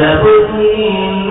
جب تین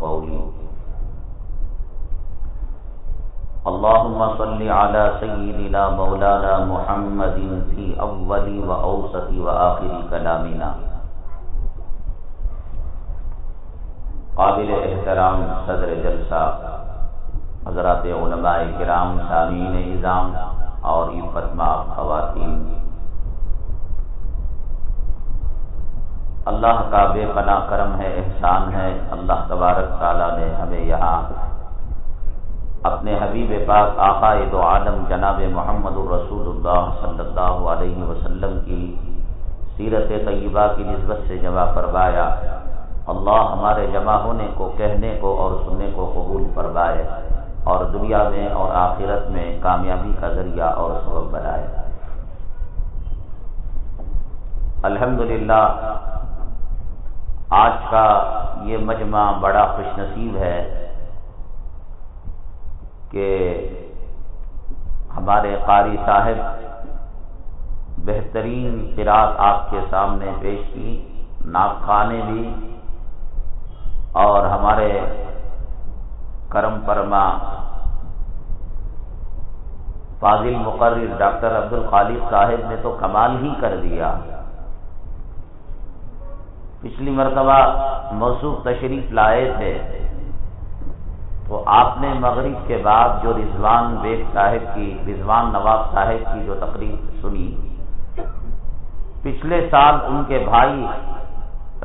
قولي اللهم صل على سيدنا مولانا محمد في أول وأوسط وآخر كلامنا. قابل احترام صدر جلسہ، حضرات علماء کرام، سامعین نظام اور عفت ماں خواتین اللہ کا بے پناہ کرم ہے، احسان ہے۔ اللہ تبارک تعالیٰ نے ہمیں یہاں اپنے حبیب پاک آقا دو عالم جناب محمد الرسول اللہ صلی اللہ علیہ وسلم کی سیرت طیبہ کی نسبت سے جمع فرمایا۔ اللہ ہمارے جمع ہونے کو، کہنے کو اور سننے کو قبول فرمائے اور دنیا میں اور آخرت میں کامیابی کا ذریعہ اور سبب بنائے۔ الحمدللہ آج کا یہ مجمع بڑا خوش نصیب ہے کہ ہمارے قاری صاحب بہترین قرآن آپ کے سامنے پیش کی ناپ خانے بھی، اور ہمارے کرم پرما فاضل مقرر ڈاکٹر عبد الخالق صاحب نے تو کمال ہی کر دیا۔ پچھلی مرتبہ موصوف تشریف لائے تھے۔ تو آپ نے مغرب کے بعد جو رضوان بیگ صاحب کی، رضوان نواب صاحب کی جو تقریر سنی۔ پچھلے سال ان کے بھائی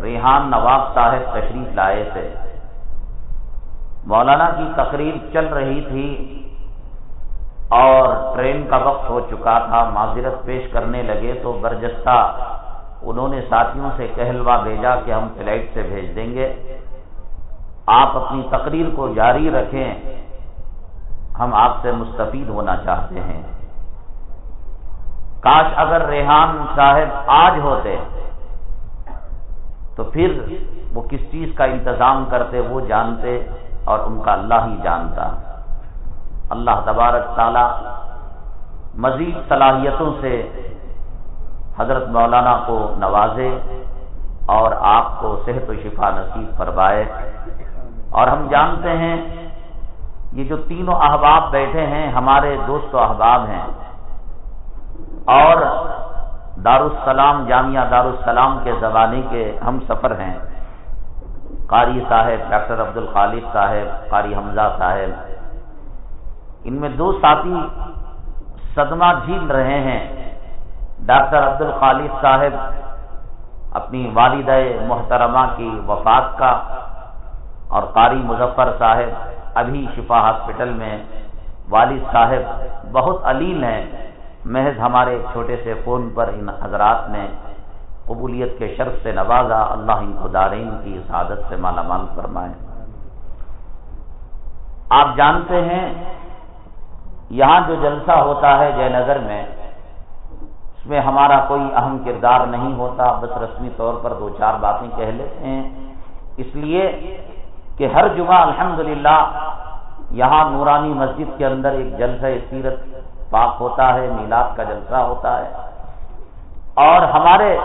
ریحان نواب صاحب تشریف لائے تھے۔ مولانا کی تقریر چل رہی تھی اور ٹرین کا وقت ہو چکا تھا، معذرت پیش کرنے لگے تو برجستہ انہوں نے ساتھیوں سے کہلوا بھیجا کہ ہم فلائٹ سے بھیج دیں گے۔ آپ اپنی تقریر کو جاری رکھیں۔ ہم آپ سے مستفید ہونا چاہتے ہیں۔ کاش اگر ریحان صاحب آج ہوتے، تو پھر وہ کس چیز کا انتظام کرتے وہ جانتے اور ان کا اللہ ہی جانتا۔ اللہ تبارک تعالی مزید صلاحیتوں سے حضرت مولانا کو نوازے اور آپ کو صحت و شفا نصیب فرمائے۔ اور ہم جانتے ہیں یہ جو تینوں احباب بیٹھے ہیں، ہمارے دوست و احباب ہیں۔ اور دارالسلام، جامعہ دارالسلام کے زبانی کے ہم سفر ہیں۔ قاری صاحب، ڈاکٹر عبد الخالق صاحب، قاری حمزہ صاحب۔ ان میں دو ساتھی صدمہ جھیل رہے ہیں۔ ڈاکٹر عبد الخالق صاحب اپنی والد محترمہ کی وفات کا اور قاری مظفر صاحب ابھی شفا ہاسپٹل میں والد صاحب بہت علیل ہیں۔ محض ہمارے چھوٹے سے فون پر ان حضرات نے قبولیت کے شرف سے نوازا، اللہ ان کو دارین کی اس عادت سے مالا مال فرمائے۔ آپ جانتے ہیں، یہاں جو جلسہ ہوتا ہے جے نگر میں اس میں ہمارا کوئی اہم کردار نہیں ہوتا، بس رسمی طور پر دو چار باتیں کہہ لیتے ہیں۔ اس لیے کہ ہر جمعہ الحمدللہ یہاں نورانی مسجد کے اندر ایک جلسہ سیرت پاک ہوتا ہے، میلاد کا جلسہ ہوتا ہے۔ اور ہمارے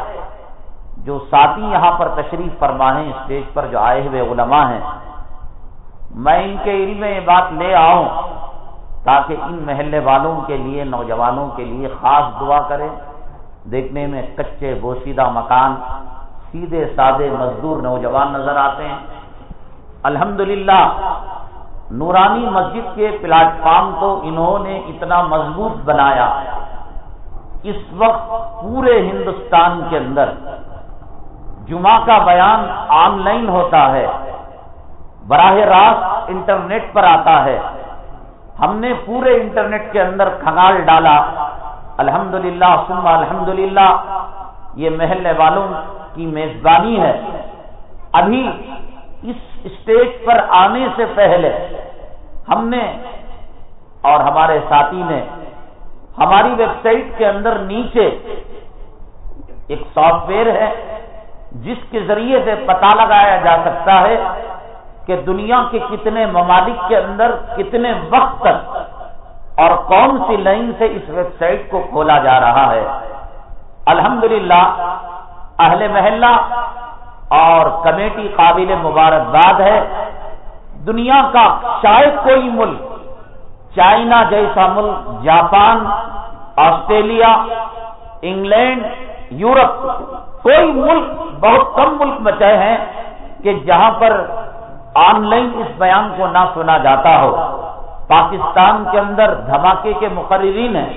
جو ساتھی یہاں پر تشریف فرما ہیں، اسٹیج پر جو آئے ہوئے علماء ہیں، میں ان کے علم میں یہ بات لے آؤں تاکہ ان محلے والوں کے لیے، نوجوانوں کے لیے خاص دعا کریں۔ دیکھنے میں کچے بوسیدہ مکان، سیدھے سادے مزدور نوجوان نظر آتے ہیں۔ الحمدللہ، نورانی مسجد کے پلیٹ فارم کو انہوں نے اتنا مضبوط بنایا۔ اس وقت پورے ہندوستان کے اندر جمعہ کا بیان آن لائن ہوتا ہے، براہ راست انٹرنیٹ پر آتا ہے۔ ہم نے پورے انٹرنیٹ کے اندر کھنگال ڈالا۔ الحمد للہ سما الحمد یہ محلے والوں کی میزبانی ہے۔ ابھی اس اسٹیج پر آنے سے پہلے ہم نے اور ہمارے ساتھی نے ہماری ویب سائٹ کے اندر نیچے ایک سافٹ ویئر ہے جس کے ذریعے سے پتا لگایا جا سکتا ہے کہ دنیا کے کتنے ممالک کے اندر کتنے وقت تک اور کون سی لائن سے اس ویب سائٹ کو کھولا جا رہا ہے۔ الحمدللہ، اہل محلہ اور کمیٹی قابل مبارکباد ہے۔ دنیا کا شاید کوئی ملک، چائنا جیسا ملک، جاپان، آسٹریلیا، انگلینڈ، یورپ، کوئی ملک بہت کم ملک بچے ہیں کہ جہاں پر آن لائن اس بیان کو نہ سنا جاتا ہو۔ پاکستان کے اندر دھماکے کے مقررین ہیں۔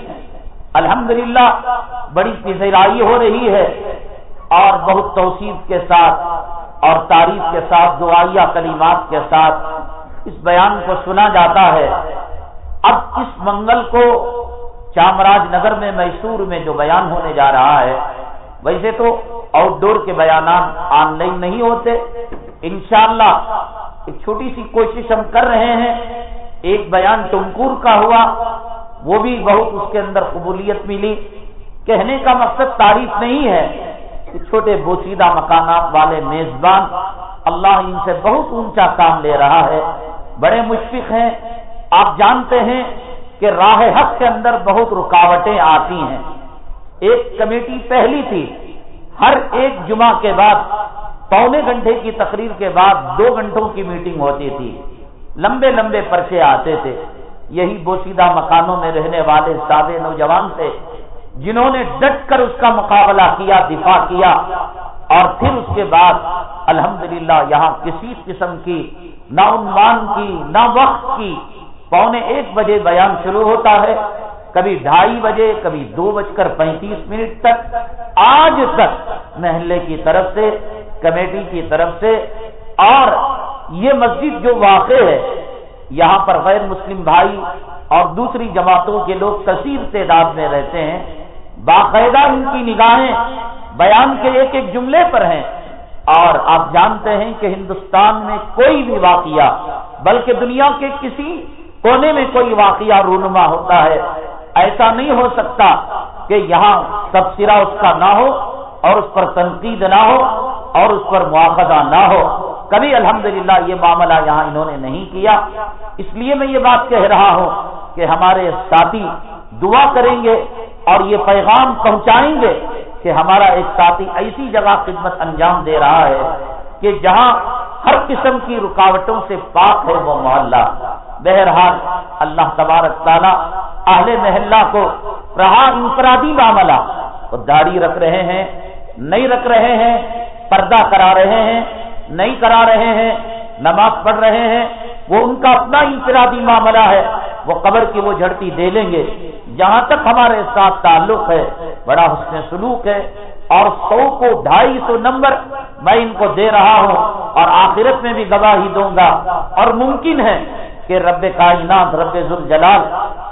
الحمدللہ، بڑی پذیرائی ہو رہی ہے۔ اور بہت توصیف کے ساتھ اور تعریف کے ساتھ دعائیا کلیمات کے ساتھ اس بیان کو سنا جاتا ہے۔ اب اس منگل کو چامراج نگر میں، میسور میں جو بیان ہونے جا رہا ہے، ویسے تو آؤٹ ڈور کے بیانات آن لائن نہیں ہوتے۔ انشاءاللہ ایک چھوٹی سی کوشش ہم کر رہے ہیں، ایک بیان ٹمکور کا ہوا، وہ بھی بہت اس کے اندر قبولیت ملی۔ کہنے کا مقصد تعریف نہیں ہے کہ چھوٹے بوسیدہ مکانات والے میزبان اللہ ان سے بہت اونچا کام لے رہا ہے۔ بڑے مشفق ہیں۔ آپ جانتے ہیں کہ راہ حق کے اندر بہت رکاوٹیں آتی ہیں۔ ایک کمیٹی پہلی تھی، ہر ایک جمعہ کے بعد پونے گھنٹے کی تقریر کے بعد دو گھنٹوں کی میٹنگ ہوتی تھی۔ لمبے لمبے پرچے آتے تھے۔ یہی بوسیدہ مکانوں میں رہنے والے سادے نوجوان تھے، جنہوں نے ڈٹ کر اس کا مقابلہ کیا، دفاع کیا۔ اور پھر اس کے بعد الحمدللہ یہاں کسی قسم کی، نہ عنوان کی، نہ وقت کی پونے ایک بجے بیان شروع ہوتا ہے۔ کبھی ڈھائی بجے، کبھی دو بج کر پینتیس منٹ تک۔ آج تک محلے کی طرف سے، کمیٹی کی طرف سے، اور یہ مسجد جو واقع ہے، یہاں پر غیر مسلم بھائی اور دوسری جماعتوں کے لوگ کثیر تعداد میں رہتے ہیں۔ باقاعدہ ان کی نگاہیں بیان کے ایک ایک جملے پر ہیں۔ اور آپ جانتے ہیں کہ ہندوستان میں کوئی بھی واقعہ، بلکہ دنیا کے کسی کونے میں کوئی واقعہ رونما ہوتا ہے ایسا نہیں ہو سکتا کہ یہاں تبصرہ اس کا نہ ہو اور اس پر تنقید نہ ہو اور اس پر مواخذہ نہ ہو۔ کبھی الحمدللہ یہ معاملہ یہاں انہوں نے نہیں کیا۔ اس لیے میں یہ بات کہہ رہا ہوں کہ ہمارے ساتھی دعا کریں گے اور یہ پیغام پہنچائیں گے کہ ہمارا ایک ساتھی ایسی جگہ خدمت انجام دے رہا ہے کہ جہاں ہر قسم کی رکاوٹوں سے پاک ہے وہ محلہ بہرحال اللہ تبارک تعالیٰ اہل محلہ کو رہا انفرادی معاملہ وہ داڑھی رکھ رہے ہیں، نہیں رکھ رہے ہیں، پردہ کرا رہے ہیں، نہیں کرا رہے ہیں، نماز پڑھ رہے ہیں، وہ ان کا اپنا انفرادی معاملہ ہے، وہ قبر کی وہ جھڑتی دے لیں گے۔ جہاں تک ہمارے ساتھ تعلق ہے، بڑا حسن سلوک ہے۔ اور سو کو ڈھائی سو نمبر میں ان کو دے رہا ہوں۔ اور آخرت میں بھی گواہی دوں گا۔ اور ممکن ہے کہ رب کائنات، رب ذوالجلال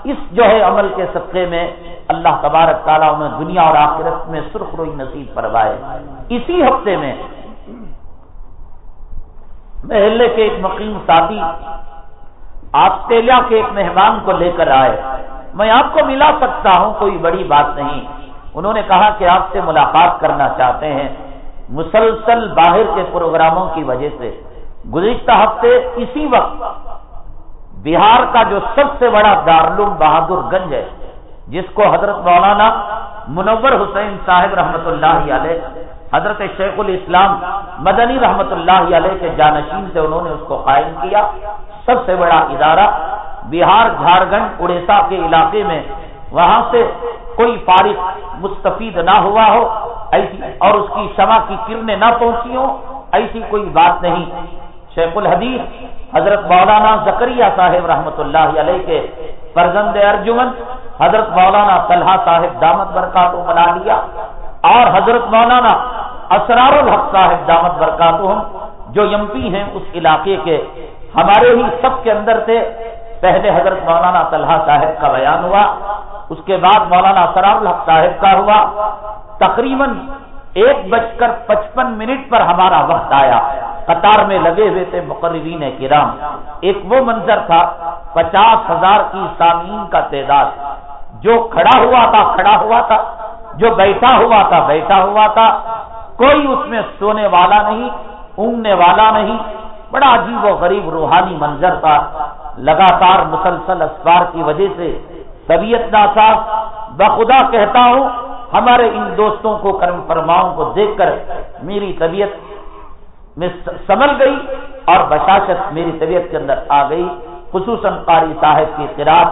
اس جو ہے عمل کے صدقے میں اللہ تبارک تعالیٰ انہیں دنیا اور آخرت میں سرخ روئی نصیب پروائے اسی ہفتے میں محلے کے ایک مقیم ساتھی آسٹریلیا کے ایک مہمان کو لے کر آئے۔ میں آپ کو ملا سکتا ہوں، کوئی بڑی بات نہیں۔ انہوں نے کہا کہ آپ سے ملاقات کرنا چاہتے ہیں۔ مسلسل باہر کے پروگراموں کی وجہ سے۔ گزشتہ ہفتے اسی وقت بہار کا جو سب سے بڑا دارالعلوم بہادر گنج ہے، جس کو حضرت مولانا منور حسین صاحب رحمت اللہ علیہ، حضرت شیخ الاسلام مدنی رحمت اللہ علیہ کے جانشین سے انہوں نے اس کو قائم کیا۔ سب سے بڑا ادارہ بہار، جھارکھنڈ، اڑیسہ کے علاقے میں وہاں سے کوئی فارغ مستفید نہ ہوا ہو، ایسی اور اس کی شمع کی کرنیں نہ پہنچی ہو ایسی کوئی بات نہیں۔ شیخ الحدیث حضرت مولانا زکریہ صاحب رحمت اللہ علیہ کے فرزند ارجمن، حضرت مولانا طلحہ صاحب دامت برکات منا لیا اور حضرت مولانا اسرار الحق صاحب دامت برکات جو ایم پی ہیں اس علاقے کے ہمارے ہی سب کے اندر سے پہلے حضرت مولانا طلحہ صاحب کا بیان ہوا، اس کے بعد مولانا سرار الحق صاحب کا ہوا۔ تقریباً ایک بج کر پچپن منٹ پر ہمارا وقت آیا۔ قطار میں لگے ہوئے تھے مقررین کرام۔ ایک وہ منظر تھا، پچاس ہزار کی سامعین کا تعداد۔ جو کھڑا ہوا تھا، کھڑا ہوا تھا۔ جو بیٹھا ہوا تھا، بیٹھا ہوا تھا۔ کوئی اس میں سونے والا نہیں، اونگنے والا نہیں۔ بڑا عجیب و غریب روحانی منظر تھا۔ لگاتار مسلسل اسفار کی وجہ سے طبیعت ناساز۔ بخدا کہتا ہوں، ہمارے ان دوستوں کو، کرم فرماؤں کو دیکھ کر میری طبیعت میں سمل گئی اور بشاشت میری طبیعت کے اندر آ گئی۔ خصوصاً قاری صاحب کی قرآن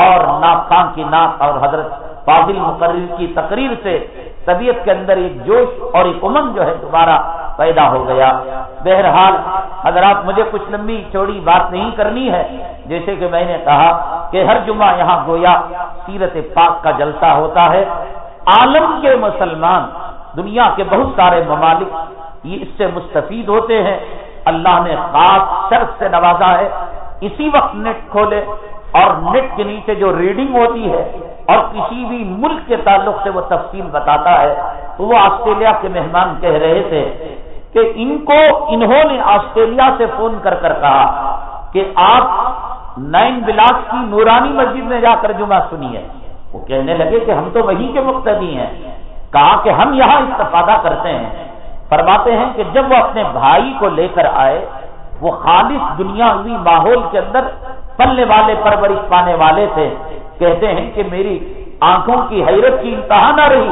اور ناک خان کی ناک اور حضرت فاضل مقرر کی تقریر سے طبیعت کے اندر ایک جوش اور ایک امنگ جو ہے دوبارہ پیدا ہو گیا۔ بہرحال اگر آپ مجھے کچھ لمبی چوڑی بات نہیں کرنی ہے، جیسے کہ میں نے کہا کہ ہر جمعہ یہاں گویا سیرت پاک کا جلسہ ہوتا ہے۔ عالم کے مسلمان، دنیا کے بہت سارے ممالک یہ اس سے مستفید ہوتے ہیں۔ اللہ نے خاص شرط سے نوازا ہے۔ اسی وقت نیٹ کھولے اور نیٹ کے نیچے جو ریڈنگ ہوتی ہے اور کسی بھی ملک کے تعلق سے وہ تفصیل بتاتا ہے، تو وہ آسٹریلیا کے مہمان کہہ رہے تھے کہ ان کو انہوں نے آسٹریلیا سے فون کر کر کہا کہ آپ نائن بلاس کی نورانی مسجد میں جا کر جمعہ سنیے۔ وہ کہنے لگے کہ ہم تو وہی کے مقتدی ہیں۔ کہا کہ ہم یہاں استفادہ کرتے ہیں۔ فرماتے ہیں کہ جب وہ اپنے بھائی کو لے کر آئے، وہ خالص دنیاوی ماحول کے اندر پلنے والے، پرورش پانے والے تھے۔ کہتے ہیں کہ میری آنکھوں کی حیرت کی انتہا نہ رہی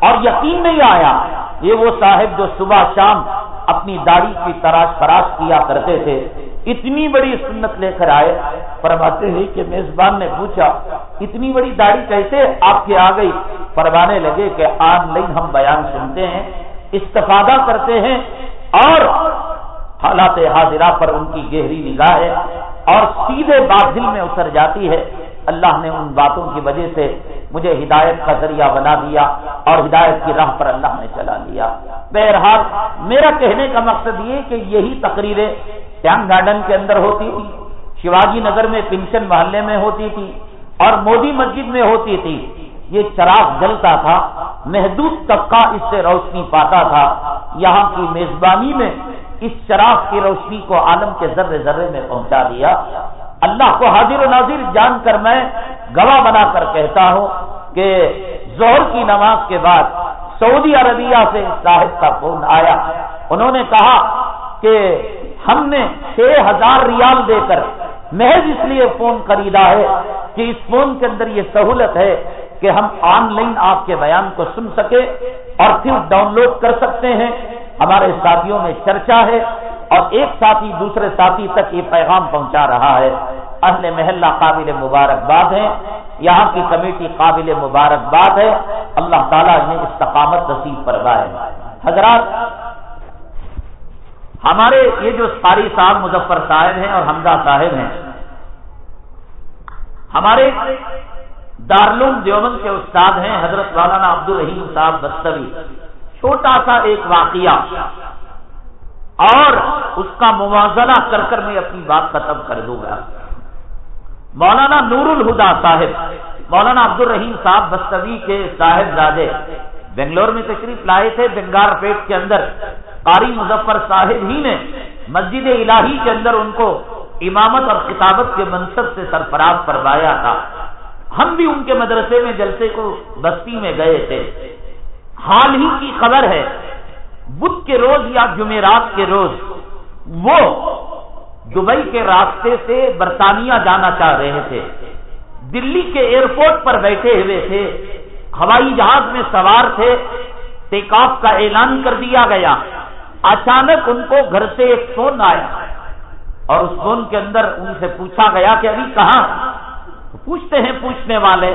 اور یقین نہیں آیا۔ یہ وہ صاحب جو صبح شام اپنی داڑھی کی تراش فراش کیا کرتے تھے۔ اتنی بڑی سنت لے کر آئے۔ فرماتے ہیں کہ میزبان نے پوچھا، اتنی بڑی داڑھی کیسے آپ کے آ گئی؟ فرمانے لگے کہ آن لائن ہم بیان سنتے ہیں، استفادہ کرتے ہیں اور حالات حاضرہ پر ان کی گہری نگاہ ہے۔ اور سیدھے بات دل میں اتر جاتی ہے۔ اللہ نے ان باتوں کی وجہ سے مجھے ہدایت کا ذریعہ بنا دیا اور ہدایت کی راہ پر اللہ نے چلا لیا۔ بہرحال میرا کہنے کا مقصد یہ کہ یہی تقریریں ٹینگ گارڈن کے اندر ہوتی تھی شیواجی نگر میں پنشن محلے میں ہوتی تھی اور مودی مسجد میں ہوتی تھی یہ چراغ جلتا تھا، محدود طبقہ اس سے روشنی پاتا تھا۔ یہاں کی میزبانی میں اس چراغ کی روشنی کو عالم کے ذرے ذرے میں پہنچا دیا۔ اللہ کو حاضر و ناظر جان کر میں گواہ بنا کر کہتا ہوں کہ زہر کی نماز کے بعد سعودی عربیہ سے صاحب کا فون آیا۔ انہوں نے کہا کہ ہم نے چھ ہزار ریال دے کر محض اس لیے فون خریدا ہے کہ اس فون کے اندر یہ سہولت ہے کہ ہم آن لائن آپ کے بیان کو سن سکے اور پھر ڈاؤن لوڈ کر سکتے ہیں۔ ہمارے ساتھیوں میں چرچا ہے اور ایک ساتھی دوسرے ساتھی تک یہ پیغام پہنچا رہا ہے۔ اہل محلہ قابل مبارکباد ہے یہاں کی کمیٹی قابل مبارکباد ہے۔ اللہ تعالیٰ نے استقامت نصیب فرمائے۔ حضرات، ہمارے یہ جو ساری صاحب مظفر صاحب ہیں اور حمزہ صاحب ہیں، ہمارے دارالعلوم دیوبند کے استاد ہیں، حضرت مولانا عبد الرحیم صاحب بستوی۔ چھوٹا سا ایک واقعہ۔ اور اس کا موازنہ کر کر میں اپنی بات ختم کر دوں گا۔ مولانا نور الہدا صاحب، مولانا عبد الرحیم صاحب بستوی کے صاحب زادے بنگلور میں تشریف لائے تھے۔ بنگار پیٹ کے اندر قاری مظفر صاحب ہی نے مسجد الہی کے اندر ان کو امامت اور خطابت کے منصب سے سرفراز فرمایا تھا۔ ہم بھی ان کے مدرسے میں جلسے کو بستی میں گئے تھے۔ حال ہی کی خبر ہے، بدھ کے روز یا جمعرات کے روز وہ دبئی کے راستے سے برطانیہ جانا چاہ رہے تھے۔ دلی کے ایئرپورٹ پر بیٹھے ہوئے تھے۔ ہوائی جہاز میں سوار تھے۔ ٹیک آف کا اعلان کر دیا گیا۔ اچانک ان کو گھر سے ایک فون آیا اور اس فون کے اندر ان سے پوچھا گیا کہ ابھی کہاں؟ پوچھتے ہیں پوچھنے والے،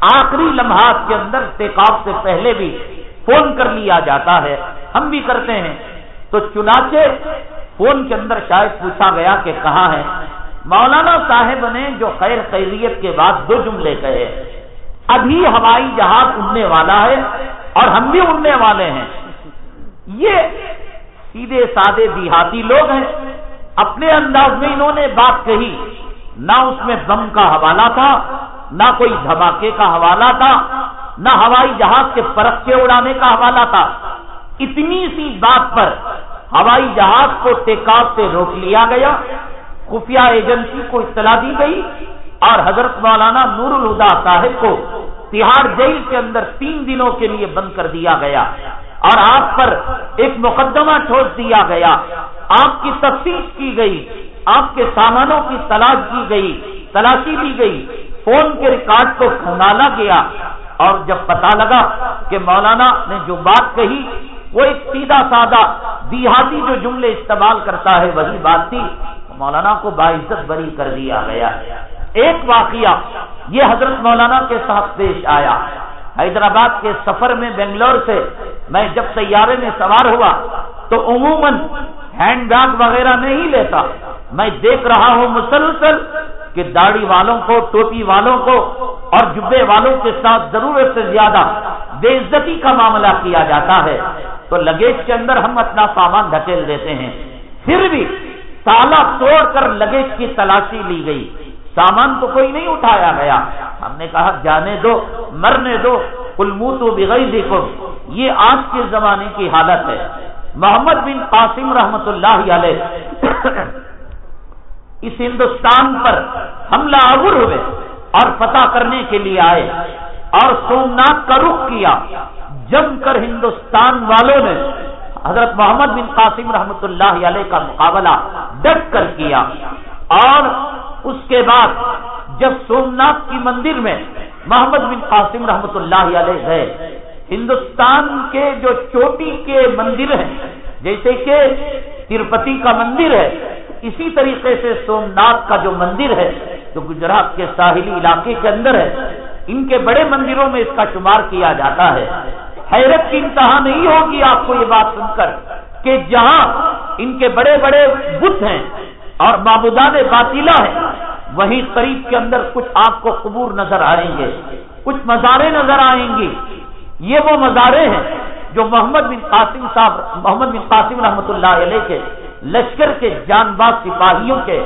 آخری لمحات کے اندر ٹیک آف سے پہلے بھی فون کر لیا جاتا ہے۔ ہم بھی کرتے ہیں۔ تو چنانچہ فون کے اندر شاید پوچھا گیا کہ کہاں ہے مولانا صاحب نے جو خیر خیریت کے بعد دو جملے کہے۔ ابھی ہوائی جہاز اڑنے والا ہے اور ہم بھی اڑنے والے ہیں۔ یہ سیدھے سادے دیہاتی لوگ ہیں۔ اپنے انداز میں انہوں نے بات کہی۔ نہ اس میں بم کا حوالہ تھا، نہ کوئی دھماکے کا حوالہ تھا، نہ ہوائی جہاز کے پرکھ کے اڑانے کا حوالہ تھا۔ اتنی سی بات پر ہوائی جہاز کو ٹیکاف سے روک لیا گیا۔ خفیہ ایجنسی کو اطلاع دی گئی اور حضرت مولانا نور الدا صاحب کو تہاڑ جیل کے اندر تین دنوں کے لیے بند کر دیا گیا اور آپ پر ایک مقدمہ ٹھوس دیا گیا۔ آپ کی تفتیش کی گئی۔ آپ کے سامانوں کی تلاش کی گئی، تلاشی دی گئی، فون کے ریکارڈ کو کھنگالا گیا اور جب پتا لگا کہ مولانا نے جو بات کہی، وہ ایک سیدھا سادہ، دیہاتی جو جملے استعمال کرتا ہے، وہی بات تھی۔ مولانا کو باعزت بری کر دیا گیا۔ ایک واقعہ، یہ حضرت مولانا کے ساتھ پیش آیا۔ حیدرآباد کے سفر میں بنگلور سے میں جب طیارے میں سوار ہوا تو عموماً ہینڈ بیگ وغیرہ نہیں لیتا۔ میں دیکھ رہا ہوں مسلسل کہ داڑھی والوں کو، ٹوپی والوں کو اور جبے والوں کے ساتھ ضرورت سے زیادہ بے عزتی کا معاملہ کیا جاتا ہے۔ تو لگیج کے اندر ہم اپنا سامان دھکیل دیتے ہیں۔ پھر بھی تالا توڑ کر لگیج کی تلاشی لی گئی۔ سامان تو کوئی نہیں اٹھایا گیا۔ ہم نے کہا، جانے دو، مرنے دو کل منہ تو بگئی دیکھو یہ آج کے زمانے کی حالت ہے۔ محمد بن قاسم رحمت اللہ علیہ اس ہندوستان پر حملہ آور ہوئے اور فتح کرنے کے لیے آئے اور سومناથ کا رخ کیا۔ جم کر ہندوستان والوں نے حضرت محمد بن قاسم رحمت اللہ علیہ کا مقابلہ ڈٹ کر کیا اور اس کے بعد جب سومنااتھ کی مندر میں محمد بن قاسم رحمت اللہ علیہ گئے ہندوستان کے جو چوٹی کے مندر ہیں، جیسے کہ ترپتی کا مندر ہے، اسی طریقے سے سومنااتھ کا جو مندر ہے، جو گجرات کے ساحلی علاقے کے اندر ہے، ان کے بڑے مندروں میں اس کا شمار کیا جاتا ہے۔ حیرت کی انتہا نہیں ہوگی آپ کو یہ بات سن کر کہ جہاں ان کے بڑے بڑے بت ہیں اور معبودان باطلا ہیں، وہیں قریب کے اندر کچھ آپ کو قبور نظر آئیں گے، کچھ مزارے نظر آئیں گی۔ یہ وہ مزارے ہیں جو محمد بن قاسم صاحب محمد بن قاسم رحمت اللہ علیہ کے لشکر کے جان باز سپاہیوں کے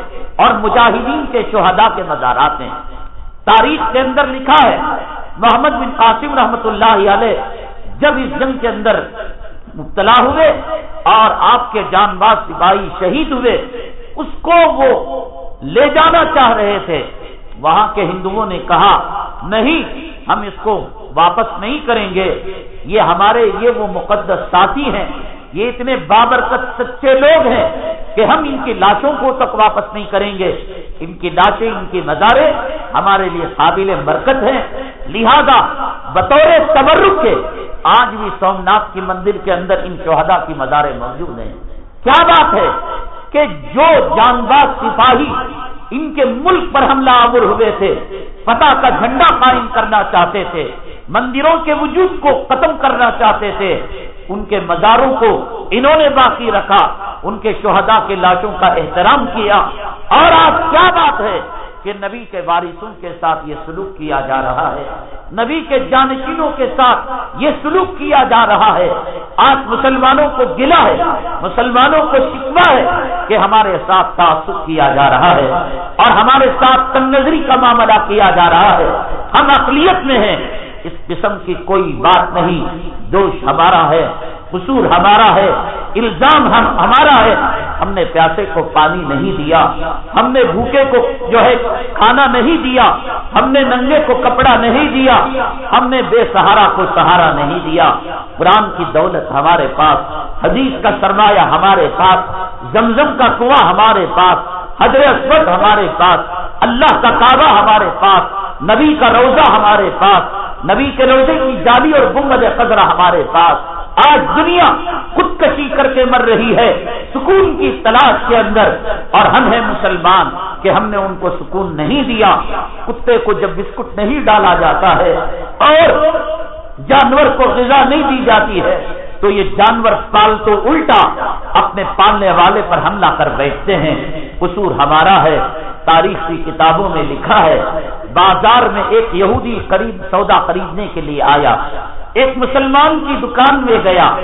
اور مجاہدین کے شہداء کے مزارات ہیں۔ تاریخ کے اندر لکھا ہے، محمد بن قاسم رحمت اللہ علیہ جب اس جنگ کے اندر مبتلا ہوئے اور آپ کے جان باز سپاہی شہید ہوئے، اس کو وہ لے جانا چاہ رہے تھے۔ وہاں کے ہندوؤں نے کہا، نہیں، ہم اس کو واپس نہیں کریں گے، یہ ہمارے یہ وہ مقدس ساتھی ہیں، یہ اتنے بابرکت سچے لوگ ہیں کہ ہم ان کی لاشوں کو تک واپس نہیں کریں گے۔ ان کی لاشیں، ان کی مزارے ہمارے لیے قابل برکت ہیں۔ لہذا بطور تبرک کے آج بھی سومناتھ کی مندر کے اندر ان شہدا کی مزاریں موجود ہیں۔ کیا بات ہے کہ جو جانباز سپاہی ان کے ملک پر حملہ آور ہوئے تھے، فتح کا جھنڈا قائم کرنا چاہتے تھے، مندروں کے وجود کو ختم کرنا چاہتے تھے۔ ان کے مزاروں کو انہوں نے باقی رکھا، ان کے شہداء کے لاشوں کا احترام کیا۔ اور آج کیا بات ہے؟ کہ نبی کے وارثوں کے ساتھ یہ سلوک کیا جا رہا ہے۔ نبی کے جانشینوں کے ساتھ یہ سلوک کیا جا رہا ہے۔ آج مسلمانوں کو گلا ہے، مسلمانوں کو شکوا ہے کہ ہمارے ساتھ تعصب کیا جا رہا ہے اور ہمارے ساتھ تنگ نظری کا معاملہ کیا جا رہا ہے۔ ہم اقلیت میں ہیں۔ اس قسم کی کوئی بات نہیں۔ دوش ہمارا ہے۔ قصور ہمارا ہے، الزام ہم ہمارا ہے۔ ہم نے پیاسے کو پانی نہیں دیا، ہم نے بھوکے کو جو ہے کھانا نہیں دیا، ہم نے ننگے کو کپڑا نہیں دیا، ہم نے بے سہارا کو سہارا نہیں دیا۔ قرآن کی دولت ہمارے پاس، حدیث کا سرمایہ ہمارے پاس، زمزم کا کنواں ہمارے پاس حضرت ہمارے پاس، اللہ کا کعبہ ہمارے پاس، نبی کا روزہ ہمارے پاس، نبی کے روزے کی جالی اور گمبد قدرہ ہمارے پاس۔ آج دنیا خودکشی کر کے مر رہی ہے، سکون کی تلاش کے اندر۔ اور ہم ہیں مسلمان کہ ہم نے ان کو سکون نہیں دیا۔ کتے کو جب بسکٹ نہیں ڈالا جاتا ہے اور جانور کو غذا نہیں دی جاتی ہے، تو یہ جانور پال تو الٹا اپنے پالنے والے پر حملہ کر بیٹھتے ہیں۔ قصور ہمارا ہے، تاریخ کی کتابوں میں لکھا ہے۔ بازار میں ایک یہودی قریب، سودا خریدنے کے لیے آیا۔ ایک مسلمان کی دکان میں گیا۔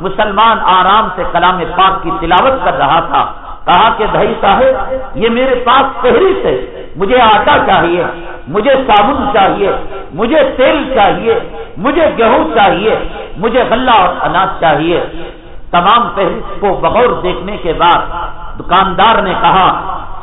مسلمان آرام سے کلام پاک کی تلاوت کر رہا تھا۔ کہا کہ بھائی صاحب، یہ میرے پاس فہرست ہے۔ مجھے آٹا چاہیے، مجھے صابن چاہیے، مجھے تیل چاہیے، مجھے گیہوں چاہیے، مجھے غلہ اور اناج چاہیے۔ تمام فہرست کو بغور دیکھنے کے بعد دکاندار نے کہا،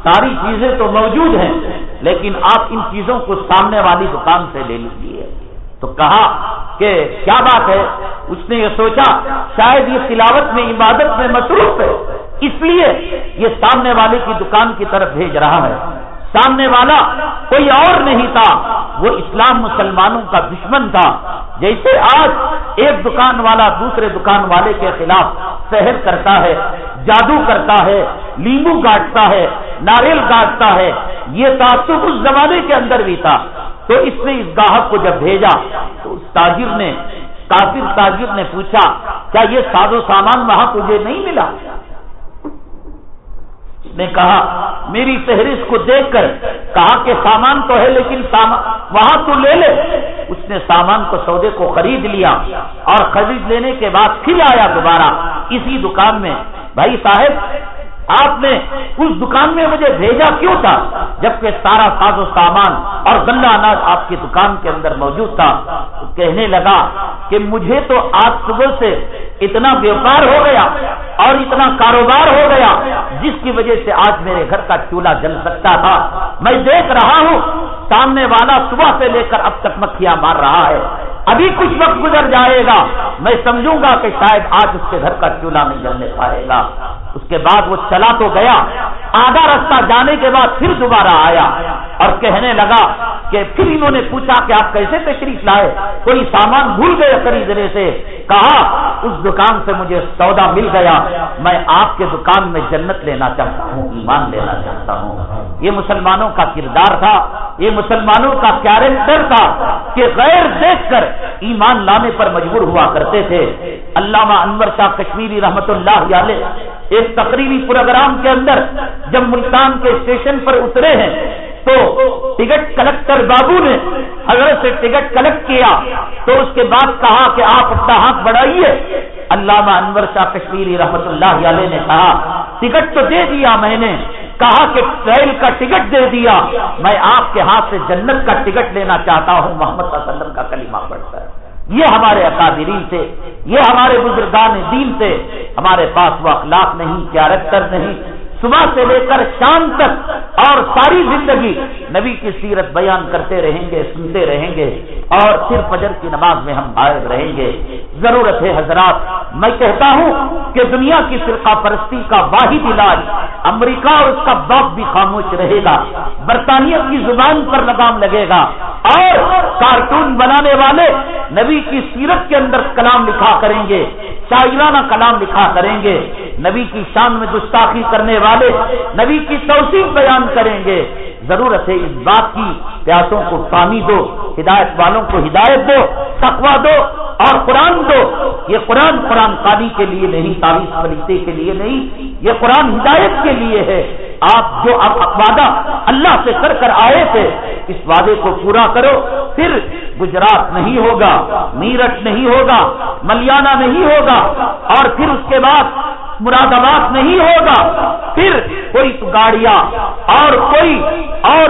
ساری چیزیں تو موجود ہیں، لیکن آپ ان چیزوں کو سامنے والی دکان سے لے لیجیے تو کہا کہ کیا بات ہے؟ اس نے یہ سوچا، شاید یہ تلاوت میں عبادت میں مصروف ہے۔ اس لیے یہ سامنے والے کی دکان کی طرف بھیج رہا ہے۔ سامنے والا کوئی اور نہیں تھا، وہ اسلام مسلمانوں کا دشمن تھا۔ جیسے آج ایک دکان والا دوسرے دکان والے کے خلاف سحر کرتا ہے، جادو کرتا ہے لیمبو کاٹتا ہے، ناریل کاٹتا ہے۔ یہ تعصب اس زمانے کے اندر بھی تھا۔ تو اس نے اس گاہک کو جب بھیجا تو اس تاجر نے، کافر تاجر نے پوچھا، کیا یہ ساز و سامان وہاں تجھے نہیں ملا؟ نے کہا، میری فہرست کو دیکھ کر کہا کہ سامان تو ہے لیکن وہاں تو لے لے۔ اس نے سامان کو سودے کو خرید لیا اور خرید لینے کے بعد پھر آیا دوبارہ۔ اسی دکان میں، بھائی صاحب آپ نے اس دکان میں مجھے بھیجا کیوں تھا؟ جبکہ سارا ساز و سامان اور گندا اناج آپ کی دکان کے اندر موجود تھا۔ کہنے لگا کہ مجھے تو آج صبح سے اتنا ویوپار ہو گیا اور اتنا کاروبار ہو گیا جس کی وجہ سے آج میرے گھر کا چولہا جل سکتا تھا۔ میں دیکھ رہا ہوں، سامنے والا صبح سے لے کر اب تک مکھیاں مار رہا ہے۔ ابھی کچھ وقت گزر جائے گا، میں سمجھوں گا کہ شاید آج اس کے گھر کا چولہا نہیں جلنے پائے گا۔ اس کے بعد وہ چلا تو گیا۔ آدھا رستہ جانے کے بعد پھر دوبارہ آیا اور کہنے لگا کہ پھر انہوں نے پوچھا کہ آپ کیسے تشریف لائے؟ کوئی سامان بھول گئے خریدنے سے۔ کہا، اس دکان سے مجھے سودا مل گیا۔ میں آپ کے دکان میں جنت لینا چاہتا ہوں، ایمان لینا چاہتا ہوں۔ یہ مسلمانوں کا کردار تھا، یہ مسلمانوں کا کیریکٹر تھا کہ غیر دیکھ کر ایمان لانے پر مجبور ہوا کرتے تھے۔ علامہ انور شاہ کشمیری رحمت اللہ علیہ ایک تقریبی پروگرام کے اندر جب ملتان کے اسٹیشن پر اترے ہیں تو ٹکٹ کلیکٹر بابو نے حضرت سے ٹکٹ کلیکٹ کیا۔ تو اس کے بعد کہا کہ آپ اپنا ہاتھ بڑھائیے۔ علامہ انور شاہ کشمیری رحمت اللہ علیہ نے کہا، ٹکٹ تو دے دیا میں نے کہا کہ ٹرین کا ٹکٹ دے دیا۔ میں آپ کے ہاتھ سے جنت کا ٹکٹ لینا چاہتا ہوں۔ محمد صلی اللہ علیہ وسلم کا کلمہ پڑھتا ہے۔ یہ ہمارے اکادرین سے یہ ہمارے بزرگان دین سے ہمارے پاس وہ اخلاق نہیں کیریکٹر نہیں۔ صبح سے لے کر شام تک اور ساری زندگی نبی کی سیرت بیان کرتے رہیں گے، سنتے رہیں گے اور پھر فجر کی نماز میں ہم غائب رہیں گے۔ ضرورت ہے حضرات، میں کہتا ہوں کہ دنیا کی فرقہ پرستی کا واحد علاج امریکہ اور اس کا باپ بھی خاموش رہے گا۔ برطانیہ کی زبان پر لگام لگے گا۔ اور کارٹون بنانے والے نبی کی سیرت کے اندر کلام لکھا کریں گے، شاعرانہ کلام لکھا کریں گے۔ نبی کی شان میں گستاخی کرنے والے نبی کی توسیع بیان کریں گے۔ ضرورت ہے اس بات کی، پیاسوں کو پانی دو، ہدایت والوں کو ہدایت دو تقوا دو اور قرآن دو۔ یہ قرآن قرآن قانی کے لیے نہیں، تعویذ فلیتے کے لیے نہیں، یہ قرآن ہدایت کے لیے ہے۔ آپ جو وعدہ اللہ سے کر کر آئے تھے، اس وعدے کو پورا کرو۔ پھر گجرات نہیں ہوگا، میرٹھ نہیں ہوگا، ملیانہ نہیں ہوگا اور پھر اس کے بعد مراد آباد نہیں ہوگا۔ پھر کوئی گاڑیاں اور کوئی اور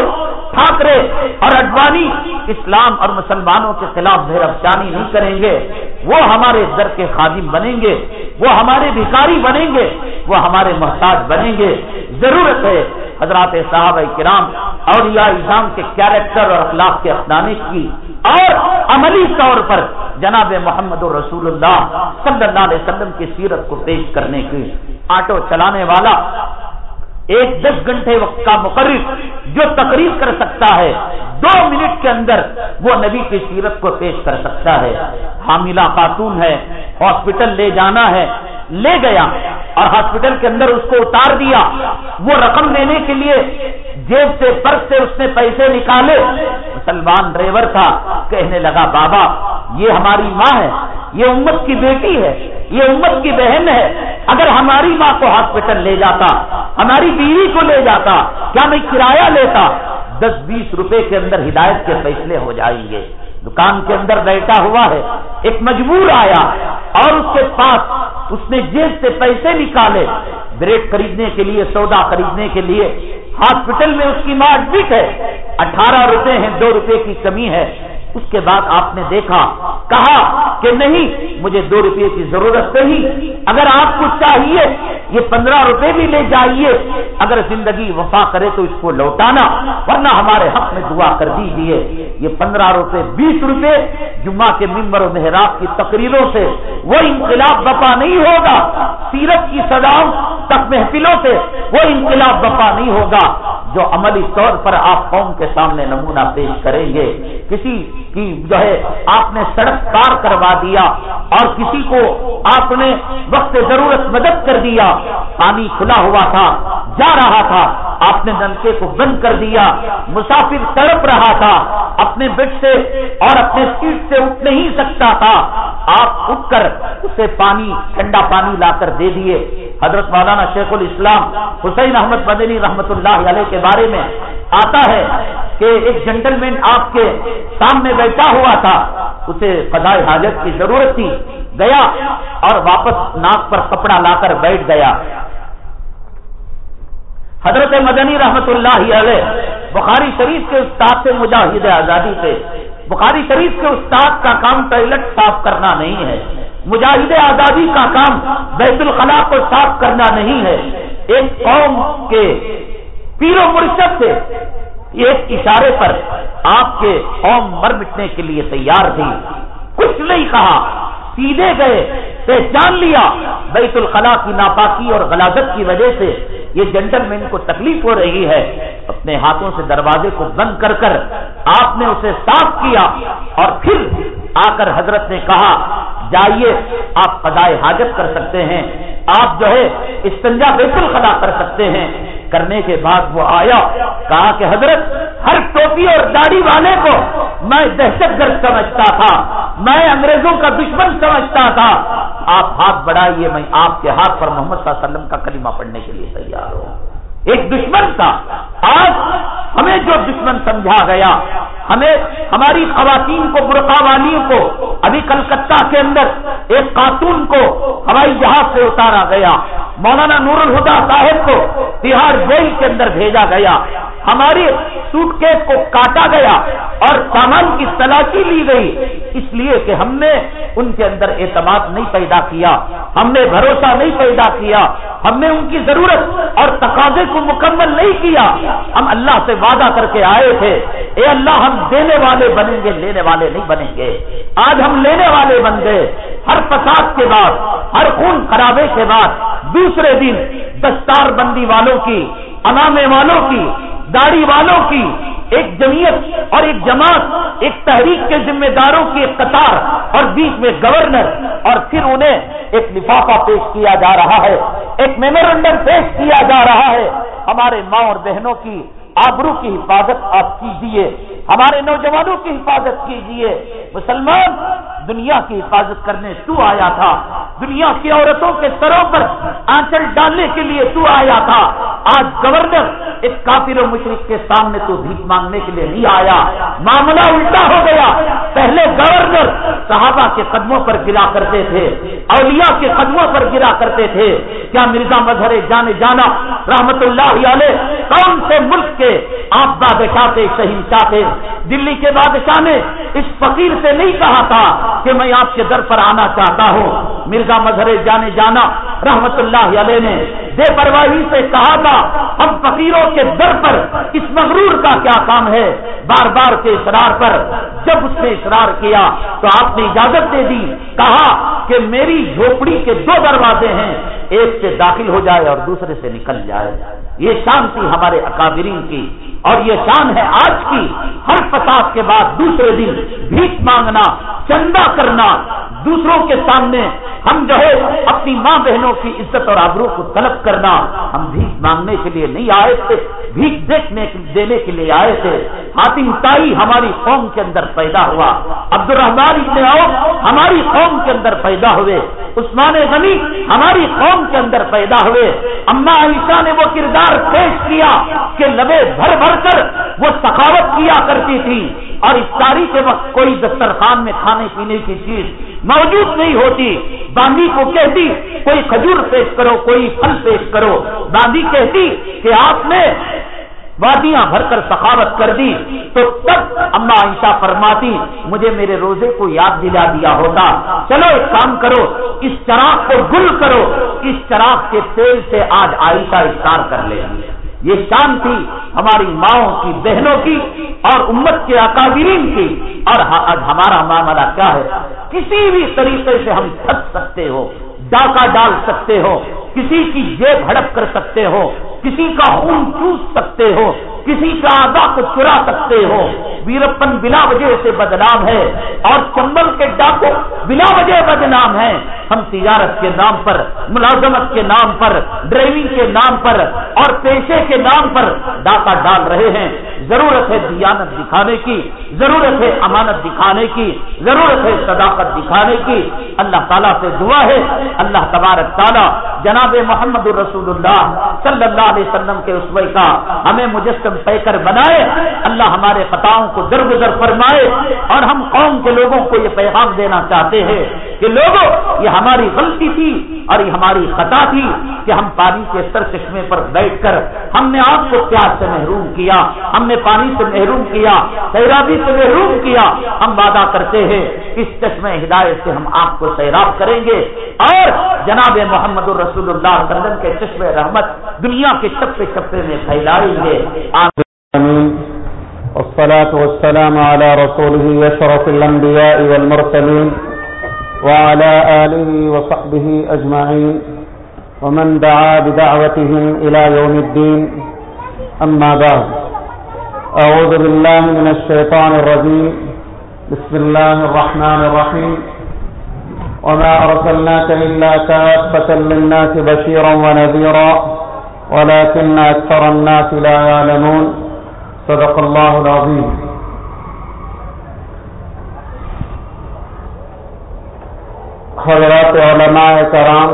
ٹھاکرے اور اڈوانی اسلام اور مسلمانوں کے خلاف بے افشانی نہیں کریں گے۔ وہ ہمارے در کے خادم بنیں گے، وہ ہمارے بھکاری بنیں گے، وہ ہمارے محتاج بنیں گے۔ ضرورت ہے حضرات صاحب کرام اور یا اسلام کے کیریکٹر اور اخلاق کے اپنانے کی۔ اور عملی طور پر جناب محمد رسول اللہ صلی اللہ علیہ وسلم کی سیرت کو پیش کرنے کی آٹو چلانے والا ایک دس گھنٹے وقت کا مقرر جو تقریر کر سکتا ہے، دو منٹ کے اندر وہ نبی کی سیرت کو پیش کر سکتا ہے۔ حاملہ خاتون ہے، ہاسپٹل لے جانا ہے، لے گیا اور ہاسپٹل کے اندر اس کو اتار دیا۔ وہ رقم لینے کے لیے جیب سے، پرس سے اس نے پیسے نکالے۔ مسلمان ڈرائیور تھا، کہنے لگا، بابا، یہ ہماری ماں ہے یہ امت کی بیٹی ہے، یہ امت کی بہن ہے۔ اگر ہماری ماں کو ہاسپٹل لے جاتا، ہماری بیوی کو لے جاتا، کیا میں کرایہ لیتا؟ دس بیس روپے کے اندر ہدایت کے فیصلے ہو جائیں گے۔ دکان کے اندر بیٹھا ہوا ہے، ایک مجبور آیا اور اس کے پاس اس نے جیب سے پیسے نکالے۔ بریڈ خریدنے کے لیے، سودا خریدنے کے لیے۔ ہاسپٹل میں اس کی ماں ایڈمٹ ہے۔ اٹھارہ روپے ہیں، دو روپے کی کمی ہے۔ اس کے بعد آپ نے دیکھا، کہا کہ نہیں، مجھے دو روپے کی ضرورت نہیں۔ اگر آپ کو چاہیے، یہ پندرہ روپے بھی لے جائیے۔ اگر زندگی وفا کرے تو اس کو لوٹانا، ورنہ ہمارے حق میں دعا کر دیجیے یہ پندرہ روپے، بیس روپے جمعہ کے ممبر و محراب کی تقریروں سے، وہ انقلاب بپا نہیں ہوگا۔ سیرت کی سداؤں تک محفلوں سے وہ انقلاب بپا نہیں ہوگا۔ جو عملی طور پر آپ قوم کے سامنے نمونہ پیش کریں گے، کسی کی جو ہے آپ نے سڑک پار کروا دیا اور کسی کو آپ نے وقت ضرورت مدد کر دیا، پانی کھلا ہوا تھا، جا رہا تھا، آپ نے نلکے کو بند کر دیا، مسافر تڑپ رہا تھا، اپنے بیڈ سے اور اپنے سیٹ سے اٹھ نہیں سکتا تھا، آپ اٹھ کر اسے پانی، ٹھنڈا پانی لا کر دے دیے۔ حضرت مولانا شیخ الاسلام حسین احمد مدنی رحمت اللہ علیہ کے بارے میں آتا ہے کہ ایک جنٹل مین آپ کے سامنے بیٹھا ہوا تھا، اسے قضاء حاجت کی ضرورت تھی، گیا اور واپس ناک پر کپڑا لا کر بیٹھ گیا۔ حضرت مدنی رحمت اللہ علیہ بخاری شریف کے استاد سے مجاہد آزادی سے، بخاری شریف کے استاد کا کام ٹوائلٹ صاف کرنا نہیں ہے۔ مجاہد آزادی کا کام بیت الخلاء کو صاف کرنا نہیں ہے۔ ایک قوم کے پیر و مرشد سے ایک اشارے پر آپ کے قوم مر مٹنے کے لیے تیار تھی۔ کچھ نہیں کہا۔ سیدھے گئے، پہچان لیا۔ بیت الخلاء کی ناپاکی اور غلاظت کی وجہ سے یہ جنٹل مین کو تکلیف ہو رہی ہے۔ اپنے ہاتھوں سے دروازے کو بند کر کر آپ نے اسے صاف کیا اور پھر آ کر حضرت نے کہا، جائیے، آپ قضائے حاجت کر سکتے ہیں۔ آپ جو ہے استنجا بیت الخلا کر سکتے ہیں۔ کرنے کے بعد وہ آیا، کہا کہ حضرت، ہر ٹوپی اور داڑھی والے کو میں دہشت گرد سمجھتا تھا، میں انگریزوں کا دشمن سمجھتا تھا۔ آپ ہاتھ بڑھائیے، میں آپ کے ہاتھ پر محمد صلی اللہ علیہ وسلم کا کلمہ پڑھنے کے لیے تیار ہوں۔ ایک دشمن تھا۔ آج ہمیں جو دشمن سمجھا گیا، ہمیں ہماری خواتین کو، برقع والیوں کو، ابھی کلکتہ کے اندر ایک خاتون کو ہوائی جہاز سے اتارا گیا۔ مولانا نور الہدا صاحب کو تہاڑ جیل کے اندر بھیجا گیا۔ ہمارے سوٹ کیس کو کاٹا گیا اور سامان کی تلاشی لی گئی۔ اس لیے کہ ہم نے ان کے اندر اعتماد نہیں پیدا کیا۔ ہم نے بھروسہ نہیں پیدا کیا۔ ہم نے ان کی ضرورت اور تقاضے کو مکمل نہیں کیا۔ ہم اللہ سے وعدہ کر کے آئے تھے۔ اے اللہ، ہم دینے والے بنیں گے، لینے والے نہیں بنیں گے۔ آج ہم لینے والے بن گئے۔ ہر فساد کے بعد، ہر خون خرابے کے بعد، دوسرے دن دستار بندی والوں کی انامے والوں کی، داڑھی والوں کی، ایک جمعیت اور ایک جماعت، ایک تحریک کے ذمہ داروں کی ایک قطار اور بیچ میں گورنر اور پھر انہیں ایک لفافہ پیش کیا جا رہا ہے، ایک میمورنڈم پیش کیا جا رہا ہے۔ ہمارے ماں اور بہنوں کی آبرو کی حفاظت آپ کیجیے ہمارے نوجوانوں کی حفاظت کیجیے مسلمان، دنیا کی حفاظت کرنے تو آیا تھا۔ دنیا کی عورتوں کے سروں پر آنچل ڈالنے کے لیے تو آیا تھا۔ آج گورنر ایک کافر و مشرق کے سامنے تو بھیک مانگنے کے لیے نہیں آیا۔ معاملہ الٹا ہو گیا۔ پہلے گورنر صحابہ کے قدموں پر گرا کرتے تھے۔ اولیاء کے قدموں پر گرا کرتے تھے۔ کیا مرزا مظہر جانے جانا رحمت اللہ علیہ کون سے ملک کے آپ بادشاہ تھے شہید شاہ تھے دلی کے بادشاہ نے اس فقیر سے نہیں کہا تھا کہ میں آپ کے در پر آنا چاہتا ہوں۔ مرزا مظہر جانے جانا رحمت اللہ علیہ نے بے پرواہی سے کہا تھا، ہم فقیروں کے در پر اس مغرور کا کیا کام ہے؟ بار بار کے اشرار پر جب اس نے اشرار کیا تو آپ نے اجازت دے دی، کہا کہ میری جھوپڑی کے دو دروازے ہیں، ایک سے داخل ہو جائے اور دوسرے سے نکل جائے۔ یہ شان تھی ہمارے اکابرین کی اور یہ شان ہے آج کی۔ ہر فساد کے بعد دوسرے دن بھیک مانگنا، چندہ کرنا۔ دوسروں کے سامنے ہم جو ہے اپنی ماں بہنوں کی عزت اور آبرو کو طلب کرنا۔ ہم بھیک مانگنے کے لیے نہیں آئے تھے، بھیک دیکھنے دینے کے لیے آئے تھے۔ حاتم تائی ہماری قوم کے اندر پیدا ہوا۔ عبد الرحمان ابن آؤ ہماری قوم کے اندر پیدا ہوئے۔ عثمان غنی ہماری قوم کے اندر پیدا ہوئے۔ اما عائشہ نے وہ کردار پیش کیا کہ لبے بھر بھر کر وہ سخاوت کیا کرتی تھی اور افطاری کے وقت کوئی دسترخوان میں کھانے پینے کی چیز موجود نہیں ہوتی۔ باندھی کو کہتی کوئی کھجور پیش کرو، کوئی پھل پیش کرو۔ باندھی کہتی کہ آپ نے وادیاں بھر کر سخاوت کر دی، تو تب اما عائشہ فرماتی، مجھے میرے روزے کو یاد دلا دیا ہوتا۔ چلو ایک کام کرو، اس چراغ کو گل کرو۔ اس چراغ کے تیل سے آج عائشہ افطار کر لے۔ یہ شان تھی ہماری ماؤں کی، بہنوں کی اور امت کے اکابرین کی۔ اور ہاں، آج ہمارا معاملہ کیا ہے؟ کسی بھی طریقے سے ہم تھک سکتے ہو۔ ڈاکہ ڈال سکتے ہو، کسی کی جیب ہڑپ کر سکتے ہو، کسی کا خون چوس سکتے ہو کسی کا آگا کو چرا سکتے ہو۔ ویرپن بلا وجہ سے بدنام ہے اور چمبل کے ڈاکو بلا وجہ بدنام ہے ہم تجارت کے نام پر، ملازمت کے نام پر، ڈرائیونگ کے نام پر اور پیشے کے نام پر ڈاکہ ڈال رہے ہیں۔ ضرورت ہے دیانت دکھانے کی، ضرورت ہے امانت دکھانے کی، ضرورت ہے صداقت دکھانے کی۔ اللہ تعالیٰ سے دعا ہے۔ اللہ تبارک تعالیٰ جناب محمد الرسول اللہ صلی اللہ علیہ وسلم کے اسوے کا ہمیں مجسم پہ بنائے، اللہ ہمارے خطاؤں کو درگزر فرمائے اور ہم قوم کے لوگوں کو یہ پیغام دینا چاہتے ہیں کہ لوگوں یہ ہماری غلطی تھی اور یہ ہماری خطا تھی کہ ہم پانی کے سر چشمے پر بیٹھ کر ہم نے آپ کو پیار سے محروم کیا، ہم نے پانی سے محروم کیا، سیرابی سے محروم کیا۔ ہم وعدہ کرتے ہیں، اس چشمے ہدایت سے ہم آپ کو سیراب کریں گے اور جناب محمد الرسول اللہ وسلم کے چشم رحمت دنیا کے چپے چپے میں پھیلائیں گے والصلاة والسلام على رسوله يشرف الأنبياء والمرسلين وعلى آله وصحبه أجمعين ومن دعا بدعوتهم إلى يوم الدين. أما بعد، أعوذ بالله من الشيطان الرجيم. بسم الله الرحمن الرحيم. وما أرسلناك إلا كافة للناس بشيرا ونذيرا. ولكن أكثر الناس لا يعلمون. صدق الله العظيم. حضرات علماء کرام،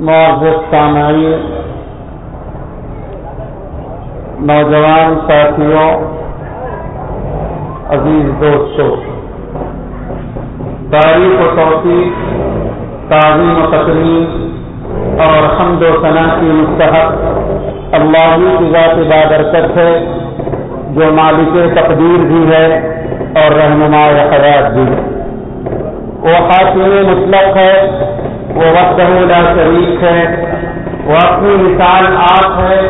معزز سامعین نوجوان ساتھیوں، عزیز دوستوں، تاریخ و توفیق تعظیم و تقریم اور حمد و ثنا کی مستحق اللہ کی ذات بادرکت ہے، جو مالک تقدیر بھی ہے اور رہنما حیات بھی وہ حاکم مطلق ہے، وہ وقت لا شریک ہے، وہ اپنی مثال آپ ہے۔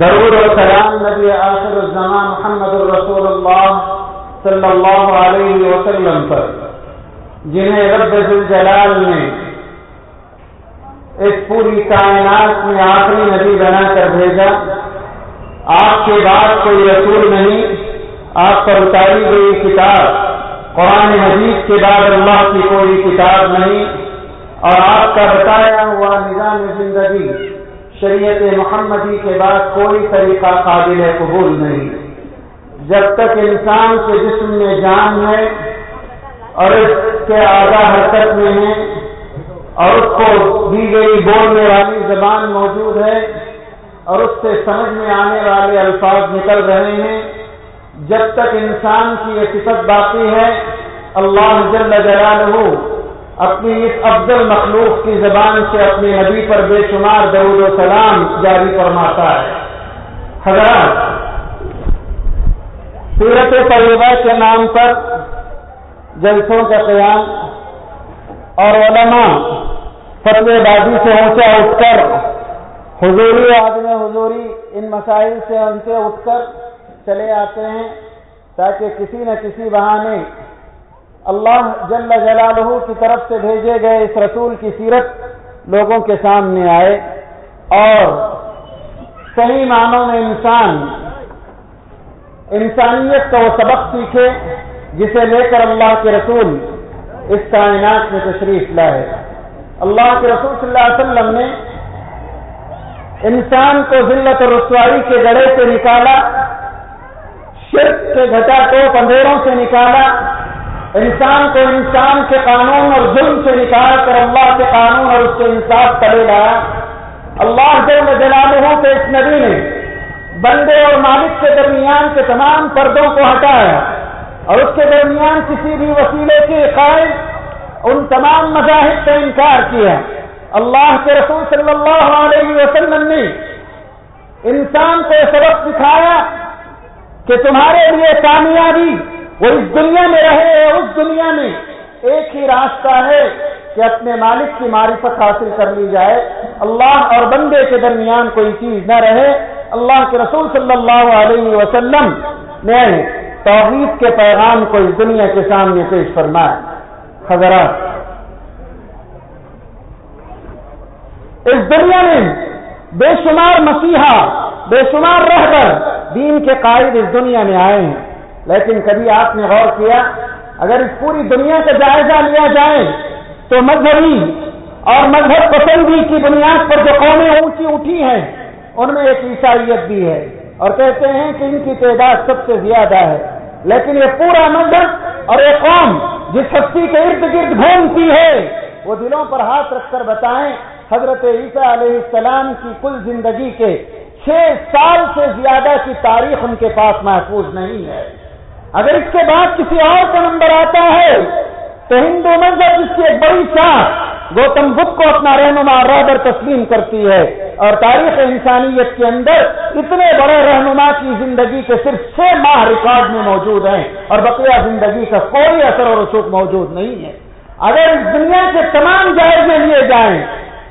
درود و سلام نبی آخر الزمان محمد الرسول اللہ صلی اللہ علیہ وسلم پر، جنہیں رب الجلال نے اس پوری کائنات میں آخری نبی بنا کر بھیجا۔ آپ کے بعد کوئی رسول نہیں، آپ پر اتاری گئی کتاب۔ قرآن مجید کے بعد اللہ کی کوئی کتاب نہیں، اور آپ کا بتایا ہوا نظام زندگی شریعت محمدی کے بعد کوئی طریقہ قابل قبول نہیں۔ جب تک انسان کے جسم میں جان ہے اور اس کے آگاہ حرکت میں ہے اور اس کو دی گئی بولنے والی زبان موجود ہے اور اس سے سمجھ میں آنے والے الفاظ نکل رہے ہیں، جب تک انسان کی یہ صفت باقی ہے، اللہ جل جلالہ اپنی اس افضل مخلوق کی زبان سے اپنے نبی پر بے شمار درود و سلام جاری فرماتا ہے۔ حضرات سیرت طیبہ کے نام پر جلسوں کا قیام اور علماء فتوی بازی سے اونچا اٹھ کر حضوری عدم حضوری ان مسائل سے ان سے اٹھ کر چلے آتے ہیں تاکہ کسی نہ کسی بہانے اللہ جل جلالہ کی طرف سے بھیجے گئے اس رسول کی سیرت لوگوں کے سامنے آئے اور صحیح معنوں میں انسان، انسانیت کا وہ سبق سیکھے جسے لے کر اللہ کے رسول اس کائنات میں تشریف لائے۔ اللہ کے رسول صلی اللہ علیہ وسلم نے انسان کو ذلت اور رسوائی کے گڑے سے نکالا، شرک کے گھٹا ٹوپ اندھیروں سے نکالا انسان کو انسان کے قانون اور ظلم سے نکال کر اللہ کے قانون اور اس کے انصاف تلے لایا اللہ جل جلالہ کے اس نبی نے بندے اور مالک کے درمیان کے تمام پردوں کو ہٹایا اور اس کے درمیان کسی بھی وسیلے کے قائم ان تمام مذاہب سے انکار کیا۔ اللہ کے رسول صلی اللہ علیہ وسلم نے انسان کو سبق سکھایا کہ تمہارے لیے کامیابی وہ اس دنیا میں رہے اس دنیا میں ایک ہی راستہ ہے کہ اپنے مالک کی معرفت حاصل کر لی جائے۔ اللہ اور بندے کے درمیان کوئی چیز نہ رہے۔ اللہ کے رسول صلی اللہ علیہ وسلم نے توحید کے پیغام کو اس دنیا کے سامنے پیش فرمایا۔ حضرات، اس دنیا میں بے شمار مسیحا، بے شمار رہ کر دین کے قائد اس دنیا میں آئے ہیں۔ لیکن کبھی آپ نے غور کیا، اگر اس پوری دنیا کا جائزہ لیا جائے تو مذہبی اور مذہب پسندی کی بنیاد پر جو قومیں اونچی اٹھی ہیں، ان میں ایک عیسائیت بھی ہے۔ اور کہتے ہیں کہ ان کی تعداد سب سے زیادہ ہے۔ لیکن یہ پورا مذہب اور ایک قوم جس ہستی کے ارد گرد گھومتی ہے، وہ دلوں پر ہاتھ رکھ کر بتائیں، حضرت عیسیٰ علیہ السلام کی کل زندگی کے چھ سال سے زیادہ کی تاریخ ان کے پاس محفوظ نہیں ہے۔ اگر اس کے بعد کسی اور کا نمبر آتا ہے، تو ہندو مذہب جس کی ایک بڑی شاخ، گوتم بدھ کو اپنا رہنما رابر تسلیم کرتی ہے۔ اور تاریخ انسانیت کے اندر اتنے بڑے رہنما کی زندگی کے صرف چھ ماہ ریکارڈ میں موجود ہیں اور بقیہ زندگی کا کوئی اثر و رسوخ موجود نہیں ہے۔ اگر اس دنیا کے تمام جائزے لیے جائیں،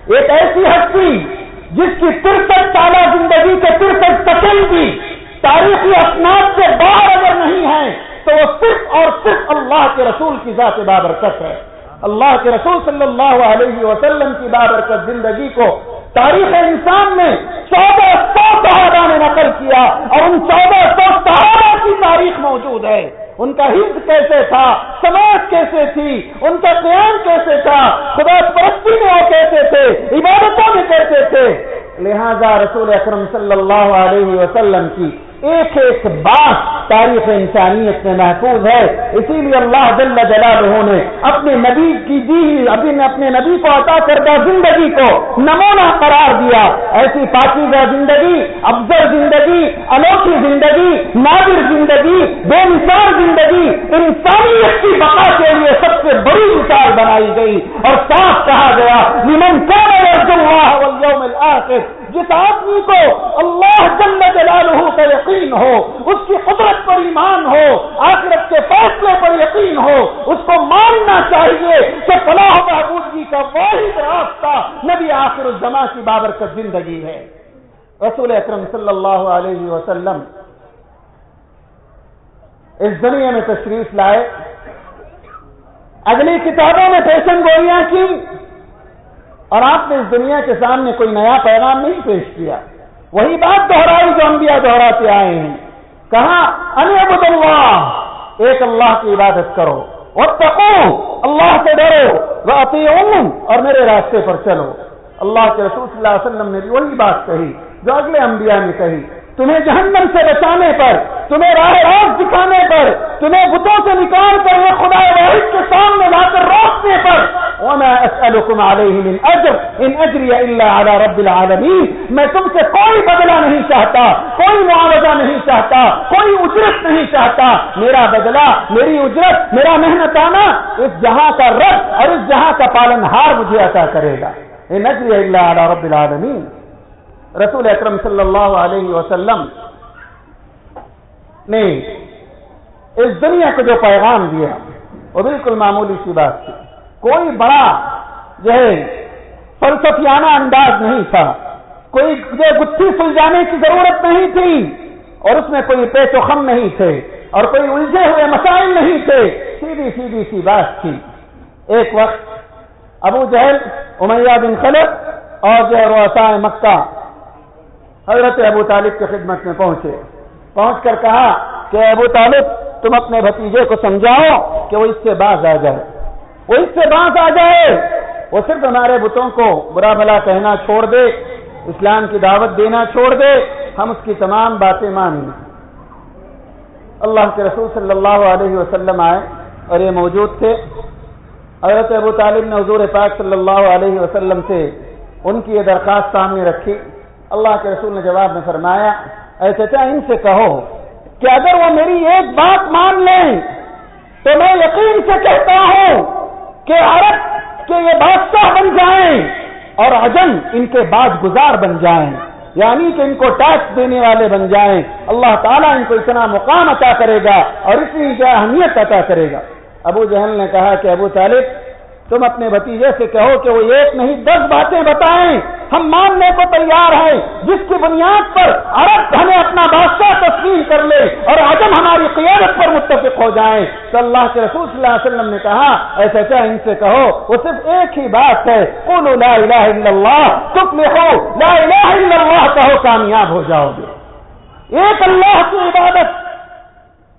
ایک ایسی ہستی جس کی ترسٹھ سالہ زندگی کے ترسٹھ سیکنڈ کی تاریخی اسناد سے باہر اگر نہیں ہے، تو وہ صرف اور صرف اللہ کے رسول کی ذات بابرکت ہے۔ اللہ کے رسول صلی اللہ علیہ وسلم کی بابرکت زندگی کو تاریخ انسان میں چودہ سو صحابہ نے نقل کیا اور ان چودہ سو صحابہ کی تاریخ موجود ہے۔ ان کا حفظ کیسے تھا؟ سماج کیسے تھی؟ ان کا قیام کیسے تھا؟ خدا پرستی میں وہ کیسے تھے؟ عبادتوں میں کیسے تھے؟ لہذا رسول اکرم صلی اللہ علیہ وسلم کی ایک ایک بات تاریخ انسانیت میں محفوظ ہے، اسی لیے اللہ جل جلالہ نے اپنے نبی کی دی ابھی اپنے نبی کو عطا کردہ زندگی کو نمونہ قرار دیا۔ ایسی پاکیزہ زندگی، افضل زندگی، انوکھی زندگی، نادر زندگی، بے مثال زندگی، انسانیت کی بقا کے لیے سب سے بڑی مثال بنائی گئی۔ اور صاف کہا گیا نمن جس آدمی کو اللہ جل جلالہ کا یقین ہو، اس کی قدرت پر ایمان ہو، آخرت کے فیصلے پر یقین ہو، اس کو ماننا چاہیے کہ فلاح محبوبی کا واحد راستہ نبی آخر الزما کی بابرکت زندگی ہے۔ رسول اکرم صلی اللہ علیہ وسلم اس دنیا میں تشریف لائے۔ اگلی کتابوں میں پیشن گوئیاں کی۔ اور آپ نے اس دنیا کے سامنے کوئی نیا پیغام نہیں پیش کیا۔ وہی بات دہرائی جو انبیاء دہراتے آئے ہیں۔ کہا انبد اللہ، ایک اللہ کی عبادت کرو۔ اور تکو اللہ سے ڈرو۔ وہ اور میرے راستے پر چلو۔ اللہ کے رسول صلی اللہ علیہ وسلم نے بھی وہی بات کہی جو اگلے انبیاء نے کہی۔ تمہیں جہنم سے بچانے پر، تمہیں راہ راست دکھانے پر، تمہیں بتوں سے نکال کر یہ خدا واحد کے سامنے لا کر روکنے پر۔ رب العالمین میں تم سے کوئی بدلہ نہیں چاہتا، کوئی معاوضہ نہیں چاہتا، کوئی اجرت نہیں چاہتا۔ میرا بدلہ، میری اجرت، میرا محنت آنا اس جہاں کا رب اور اس جہاں کا پالن ہار مجھے عطا کرے گا۔ نجری اللہ رب العالمین رسول اکرم صلی اللہ علیہ وسلم نے اس دنیا کو جو پیغام دیا وہ بالکل معمولی سی بات تھی۔ کوئی بڑا جو ہے فلسفیانہ انداز نہیں تھا۔ کوئی جو گتھی سلجانے کی ضرورت نہیں تھی اور اس میں کوئی پیش و خم نہیں تھے اور کوئی الجھے ہوئے مسائل نہیں تھے۔ سیدھی سیدھی سی بات تھی۔ ایک وقت ابو جہل، امیہ بن خلق اور جو ہے روسائے مکہ حضرت ابو طالب کی خدمت میں پہنچے۔ پہنچ کر کہا کہ ابو طالب، تم اپنے بھتیجے کو سمجھاؤ کہ وہ اس سے باز آ جائے۔ وہ اس سے باز آ جائے۔ وہ صرف ہمارے بتوں کو برا بھلا کہنا چھوڑ دے، اسلام کی دعوت دینا چھوڑ دے، ہم اس کی تمام باتیں مانیں۔ اللہ کے رسول صلی اللہ علیہ وسلم آئے اور یہ موجود تھے۔ حضرت ابو طالب نے حضور پاک صلی اللہ علیہ وسلم سے ان کی یہ درخواست سامنے رکھی۔ اللہ کے رسول نے جواب میں فرمایا، ایسے ان سے کہو کہ اگر وہ میری ایک بات مان لیں، تو میں یقین سے کہتا ہوں کہ عرب کے یہ بادشاہ بن جائیں اور عجم ان کے بعد گزار بن جائیں یعنی کہ ان کو ٹیکس دینے والے بن جائیں۔ اللہ تعالیٰ ان کو اتنا مقام عطا کرے گا اور اتنی کیا اہمیت عطا کرے گا۔ ابو جہل نے کہا کہ ابو طالب تم اپنے بتیجے سے کہو کہ وہ ایک نہیں، دس باتیں بتائیں۔ ہم ماننے کو تیار ہیں۔ جس کی بنیاد پر عرب ہمیں اپنا بادشاہ تسلیم کر لے اور عجم ہماری قیادت پر متفق ہو جائیں تو اللہ کے رسول صلی اللہ علیہ وسلم نے کہا ایسا کیا ان سے کہو، وہ صرف ایک ہی بات ہے۔ قولوا لا الہ الا اللہ تفلحو لا الہ الا اللہ کہو، کامیاب ہو جاؤ گے۔ ایک اللہ کی عبادت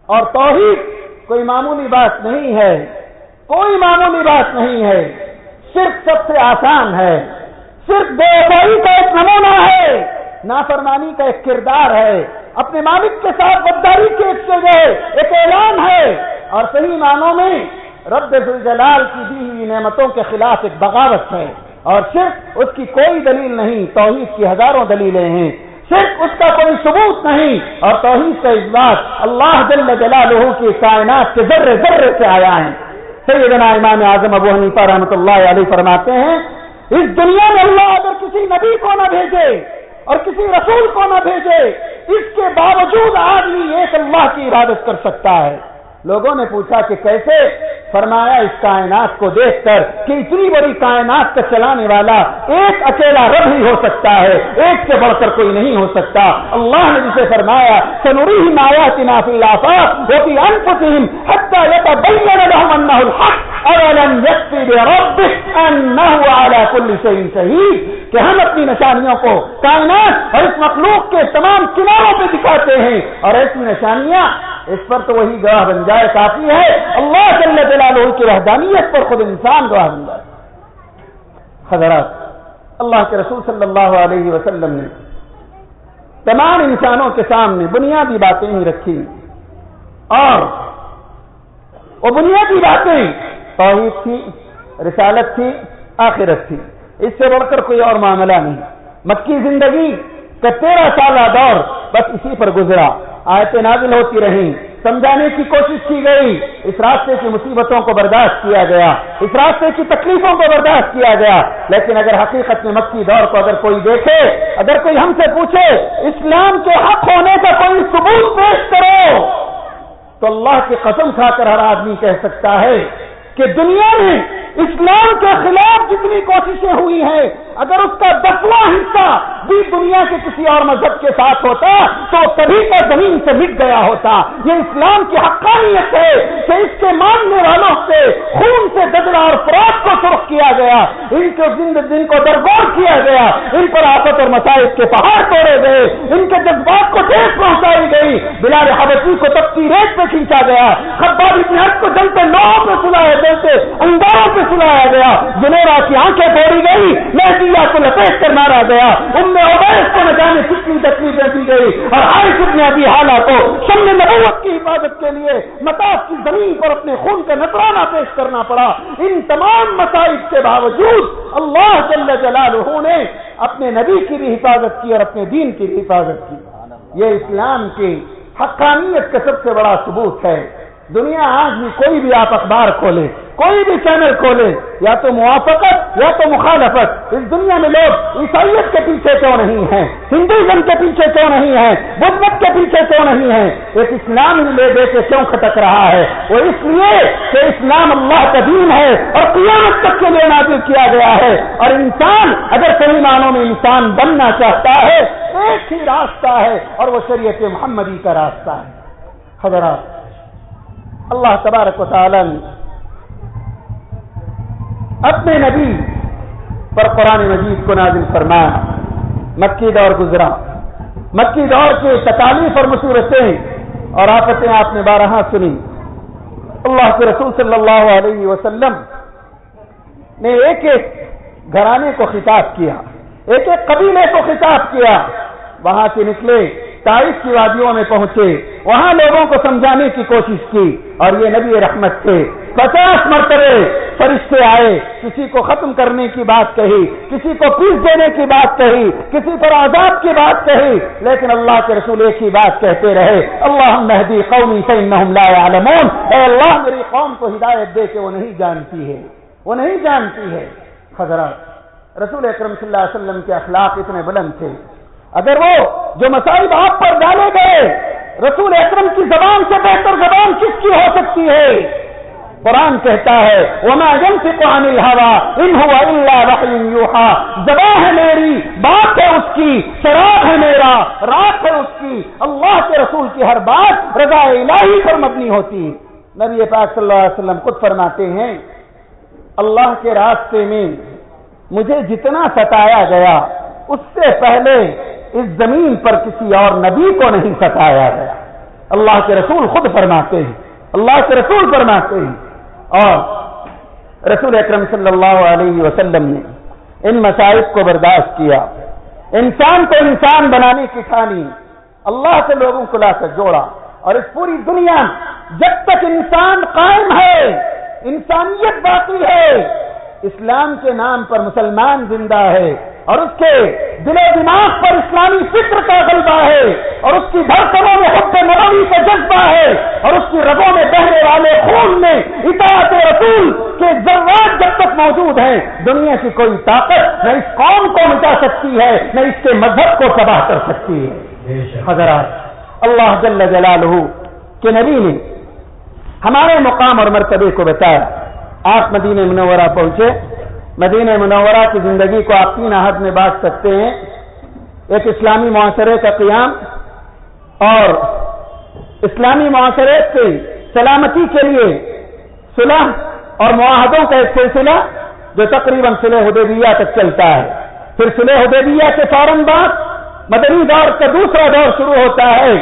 اور توحید کوئی معمولی بات نہیں ہے۔ کوئی معمولی بات نہیں ہے۔ صرف سب سے آسان ہے۔ صرف بے وفائی کا ایک نمونہ ہے۔ نافرمانی کا ایک کردار ہے۔ اپنے مالک کے ساتھ غداری کی ایک جو ایک اعلان ہے۔ اور صحیح معنوں میں، رب جلال کی دی ہوئی نعمتوں کے خلاف ایک بغاوت ہے۔ اور صرف اس کی کوئی دلیل نہیں، توحید کی ہزاروں دلیلیں ہیں۔ صرف اس کا کوئی ثبوت نہیں، اور توحید کا اس بات اللہ جل جلالہ کی کائنات کے ذرے ذرے سے آیا ہے۔ سیدنا امام اعظم ابو حنیفہ رحمۃ اللہ علیہ فرماتے ہیں، اس دنیا میں اللہ اگر کسی نبی کو نہ بھیجے اور کسی رسول کو نہ بھیجے، اس کے باوجود آدمی ایک اللہ کی عبادت کر سکتا ہے۔ لوگوں نے پوچھا کہ کیسے فرمایا اس کائنات کو دیکھ کر کہ اتنی بڑی کائنات کا چلانے والا ایک اکیلا رب ہی ہو سکتا ہے، ایک سے بڑھ کر کوئی نہیں ہو سکتا۔ اللہ نے جسے فرمایا سنوری مایا تنافی وہ بھی الحق۔ اولم يكفي بربك انه على كل شيء شهيد کہ ہم اپنی نشانیوں کو کائنات اور اس مخلوق کے تمام کناروں پہ دکھاتے ہیں اور ایسی نشانیاں، اس پر تو وہی گواہ بن جائے کافی ہے۔ اللہ جل جلالہ کی وحدانیت پر خود انسان گواہ بن جائے۔ حضرات، اللہ کے رسول صلی اللہ علیہ وسلم نے تمام انسانوں کے سامنے بنیادی باتیں ہی رکھی۔ اور وہ بنیادی باتیں توحید تھی رسالت تھی آخرت تھی اس سے بڑھ کر کوئی اور معاملہ نہیں۔ مکی زندگی کا تیرہ سالہ دور بس اسی پر گزرا۔ آیتیں نازل ہوتی رہیں۔ سمجھانے کی کوشش کی گئی۔ اس راستے کی مصیبتوں کو برداشت کیا گیا۔ اس راستے کی تکلیفوں کو برداشت کیا گیا۔ لیکن اگر حقیقت میں مکی دور کو اگر کوئی دیکھے، اگر کوئی ہم سے پوچھے، اسلام کے حق ہونے کا کوئی ثبوت پیش کرو، تو اللہ کی قسم کھا کر ہر آدمی کہہ سکتا ہے کہ دنیا میں اسلام کے خلاف جتنی کوششیں ہوئی ہیں، اگر اس کا دسواں حصہ بھی دنیا کے کسی اور مذہب کے ساتھ ہوتا، تو کبھی کا زمین سے مٹ گیا ہوتا۔ یہ اسلام کی حقانیت ہے کہ اس کے ماننے والوں سے، خون سے ددڑا اور فراق کو سرخ کیا گیا، ان کے دن کو درگور کیا گیا، ان پر آفت اور مسائل کے پہاڑ توڑے گئے، ان کے جذبات کو ٹھیک پہنچائی گئی۔ بلال حبشی کو تبتی ریت پہ کھینچا گیا خبر کو جلتے لوگوں پہ سلایا جلتے انداروں پہ سلایا گیا، جنیرا کی آنکھیں پھوڑی گئی مہدیا کو لپیٹ کر مارا گیا ان میں اویس کو نہ جانے کتنی تکلیفیں دی گئی اور ہر کتنے ابھی حالات کو سب نبوت کی حفاظت کے لیے متاث کی زمین پر اپنے خون کا نذرانہ پیش کرنا پڑا۔ ان تمام مسائل کے باوجود اللہ جل جلالہ نے اپنے نبی کی بھی حفاظت کی اور اپنے دین کی بھی حفاظت کی۔ یہ اسلام کی حقانیت کا سب سے بڑا ثبوت ہے۔ دنیا آج بھی کوئی بھی آپ اخبار کھولے، کوئی بھی چینل کھولے، یا تو موافقت یا تو مخالفت۔ اس دنیا میں لوگ عیسائیت کے پیچھے کیوں نہیں ہیں؟ ہندوزم کے پیچھے کیوں نہیں ہیں؟ بدھ کے پیچھے کیوں نہیں ہیں؟ ایک اسلام ہی لے دے کے کیوں کھٹک رہا ہے؟ وہ اس لیے کہ اسلام اللہ کا دین ہے اور قیامت تک کے لیے نازل کیا گیا ہے۔ اور انسان اگر صحیح معنوں میں انسان بننا چاہتا ہے، ایک ہی راستہ ہے اور وہ شریعت محمدی کا راستہ ہے۔ حضرات اللہ تبارک و تعالی نے اپنے نبی پر قرآن مجید کو نازل فرمایا، مکی دور گزرا۔ مکی دور کے تکالیف اور مصورتیں اور آفتیں آپ نے بارہ سنی۔ اللہ کے رسول صلی اللہ علیہ وسلم نے ایک ایک گھرانے کو خطاب کیا، ایک ایک قبیلے کو خطاب کیا۔ وہاں سے نکلے۔ تاریخ کی وادیوں میں پہنچے، وہاں لوگوں کو سمجھانے کی کوشش کی اور یہ نبی رحمت تھے۔ پچاس مرتبے فرشتے آئے، کسی کو ختم کرنے کی بات کہی، کسی کو پیس دینے کی بات کہی، کسی پر آزاد کی بات کہی، لیکن اللہ کے رسول ایک ہی بات کہتے رہے اللہ مہدی قومی سے عالمون اے اللہ، میری قوم کو ہدایت دے کے وہ نہیں جانتی ہے۔ وہ نہیں جانتی ہے۔ حضرات، رسول اکرم صلی اللہ علیہ وسلم کے اخلاق اتنے بلند تھے۔ اگر وہ جو مسائل آپ پر ڈالے گئے، رسول اکرم کی زبان سے بہتر زبان کس کی ہو سکتی ہے؟ قرآن کہتا ہے، وما ينفق عن الهوى ان هو الا وحي يوحى۔ ہے میری، بات ہے اس کی، شراب ہے میرا، رات ہے اس کی۔ اللہ کے رسول کی ہر بات رضا الہی پر مبنی ہوتی۔ نبی پاک صلی اللہ علیہ وسلم خود فرماتے ہیں، اللہ کے راستے میں مجھے جتنا ستایا گیا، اس سے پہلے اس زمین پر کسی اور نبی کو نہیں ستایا گیا۔ اللہ کے رسول خود فرماتے ہیں۔ اللہ کے رسول فرماتے ہیں۔ اور رسول اکرم صلی اللہ علیہ وسلم نے ان مسائل کو برداشت کیا۔ انسان کو انسان بنانے کی ٹھانی اللہ سے لوگوں کو لا کر جوڑا۔ اور اس پوری دنیا جب تک انسان قائم ہے، انسانیت باقی ہے، اسلام کے نام پر مسلمان زندہ ہے۔ اور اس کے دل و دماغ پر اسلامی فکر کا غلبہ ہے، اور اس کی دھڑکنوں میں حب نروی کا جذبہ ہے، اور اس کی رگوں میں بہنے والے خون میں اطاعت رسول کے ذرات جب تک موجود ہیں، دنیا کی کوئی طاقت نہ اس قوم کو مٹا سکتی ہے، نہ اس کے مذہب کو تباہ کر سکتی ہے۔ حضرات، اللہ جل جلالہ کے نبی نے ہمارے مقام اور مرتبے کو بتایا۔ آپ مدینہ منورہ پہنچے۔ مدینہ منورہ کی زندگی کو آپ تین عہد میں بانٹ سکتے ہیں۔ ایک اسلامی معاشرے کا قیام اور اسلامی معاشرے سے سلامتی کے لیے صلح اور معاہدوں کا ایک سلسلہ جو تقریباً سلح حدیبیہ تک چلتا ہے۔ پھر سلح حدیبیہ کے فوراً بعد مدنی دور کا دوسرا دور شروع ہوتا ہے،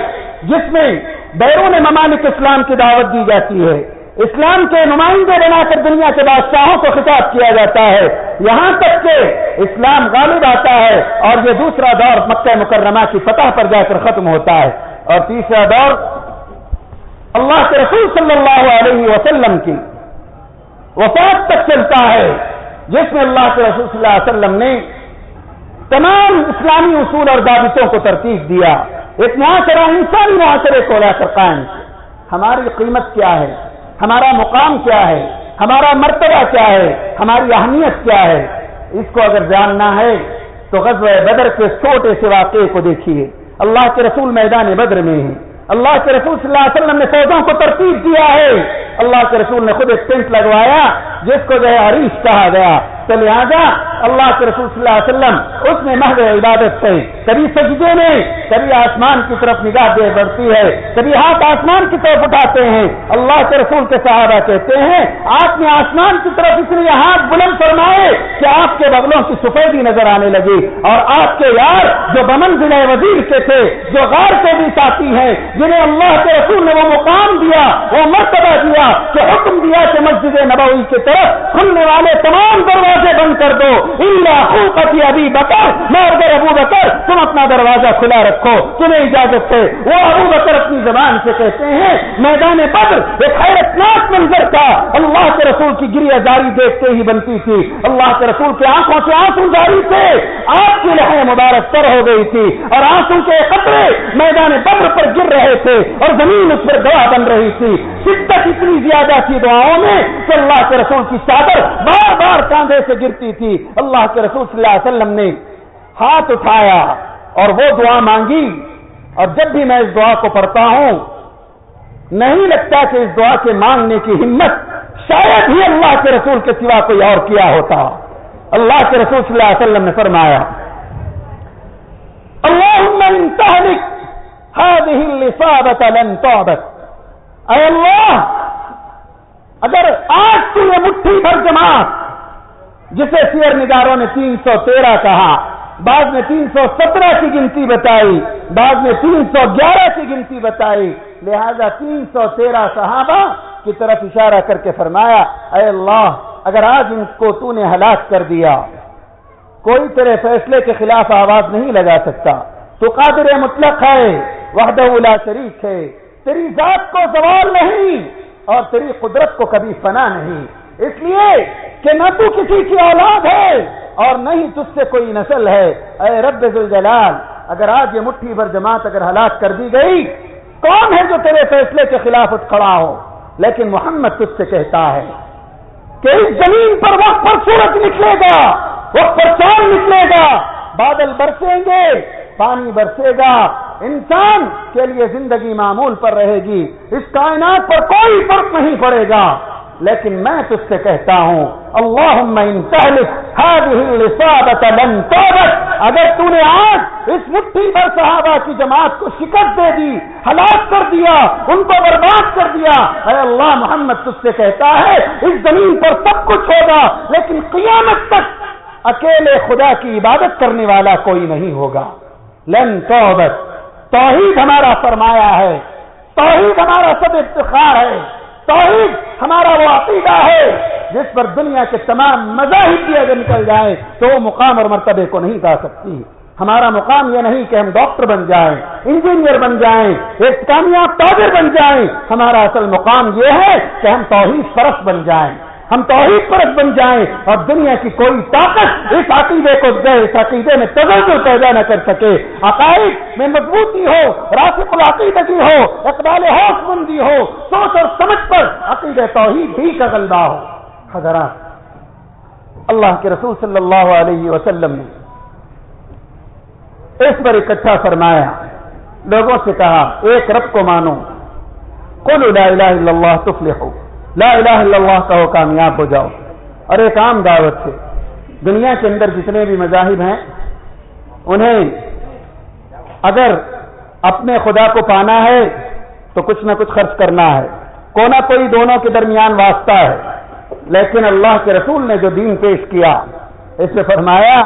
جس میں بیرون ممالک اسلام کی دعوت دی جاتی ہے۔ اسلام کے نمائندے بنا کر دنیا کے بادشاہوں کو خطاب کیا جاتا ہے۔ یہاں تک کہ اسلام غالب آتا ہے اور یہ دوسرا دور مکہ مکرمہ کی فتح پر جا کر ختم ہوتا ہے۔ اور تیسرا دور اللہ کے رسول صلی اللہ علیہ وسلم کی وفات تک چلتا ہے، جس میں اللہ کے رسول صلی اللہ علیہ وسلم نے تمام اسلامی اصول اور ضابطوں کو ترتیب دیا۔ ایک معاشرہ انسانی معاشرے کو لا کر قائم۔ ہماری قیمت کیا ہے؟ ہمارا مقام کیا ہے؟ ہمارا مرتبہ کیا ہے؟ ہماری اہمیت کیا ہے؟ اس کو اگر جاننا ہے، تو غزوہ بدر کے چھوٹے سے واقعے کو دیکھیے۔ اللہ کے رسول میدان بدر میں ہیں۔ اللہ کے رسول صلی اللہ علیہ وسلم نے فوجوں کو ترتیب دیا ہے۔ اللہ کے رسول نے خود ایک ٹینٹ لگوایا، جس کو جو ہے عریش کہا گیا۔ تو لہٰذا اللہ کے رسول صلی اللہ علیہ وسلم اس میں محض عبادت سے کبھی سجدے میں کبھی آسمان کی طرف نگاہ دے بڑھتی ہے کبھی ہاتھ آسمان کی طرف اٹھاتے ہیں۔ اللہ کے رسول کے صحابہ کہتے ہیں، آپ نے آسمان کی طرف اس لیے ہاتھ بلند فرمائے کہ آپ کے بغلوں کی سفیدی نظر آنے لگی۔ اور آپ کے یار جو بمن ضلع وزیر کے تھے، جو غار کے بھی ساتھی ہیں، جنہیں اللہ کے رسول نے وہ مقام دیا، وہ مرتبہ دیا کہ حکم دیا کہ مسجد نبوی کی طرف کھلنے والے تمام دروازے دروازے بند کر دو۔ خوبی ابھی بکر۔ میں ابو بکر، تم اپنا دروازہ کھلا رکھو۔ تمہیں اجازت ہے۔ وہ ابو بکر اپنی زبان سے کہتے ہیں، میدان بدر ایک حیرتناک منظر تھا۔ اللہ کے رسول کی گریا جاری دیکھتے ہی بنتی تھی۔ اللہ کے رسول کے آنکھوں سے آنسو جاری تھے۔ آپ کی لہر مبارک تر ہو گئی تھی اور آنسو کے قطرے میدان بدر پر گر رہے تھے اور زمین اس پر گواہ بن رہی تھی۔ شدت اتنی زیادہ تھی دعاؤں میں کہ اللہ کے رسول کی چادر بار بار کاندھے سے گرتی تھی۔ اللہ کے رسول صلی اللہ علیہ وسلم نے ہاتھ اٹھایا اور وہ دعا مانگی۔ اور جب بھی میں اس دعا کو پڑھتا ہوں، نہیں لگتا کہ اس دعا کے مانگنے کی ہمت شاید ہی اللہ کے رسول کے سوا کوئی اور کیا ہوتا۔ اللہ کے رسول صلی اللہ علیہ وسلم نے فرمایا اے اللہ، اگر آج تو یہ مٹھی بھر جماعت جسے سیر نگاروں نے تین سو تیرہ کہا، بعد میں تین سو سترہ کی گنتی بتائی، بعد میں تین سو گیارہ کی گنتی بتائی۔ لہذا تین سو تیرہ صحابہ کی طرف اشارہ کر کے فرمایا، اے اللہ، اگر آج ان کو تو نے ہلاک کر دیا، کوئی تیرے فیصلے کے خلاف آواز نہیں لگا سکتا۔ تو قادر مطلق ہے، وحدہ لا شریک ہے۔ تیری ذات کو سوال نہیں اور تیری قدرت کو کبھی فنا نہیں۔ اس لیے کہ نہ تو کسی کی اولاد ہے اور نہ ہی تجھ سے کوئی نسل ہے۔ اے رب ذوالجلال اگر آج یہ مٹھی بھر جماعت اگر ہلاک کر دی گئی، کون ہے جو تیرے فیصلے کے خلاف کھڑا ہو؟ لیکن محمد تجھ سے کہتا ہے کہ اس زمین پر وقت پر سورج نکلے گا، وقت پر چاند نکلے گا، بادل برسیں گے، پانی برسے گا۔ انسان کے لیے زندگی معمول پر رہے گی، اس کائنات پر کوئی فرق نہیں پڑے گا۔ لیکن میں تجھ سے کہتا ہوں اللہ اگر تو نے آج اس مٹھی پر صحابہ کی جماعت کو شکست دے دی، ہلاک کر دیا، ان کو برباد کر دیا، اے اللہ محمد تجھ سے کہتا ہے، اس زمین پر سب کچھ ہوگا، لیکن قیامت تک اکیلے خدا کی عبادت کرنے والا کوئی نہیں ہوگا۔ لن توبت توحید ہمارا فرمایا ہے۔ توحید ہمارا سب افتخار ہے۔ توحید ہمارا وہ عقیدہ ہے جس پر دنیا کے تمام مذاہب بھی اگر نکل جائیں تو وہ مقام اور مرتبے کو نہیں گا سکتی۔ ہمارا مقام یہ نہیں کہ ہم ڈاکٹر بن جائیں، انجینئر بن جائیں، ایک کامیاب تاجر بن جائیں۔ ہمارا اصل مقام یہ ہے کہ ہم توحید فرق بن جائیں۔ ہم توحید پرت بن جائیں اور دنیا کی کوئی طاقت اس عقیدے کو اس عقیدے میں تجربہ پیدا نہ کر سکے۔ عقائد میں مضبوطی ہو راسک العقیدگی ہو، اقبال حوص بندی ہو، سوچ اور سمجھ پر عقید توحید ہی کا غلبہ ہو۔ حضرات، اللہ کے رسول صلی اللہ علیہ وسلم نے اس پر اکٹھا فرمایا۔ لوگوں سے کہا، ایک رب کو مانو۔ کل لا الہ الا اللہ تفلحو لا الہ الا اللہ کہو کامیاب ہو جاؤ۔ اور ایک عام دعوت سے، دنیا کے اندر جتنے بھی مذاہب ہیں، انہیں اگر اپنے خدا کو پانا ہے، تو کچھ نہ کچھ خرچ کرنا ہے۔ کونا کوئی دونوں کے درمیان واسطہ ہے۔ لیکن اللہ کے رسول نے جو دین پیش کیا، اس سے فرمایا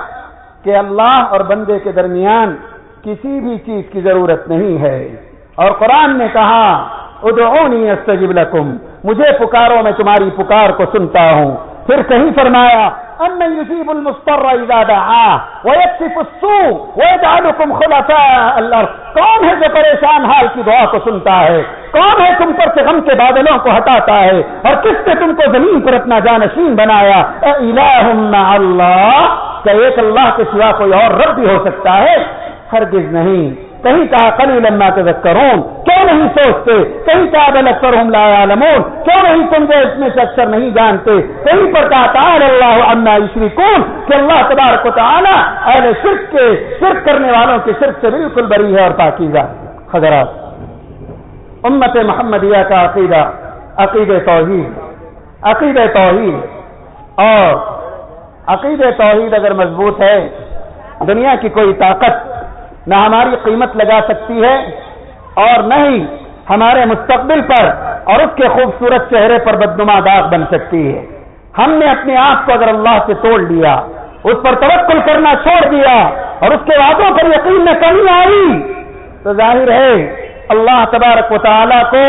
کہ اللہ اور بندے کے درمیان کسی بھی چیز کی ضرورت نہیں ہے۔ اور قرآن نے کہا، ادعونی استجب لکم۔ مجھے پکارو، میں تمہاری پکار کو سنتا ہوں۔ پھر کہیں فرمایا یجیب المستر اذا دعا ويكشف السوء ويجعلكم خلفاء الارض کون ہے جو پریشان حال کی دعا کو سنتا ہے؟ کون ہے تم پر سے غم کے بادلوں کو ہٹاتا ہے؟ اور کس نے تم کو زمین پر اپنا جانشین بنایا؟ الہ اللہ کہ ایک اللہ کے سوا کوئی اور رب بھی ہو سکتا ہے؟ ہرگز نہیں۔ کہیں کہا کلی لما تذکرون؟ کیوں نہیں سوچتے؟ کہیں کہا بل اکثر ہم لا عالمون کیوں نہیں تم جو اس میں سے اکثر نہیں جانتے؟ کہیں پر کہا تعالی اللہ عما یشرکون؟ کہ اللہ تبارک و تعالی اہل شرک کے شرک کرنے والوں کے شرک سے بالکل بری ہے اور پاکیزہ حضرات امت محمدیہ کا عقیدہ عقید توحید عقید توحید۔ اور عقید توحید اگر مضبوط ہے، دنیا کی کوئی طاقت نہ ہماری قیمت لگا سکتی ہے اور نہ ہی ہمارے مستقبل پر اور اس کے خوبصورت چہرے پر بدنما داغ بن سکتی ہے۔ ہم نے اپنے آپ کو اگر اللہ سے توڑ لیا، اس پر توکل کرنا چھوڑ دیا اور اس کے وعدوں پر یقین میں کمی آئی، تو ظاہر ہے اللہ تبارک و تعالی کو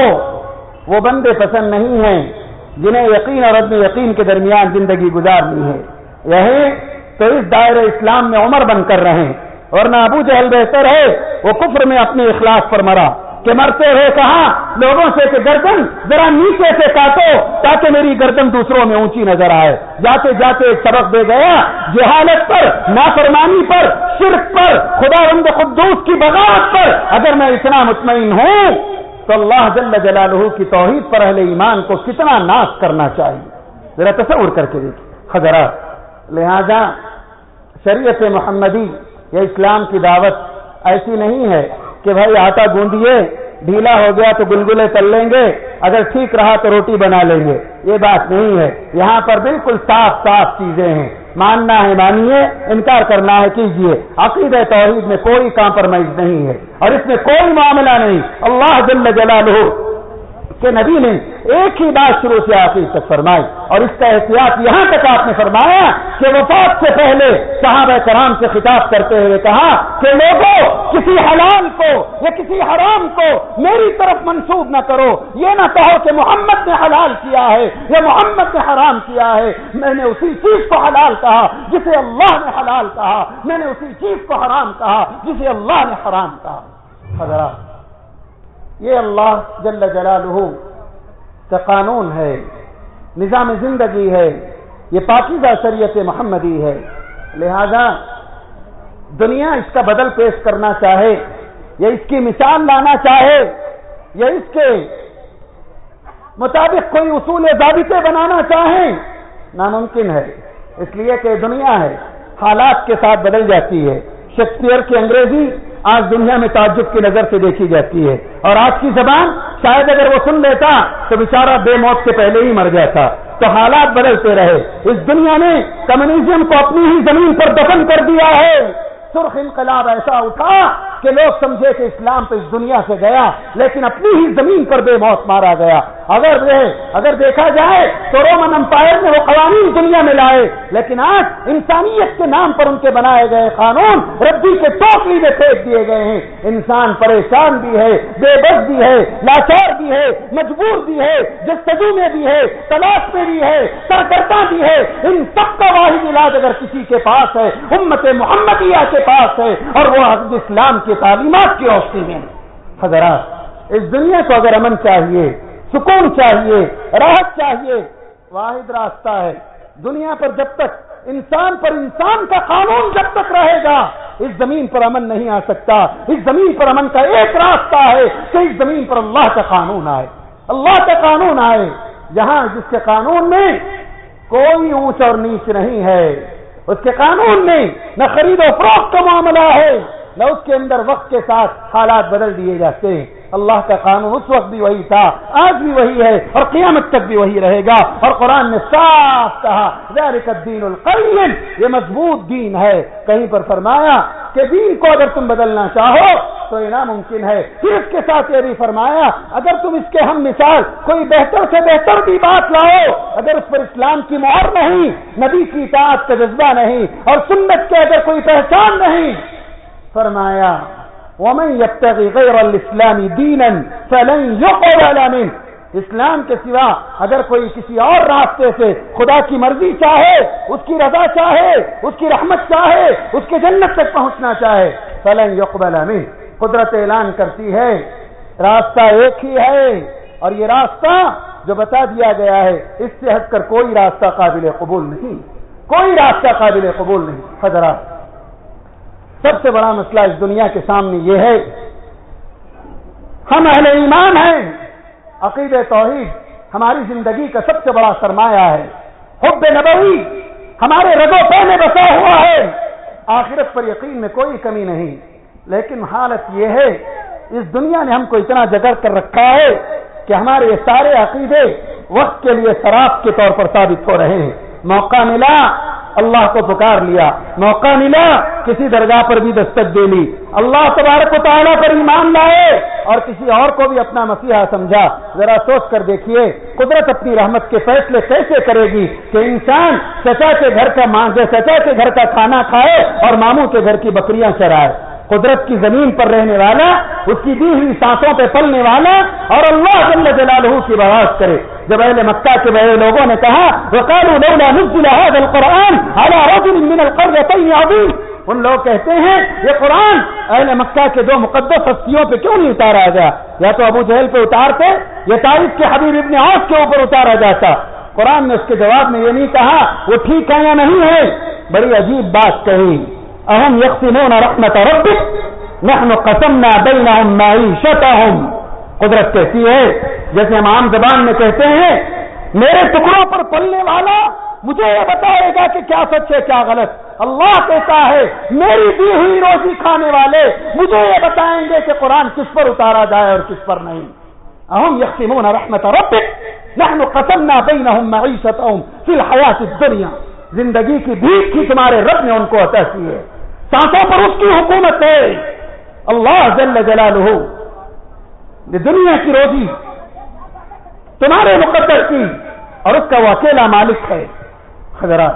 وہ بندے پسند نہیں ہیں جنہیں یقین اور عدم یقین کے درمیان زندگی گزارنی ہے۔ یہی تو اس دائر اسلام میں عمر بن کر رہے ہیں ورنہ ابو جہل بہتر ہے، وہ کفر میں اپنے اخلاص پر مرا کہ مرتے ہوئے کہا، لوگوں سے کہ گردن ذرا نیچے سے کاٹو تاکہ میری گردن دوسروں میں اونچی نظر آئے۔ جاتے جاتے ایک سبق دے گیا، جہالت پر، نافرمانی پر، شرک پر خدا رند قدوس کی بغاوت پر۔ اگر میں اتنا مطمئن ہوں تو اللہ جل جلالہ کی توحید پر اہل ایمان کو کتنا ناش کرنا چاہیے۔ ذرا تصور کر کے دیکھیے۔ حضرات لہذا شریعت محمدی یا اسلام کی دعوت ایسی نہیں ہے کہ بھائی آٹا گوندیے ڈھیلا ہو گیا تو گلگلے تل لیں گے، اگر ٹھیک رہا تو روٹی بنا لیں گے۔ یہ بات نہیں ہے۔ یہاں پر بالکل صاف صاف چیزیں ہیں۔ ماننا ہے، مانیے، انکار کرنا ہے کیجیے عقید توحید میں کوئی کمپرومائز نہیں ہے۔ اور اس میں کوئی معاملہ نہیں۔ اللہ جل جلالہ کہ نبی نے ایک ہی بات شروع سے آخر تک فرمائی اور اس کا احتیاط یہاں تک آپ نے فرمایا کہ وفات سے پہلے صحابہ کرام سے خطاب کرتے ہوئے کہا کہ لوگوں کسی حلال کو یا کسی حرام کو میری طرف منسوب نہ کرو۔ یہ نہ کہو کہ محمد نے حلال کیا ہے یا محمد نے حرام کیا ہے۔ میں نے اسی چیز کو حلال کہا جسے اللہ نے حلال کہا۔ میں نے اسی چیز کو حرام کہا جسے اللہ نے حرام کہا۔ حضرات یہ اللہ جل جلالہ کا قانون ہے، نظام زندگی ہے، یہ پاکیزہ شریعت محمدی ہے۔ لہذا دنیا اس کا بدل پیش کرنا چاہے، یا اس کی مثال لانا چاہے، یا اس کے مطابق کوئی اصول ضابطے بنانا چاہیں ناممکن ہے۔ اس لیے کہ دنیا ہے، حالات کے ساتھ بدل جاتی ہے۔ شیکسپیئر کی انگریزی آج دنیا میں تعجب کی نظر سے دیکھی جاتی ہے اور آج کی زبان شاید اگر وہ سن لیتا تو بیچارہ بے موت سے پہلے ہی مر جاتا تو حالات بدلتے رہے۔ اس دنیا نے کمیونزم کو اپنی ہی زمین پر دفن کر دیا ہے۔ سرخ انقلاب ایسا اٹھا کہ لوگ سمجھے کہ اسلام تو اس دنیا سے گیا لیکن اپنی ہی زمین پر بے موت مارا گیا۔ اگر اگر دیکھا جائے تو رومن امپائر نے وہ قوانین دنیا میں لائے، لیکن آج انسانیت کے نام پر ان کے بنائے گئے قانون ردی کے ٹوکری میں پھینک دیے گئے ہیں۔ انسان پریشان بھی ہے، بے بس بھی ہے، لاچار بھی ہے، مجبور بھی ہے، جستجو میں بھی ہے، تلاش میں بھی ہے سرکرتا بھی ہے۔ ان سب کا واحد علاج اگر کسی کے پاس ہے، امت محمدیہ کے پاس ہے، اور وہ حضرت اسلام کے تعلیمات کی روشنی میں۔ حضرات، اس دنیا کو اگر امن چاہیے سکون چاہیے، راحت چاہیے، واحد راستہ ہے۔ دنیا پر جب تک انسان پر انسان کا قانون جب تک رہے گا، اس زمین پر امن نہیں آ سکتا۔ اس زمین پر امن کا ایک راستہ ہے کہ اس زمین پر اللہ کا قانون آئے۔ اللہ کا قانون آئے۔ جہاں جس کے قانون میں کوئی اونچ اور نیچ نہیں ہے، اس کے قانون میں نہ خرید و فروخت کا معاملہ ہے، نہ اس کے اندر وقت کے ساتھ حالات بدل دیے جاتے۔ ہیں اللہ کا قانون اس وقت بھی وہی تھا، آج بھی وہی ہے اور قیامت تک بھی وہی رہے گا۔ اور قرآن نے صاف کہا، ذالک الدین القیم، یہ مضبوط دین ہے۔ کہیں پر فرمایا کہ دین کو اگر تم بدلنا چاہو تو یہ ناممکن ہے۔ پھر اس کے ساتھ یہ بھی فرمایا، اگر تم اس کے ہم مثال، کوئی بہتر سے بہتر بھی بات لاؤ، اگر اس پر اسلام کی مہر نہیں، نبی کی اطاعت کا جذبہ نہیں، اور سنت کے اگر کوئی پہچان نہیں، فرمایا ومن يبتغي غير الاسلام دينا فلن يقبل منه۔ اسلام کے سوا اگر کوئی کسی اور راستے سے خدا کی مرضی چاہے، اس کی رضا چاہے، اس کی رحمت چاہے، اس کے جنت تک پہنچنا چاہے، فلن يقبل منه۔ قدرت اعلان کرتی ہے۔ راستہ ایک ہی ہے۔ اور یہ راستہ جو بتا دیا گیا ہے، اس سے ہٹ کر کوئی راستہ قابل قبول نہیں۔ کوئی راستہ قابل قبول نہیں۔ حضرات سب سے بڑا مسئلہ اس دنیا کے سامنے یہ ہے، ہم اہل ایمان ہیں عقید توحید ہماری زندگی کا سب سے بڑا سرمایہ ہے، حب نبوی ہمارے رگو پہ میں بسا ہوا ہے، آخرت پر یقین میں کوئی کمی نہیں۔ لیکن حالت یہ ہے، اس دنیا نے ہم کو اتنا جگر کر رکھا ہے کہ ہمارے یہ سارے عقیدے وقت کے لیے شراب کے طور پر ثابت ہو رہے ہیں۔ موقع ملا اللہ کو پکار لیا، موقع ملا، کسی درگاہ پر بھی دستک دے لی۔ اللہ تبارک و تعالیٰ پر ایمان لائے اور کسی اور کو بھی اپنا مسیحا سمجھا۔ ذرا سوچ کر دیکھیے، قدرت اپنی رحمت کے فیصلے کیسے کرے گی کہ انسان چچا کے گھر کا مانگے چچا کے گھر کا کھانا کھائے اور ماموں کے گھر کی بکریاں چرائے۔ قدرت کی زمین پر رہنے والا، اس کی دی ہوئی سانسوں پہ پلنے والا اور اللہ جل جلالہ کی بواز کرے۔ جب اہل مکہ کے بڑے لوگوں نے کہا، وقالوا لولا نزل هذا القرآن على رجل من القريتين عظيم۔ ان لوگ کہتے ہیں، یہ قرآن اہل مکہ کے دو مقدس ہستیوں پہ کیوں نہیں اتارا گیا؟ یا تو ابو جہل پہ اتارتے، یا تاریخ کے حبیب ابن عوف کے اوپر اتارا جاتا۔ قرآن نے اس کے جواب میں یہ نہیں کہا، وہ ٹھیک ہے یا نہیں ہے بڑی عجیب بات کہی۔ اہم یقینون رحمت ربک نحن قسمنا بینہم معیشتہم قدرت کیسی ہے، جیسے ہم عام زبان میں کہتے ہیں، میرے ٹکڑوں پر پلنے والا مجھے یہ بتائے گا کہ کیا سچ ہے، کیا غلط۔ اللہ کہتا ہے، میری دی ہوئی روزی کھانے والے مجھے یہ بتائیں گے کہ قرآن کس پر اتارا جائے اور کس پر نہیں۔ اہم یقینون رحمت ربک، نحن قسمنا بینہم معیشتہم فی الحیات الدنیا۔ زندگی کی بھیک کی تمہارے رب نے ان کو عطا کی ہے۔ سانسوں پر اس کی حکومت ہے۔ اللہ جل جلالہ یہ دنیا کی روزی، تمہارے مقدر کی، اور اس کا وہ اکیلا مالک ہے۔ حضرات،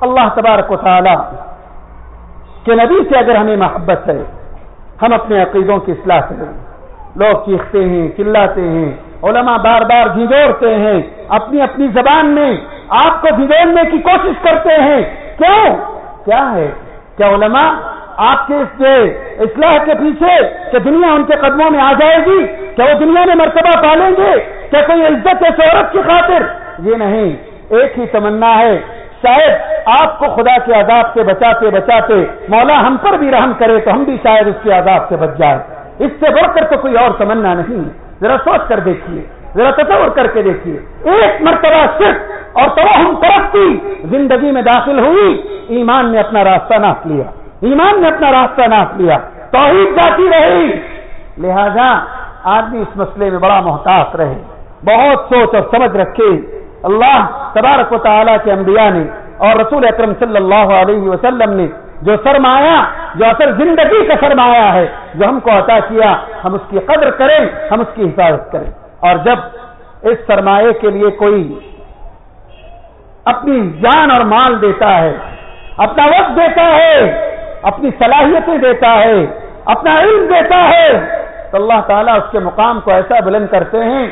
اللہ تبارک و تعالی کے نبی سے اگر ہمیں محبت ہے، ہم اپنے عقیدوں کی اصلاح کریں لوگ چیختے ہیں، چلاتے ہیں، علماء بار بار جھجوڑتے ہیں۔ اپنی اپنی زبان میں آپ کو بھگوڑنے کی کوشش کرتے ہیں۔ کیوں؟ کیا ہے؟ کیا علماء آپ کے اس اصلاح کے پیچھے کہ دنیا ان کے قدموں میں آ جائے گی کیا وہ دنیا میں مرتبہ پالیں گے کیا کوئی عزت ہے شہرت کی خاطر۔ یہ نہیں، ایک ہی تمنا ہے۔ شاید آپ کو خدا کے عذاب سے بچاتے بچاتے مولا ہم پر بھی رحم کرے تو ہم بھی شاید اس کے عذاب سے بچ جائے اس سے بڑھ کر تو کوئی اور تمنا نہیں۔ ذرا سوچ کر دیکھیے، ذرا تصور کر کے دیکھیے۔ ایک مرتبہ صرف اور توہم ترقی زندگی میں داخل ہوئی، ایمان نے اپنا راستہ ناپ لیا ایمان نے اپنا راستہ ناپ لیا، توحید جاتی رہی۔ لہذا آدمی اس مسئلے میں بڑا محتاط رہے۔ بہت سوچ اور سمجھ رکھے۔ اللہ تبارک و تعالیٰ کے انبیاء نے اور رسول اکرم صلی اللہ علیہ وسلم نے جو سرمایہ جو اصل زندگی کا سرمایہ ہے، جو ہم کو عطا کیا، ہم اس کی قدر کریں، ہم اس کی حفاظت کریں۔ اور جب اس سرمایہ کے لیے کوئی اپنی جان اور مال دیتا ہے، اپنا وقت دیتا ہے اپنی صلاحیتیں دیتا ہے، اپنا علم دیتا ہے، تو اللہ تعالیٰ اس کے مقام کو ایسا بلند کرتے ہیں،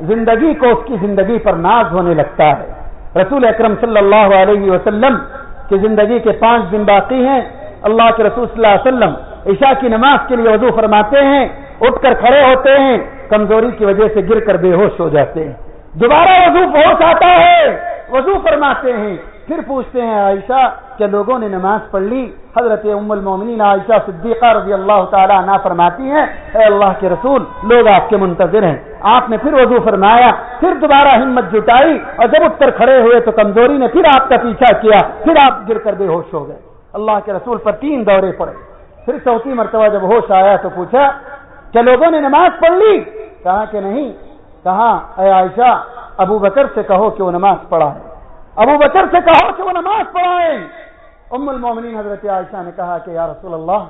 زندگی کو اس کی زندگی پر ناز ہونے لگتا ہے۔ رسول اکرم صلی اللہ علیہ وسلم کی زندگی کے پانچ دن باقی ہیں۔ اللہ کے رسول صلی اللہ علیہ وسلم عشاء کی نماز کے لیے وضو فرماتے ہیں، اٹھ کر کھڑے ہوتے ہیں، کمزوری کی وجہ سے گر کر بے ہوش ہو جاتے ہیں۔ دوبارہ وضو ہوش آتا ہے، وضو فرماتے ہیں۔ پھر پوچھتے ہیں عائشہ کہ لوگوں نے نماز پڑھ لی؟ حضرت ام المومنین عائشہ صدیقہ رضی اللہ تعالیٰ عنہ فرماتی ہیں، اے اللہ کے رسول، لوگ آپ کے منتظر ہیں۔ آپ نے پھر وضو فرمایا، پھر دوبارہ ہمت جٹائی اور جب اٹھ کر کھڑے ہوئے تو کمزوری نے پھر آپ کا پیچھا کیا، پھر آپ گر کر بے ہوش ہو گئے۔ اللہ کے رسول پر تین دورے پڑے۔ پھر چوتھی مرتبہ جب ہوش آیا تو پوچھا کہ لوگوں نے نماز پڑھ لی؟ کہا کہ نہیں، کہا، اے عائشہ، ابو بکر سے کہو کہ وہ نماز پڑھا ہے۔ ابو بکر سے کہو کہ وہ نماز پڑھائیں۔ ام المومنین حضرت عائشہ نے کہا کہ یا رسول اللہ،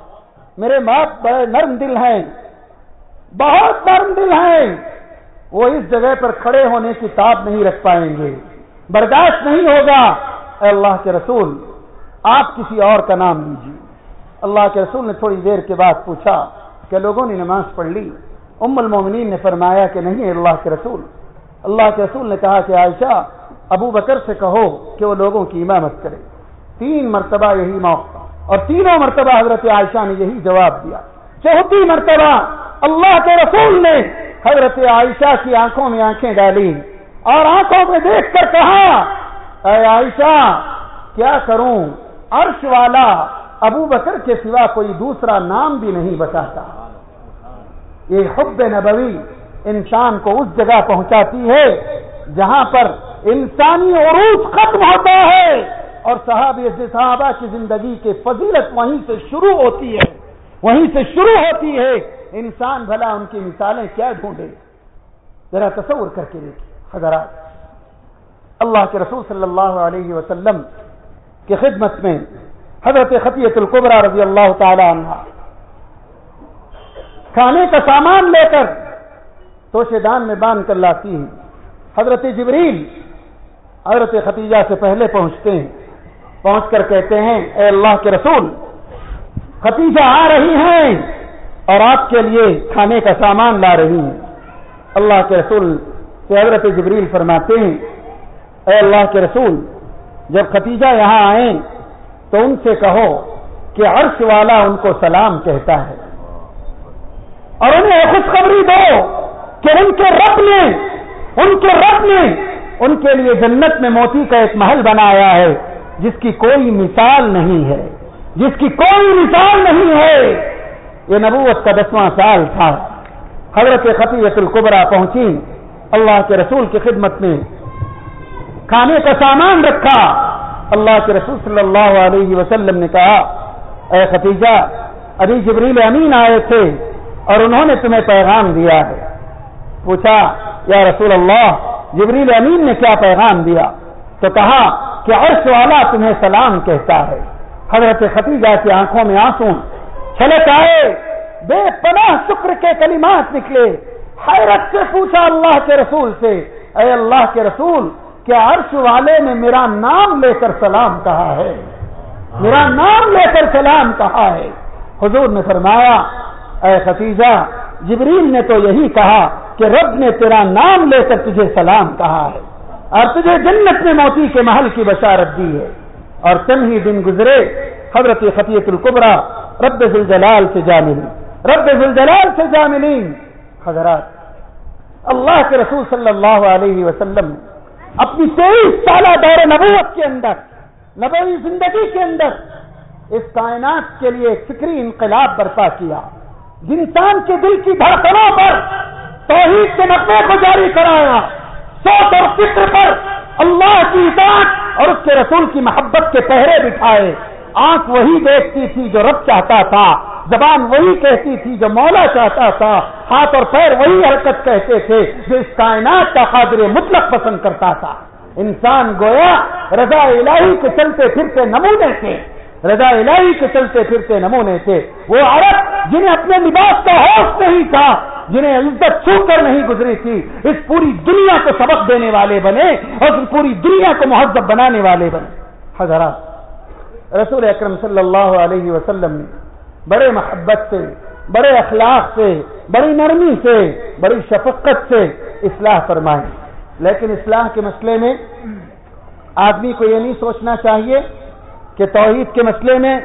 میرے باپ بڑے نرم دل ہیں، بہت نرم دل ہیں۔ وہ اس جگہ پر کھڑے ہونے کی تاب نہیں رکھ پائیں گے۔ برداشت نہیں ہوگا۔ اے اللہ کے رسول، آپ کسی اور کا نام لیجیے۔ اللہ کے رسول نے تھوڑی دیر کے بعد پوچھا کہ لوگوں نے نماز پڑھ لی؟ ام المومنین نے فرمایا کہ نہیں اللہ کے رسول۔ اللہ کے رسول نے کہا کہ عائشہ ابو بکر سے کہو کہ وہ لوگوں کی امامت کرے۔ تین مرتبہ یہی موقع اور تینوں مرتبہ حضرت عائشہ نے یہی جواب دیا۔ چوتھی مرتبہ اللہ کے رسول نے حضرت عائشہ کی آنکھوں میں آنکھیں ڈالی اور آنکھوں میں دیکھ کر کہا، اے عائشہ، کیا کروں؟ عرش والا ابو بکر کے سوا کوئی دوسرا نام بھی نہیں بتاتا۔ یہ حب نبوی انسان کو اس جگہ پہنچاتی ہے جہاں پر انسانی عروج ختم ہوتا ہے اور صحابی صحابہ کی زندگی کے فضیلت وہیں سے شروع ہوتی ہے، وہیں سے شروع ہوتی ہے۔ انسان بھلا ان کی مثالیں کیا ڈھونڈے؟ ذرا تصور کر کے دیکھیں حضرات، اللہ کے رسول صلی اللہ علیہ وسلم کی خدمت میں حضرت خطیت القبرا رضی اللہ تعالی عنہ کھانے کا سامان لے کر توشے دان میں باندھ کر لاتی ہیں۔ حضرت جبریل حضرت ختیجہ سے پہلے پہنچتے ہیں۔ پہنچ کر کہتے ہیں، اے اللہ کے رسول ختیجہ آ رہی ہیں اور آپ کے لیے کھانے کا سامان لا رہی ہیں۔ اللہ کے رسول سے حضرت جبریل فرماتے ہیں، اے اللہ کے رسول، جب ختیجہ یہاں آئیں تو ان سے کہو کہ عرش والا ان کو سلام کہتا ہے۔ اور انہیں خوشخبری دو کہ ان کے رب نے، ان کے رب نے ان کے لیے جنت میں موتی کا ایک محل بنایا ہے، جس کی کوئی مثال نہیں ہے۔ جس کی کوئی مثال نہیں ہے۔ یہ نبوت کا دسواں سال تھا۔ حضرت خطیت القبرا پہنچی اللہ کے رسول کی خدمت میں کھانے کا سامان رکھا۔ اللہ کے رسول صلی اللہ علیہ وسلم نے کہا، اے ختیجہ ابھی جبریل امین آئے تھے اور انہوں نے تمہیں پیغام دیا ہے۔ پوچھا، یا رسول اللہ جبریل امین نے کیا پیغام دیا تو کہا کہ عرش والا تمہیں سلام کہتا ہے۔ حضرت ختیجہ کی آنکھوں میں آنسو چھلک آئے۔ بے پناہ شکر کے کلمات نکلے۔ حیرت سے پوچھا اللہ کے رسول سے، اے اللہ کے رسول، کیا عرش والے نے میرا نام لے کر سلام کہا ہے؟ میرا نام لے کر سلام کہا ہے۔ حضور نے فرمایا اے ختیجہ جبریل نے تو یہی کہا کہ رب نے تیرا نام لے کر تجھے سلام کہا ہے اور تجھے جنت میں موتی کے محل کی بشارت دی ہے۔ اور چند ہی دن گزرے، حضرت خطیت القبرا رب ذوالجلال سے جا ملی رب ذوالجلال سے جا ملی حضرات، اللہ کے رسول صلی اللہ علیہ وسلم اپنی تیئیس سالہ دور نبوت کے اندر، نبوی زندگی کے اندر اس کائنات کے لیے ایک فکری انقلاب برپا کیا۔ انسان کے دل کی دھڑکنوں پر توحید کے نقبے کو جاری کرایا سوچ اور فکر پر اللہ کی اطاعت اور اس کے رسول کی محبت کے پہرے بٹھائے۔ آنکھ وہی دیکھتی تھی جو رب چاہتا تھا، زبان وہی کہتی تھی جو مولا چاہتا تھا، ہاتھ اور پیر وہی حرکت کہتے تھے جو اس کائنات کا قادر مطلق پسند کرتا تھا۔ انسان گویا رضا الہی کے چلتے پھرتے نمونے تھے۔ رضا الہی کے چلتے پھرتے نمونے تھے۔ وہ عورت جنہیں اپنے لباس کا ہوش نہیں تھا، جنہیں عزت چھو کر نہیں گزری تھی، اس پوری دنیا کو سبق دینے والے بنے اور اس پوری دنیا کو مہذب بنانے والے بنے۔ حضرات، رسول اکرم صلی اللہ علیہ وسلم نے بڑے محبت سے، بڑے اخلاق سے، بڑی نرمی سے، بڑی شفقت سے اصلاح فرمائی۔ لیکن اصلاح کے مسئلے میں آدمی کو یہ نہیں سوچنا چاہیے کہ توحید کے مسئلے میں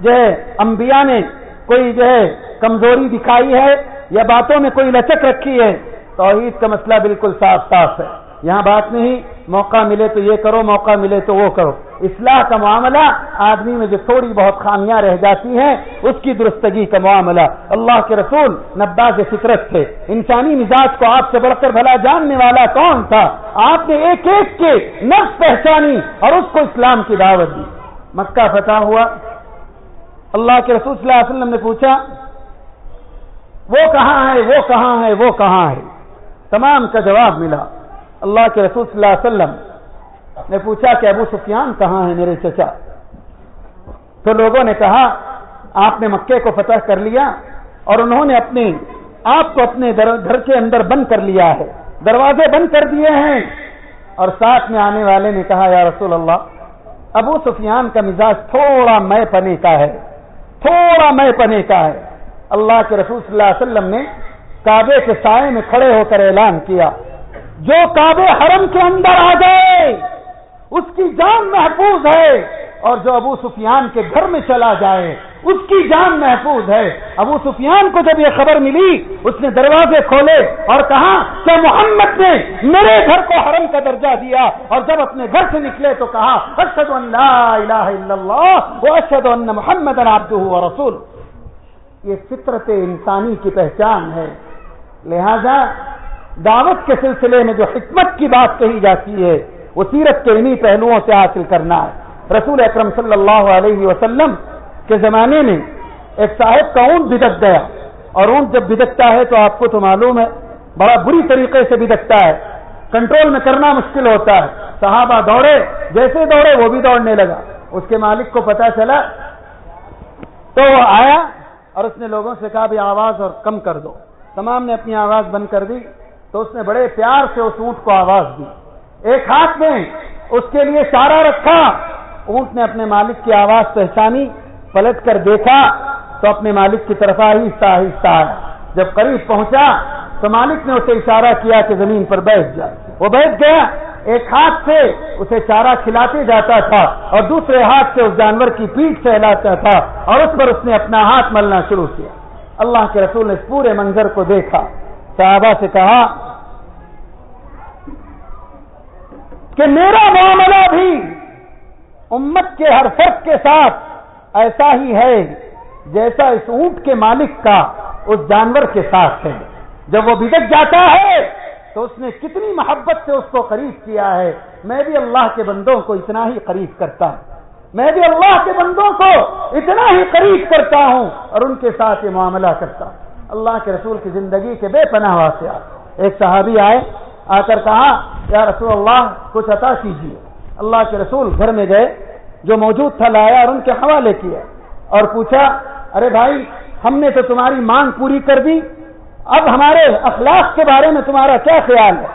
جو ہے انبیاء نے کوئی جو ہے کمزوری دکھائی ہے یا باتوں میں کوئی لچک رکھی ہے، توحید کا مسئلہ بالکل صاف صاف ہے۔ یہاں بات نہیں، موقع ملے تو یہ کرو، موقع ملے تو وہ کرو۔ اصلاح کا معاملہ آدمی میں جو تھوڑی بہت خامیاں رہ جاتی ہیں، اس کی درستگی کا معاملہ۔ اللہ کے رسول نباز فطرت تھے۔ انسانی مزاج کو آپ سے بڑھ کر بھلا جاننے والا کون تھا؟ آپ نے ایک ایک کے نفس پہچانی اور اس کو اسلام کی دعوت دی۔ مکہ فتح ہوا۔ اللہ کے رسول صلی اللہ علیہ وسلم نے پوچھا، وہ کہاں ہے، وہ کہاں ہے، وہ کہاں ہے؟ تمام کا جواب ملا۔ اللہ کے رسول صلی اللہ علیہ وسلم نے پوچھا کہ ابو سفیان کہاں ہے میرے چچا؟ تو لوگوں نے کہا، آپ نے مکے کو فتح کر لیا اور انہوں نے اپنے، آپ کو اپنے گھر کے اندر بند کر لیا ہے۔ دروازے بند کر دیے ہیں۔ اور ساتھ میں آنے والے نے کہا، یا رسول اللہ ابو سفیان کا مزاج تھوڑا میں پنے کا ہے، تھوڑا میں پنے کا ہے۔ اللہ کے رسول صلی اللہ علیہ وسلم نے کعبے کے سائے میں کھڑے ہو کر اعلان کیا۔ جو کعبے حرم کے اندر آ جائے اس کی جان محفوظ ہے۔ اور جو ابو سفیان کے گھر میں چلا جائے، اس کی جان محفوظ ہے۔ ابو سفیان کو جب یہ خبر ملی، اس نے دروازے کھولے اور کہا کہ محمد نے میرے گھر کو حرم کا درجہ دیا۔ اور جب اپنے گھر سے نکلے تو کہا ارشد اللہ الہ الا اللہ وہ ارشد محمد رسول۔ یہ فطرت انسانی کی پہچان ہے۔ لہذا دعوت کے سلسلے میں جو حکمت کی بات کہی جاتی ہے، وہ سیرت کے انہی پہلوؤں سے حاصل کرنا ہے۔ رسول اکرم صلی اللہ علیہ وسلم کے زمانے میں ایک صاحب کا اونٹ بھدک گیا اور اونٹ جب بھدکتا ہے تو آپ کو تو معلوم ہے، بڑا بری طریقے سے بھدکتا ہے۔ کنٹرول میں کرنا مشکل ہوتا ہے۔ صحابہ دوڑے، جیسے دوڑے وہ بھی دوڑنے لگا۔ اس کے مالک کو پتا چلا تو وہ آیا اور اس نے لوگوں سے کہا بھی آواز اور کم کر دو۔ تمام نے اپنی آواز بند کر دی تو اس نے بڑے پیار سے اس اونٹ کو آواز دی۔ ایک ہاتھ میں اس کے لیے چارہ رکھا۔ اونٹ نے اپنے مالک کی آواز پہچانی، پلٹ کر دیکھا تو اپنے مالک کی طرف آہستہ آہستہ آیا۔ جب قریب پہنچا تو مالک نے اسے اشارہ کیا کہ زمین پر بیٹھ جا۔ وہ بیٹھ گیا۔ ایک ہاتھ سے اسے چارہ کھلاتے جاتا تھا اور دوسرے ہاتھ سے اس جانور کی پیٹ پھیلاتا تھا اور اس پر اس نے اپنا ہاتھ ملنا شروع کیا۔ اللہ کے رسول نے اس پورے منظر کو دیکھا۔ صحابہ سے کہا کہ میرا معاملہ بھی امت کے ہر فرق کے ساتھ ایسا ہی ہے جیسا اس اونٹ کے مالک کا اس جانور کے ساتھ ہے۔ جب وہ بگڑ جاتا ہے تو اس نے کتنی محبت سے اس کو قریب کیا ہے۔ میں بھی اللہ کے بندوں کو اتنا ہی قریب کرتا ہوں۔ میں بھی اللہ کے بندوں کو اتنا ہی قریب کرتا ہوں اور ان کے ساتھ یہ معاملہ کرتا ہوں۔ اللہ کے رسول کی زندگی کے بے پناہ واقعات۔ ایک صحابی آئے، آ کر کہا، یا رسول اللہ، کچھ عطا کیجیے۔ اللہ کے رسول گھر میں گئے، جو موجود تھا لایا اور ان کے حوالے کیا اور پوچھا، ارے بھائی، ہم نے تو تمہاری مانگ پوری کر دی، اب ہمارے اخلاق کے بارے میں تمہارا کیا خیال ہے؟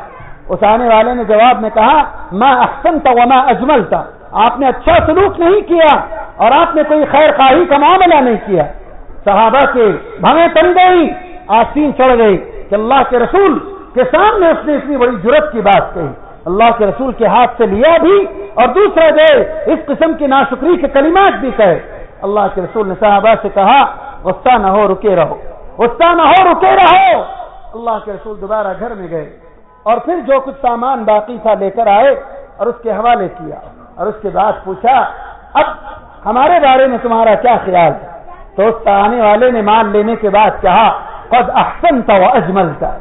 اس آنے والے نے جواب میں کہا میں احسن تھا وما اجمل تھا آپ نے اچھا سلوک نہیں کیا اور آپ نے کوئی خیر خواہی کا معاملہ نہیں کیا۔ صحابہ کے بھویں تن گئی، آستین چڑھ گئی کہ اللہ کے رسول کے سامنے اس نے اتنی بڑی جرت کی بات کہی۔ اللہ کے رسول کے ہاتھ سے لیا بھی اور دوسرا دے، اس قسم کی ناشکری کے کلمات بھی کہے۔ اللہ کے رسول نے صحابہ سے کہا غصہ نہ ہو، رکے رہو۔ غصہ نہ ہو، رکے رہو۔ اللہ کے رسول دوبارہ گھر میں گئے اور پھر جو کچھ سامان باقی تھا لے کر آئے اور اس کے حوالے کیا اور اس کے بعد پوچھا، اب ہمارے بارے میں تمہارا کیا خیال؟ ہے تو اس آنے والے نے مان لینے کے بعد کہا، قد احسن تھا وہ اجمل تھا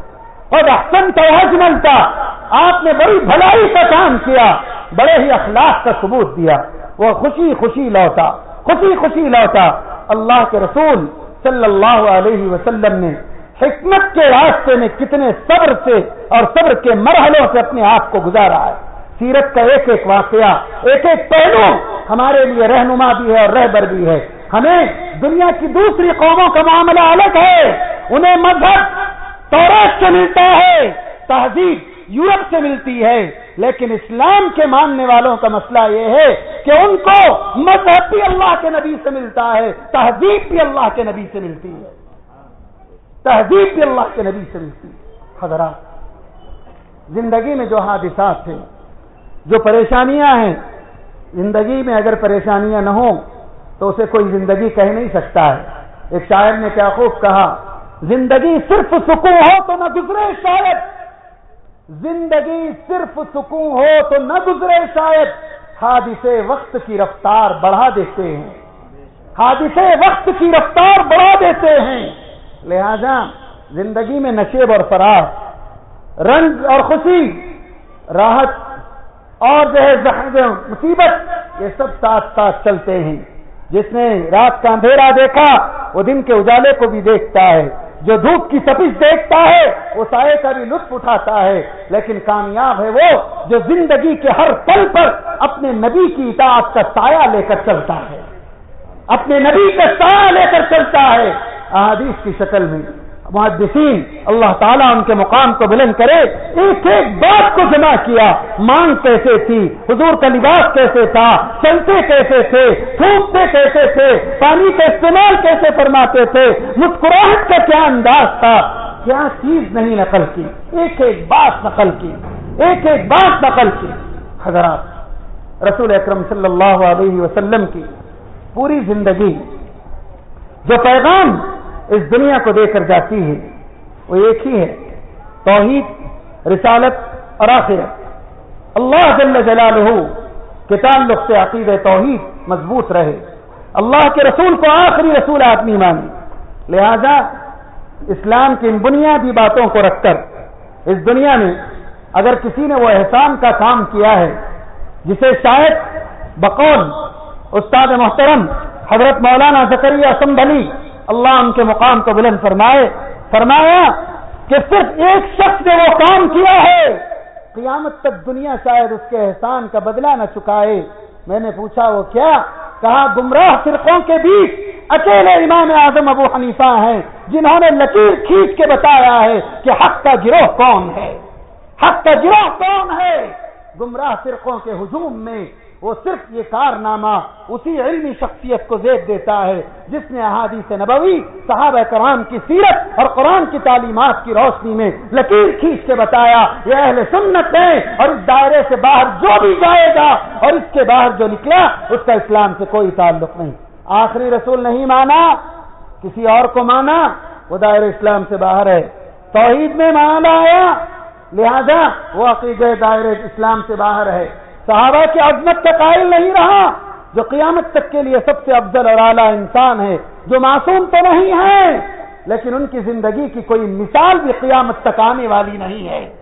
قد احسن تھا وہ اجمل تھا۔ آپ نے بڑی بھلائی کا کام کیا، بڑے ہی اخلاق کا ثبوت دیا۔ وہ خوشی خوشی لوٹا، خوشی خوشی لوٹا۔ اللہ کے رسول صلی اللہ علیہ وسلم نے حکمت کے راستے میں کتنے صبر سے اور صبر کے مرحلوں سے اپنے آپ کو گزارا ہے۔ سیرت کا ایک ایک واقعہ، ایک ایک پہلو ہمارے لیے رہنما بھی ہے اور رہبر بھی ہے۔ ہمیں دنیا کی دوسری قوموں کا معاملہ الگ ہے۔ انہیں مذہب تورات سے ملتا ہے، تہذیب یورپ سے ملتی ہے، لیکن اسلام کے ماننے والوں کا مسئلہ یہ ہے کہ ان کو مذہب بھی اللہ کے نبی سے ملتا ہے، تہذیب بھی اللہ کے نبی سے ملتی ہے۔ تہذیب بھی اللہ کے نبی سے ملتی ہے۔ حضرات، زندگی میں جو حادثات ہیں، جو پریشانیاں ہیں، زندگی میں اگر پریشانیاں نہ ہوں تو اسے کوئی زندگی کہہ نہیں سکتا ہے۔ ایک شاعر نے کیا خوب کہا زندگی صرف سکون ہو تو نہ گزرے شاید۔ زندگی صرف سکون ہو تو نہ گزرے شاید۔ حادثے وقت کی رفتار بڑھا دیتے ہیں۔ حادثے وقت کی رفتار بڑھا دیتے ہیں۔ لہذا زندگی میں نشیب اور فراغ رنگ اور خوشی، راحت اور جو ہے مصیبت، یہ سب ساتھ ساتھ چلتے ہیں۔ جس نے رات کا اندھیرا دیکھا، وہ دن کے اجالے کو بھی دیکھتا ہے۔ جو دھوپ کی تپش دیکھتا ہے، وہ سائے کا بھی لطف اٹھاتا ہے۔ لیکن کامیاب ہے وہ جو زندگی کے ہر پل پر اپنے نبی کی اطاعت کا سایہ لے کر چلتا ہے۔ اپنے نبی کا سایہ لے کر چلتا ہے۔ احادیث کی شکل میں محدثین اللہ تعالیٰ ان کے مقام کو بلند کرے، ایک ایک بات کو جمع کیا۔ مانگ کیسے تھی؟ حضور کا لباس کیسے تھا؟ چلتے کیسے تھے؟ تھوکتے کیسے تھے؟ پانی کا استعمال کیسے فرماتے تھے؟ مسکراہٹ کا کیا انداز تھا؟ کیا چیز نہیں نقل کی؟ ایک ایک بات نقل کی۔ ایک ایک بات نقل کی۔ حضرات، رسول اکرم صلی اللہ علیہ وسلم کی پوری زندگی جو پیغام اس دنیا کو دے کر جاتی ہے۔ وہ ایک ہی ہے۔ توحید، رسالت اور آخرت۔ اللہ جل جلالہ کے تعلق سے عقید توحید مضبوط رہے۔ اللہ کے رسول کو آخری رسول آدمی مانی لہذا اسلام کی ان بنیادی باتوں کو رکھ کر اس دنیا میں اگر کسی نے وہ احسان کا کام کیا ہے، جسے شاید بقول استاد محترم حضرت مولانا زکری اسمبلی اللہ ان کے مقام کو بلند فرمائے، فرمایا کہ صرف ایک شخص نے وہ کام کیا ہے۔ قیامت تک دنیا شاید اس کے احسان کا بدلہ نہ چکائے۔ میں نے پوچھا، وہ کیا؟ کہا، گمراہ فرقوں کے بیچ اکیلے امام اعظم ابو حنیفہ ہیں، جنہوں نے لکیر کھینچ کے بتایا ہے کہ حق کا گروہ کون ہے۔ حق کا گروہ کون ہے؟ گمراہ فرقوں کے ہجوم میں وہ صرف یہ کارنامہ اسی علمی شخصیت کو زیب دیتا ہے، جس نے احادیث نبوی، صحابہ کرام کی سیرت اور قرآن کی تعلیمات کی روشنی میں لکیر کھینچ کے بتایا، یہ اہل سنت ہے اور اس دائرے سے باہر جو بھی جائے گا اور اس کے باہر جو نکلا، اس کا اسلام سے کوئی تعلق نہیں۔ آخری رسول نہیں مانا، کسی اور کو مانا، وہ دائر اسلام سے باہر ہے۔ توحید میں مانا آیا، لہذا وہ عقید دائر اسلام سے باہر ہے۔ صحابہ کی عظمت کا قائل نہیں رہا، جو قیامت تک کے لیے سب سے افضل اور اعلیٰ انسان ہے، جو معصوم تو نہیں ہے، لیکن ان کی زندگی کی کوئی مثال بھی قیامت تک آنے والی نہیں ہے۔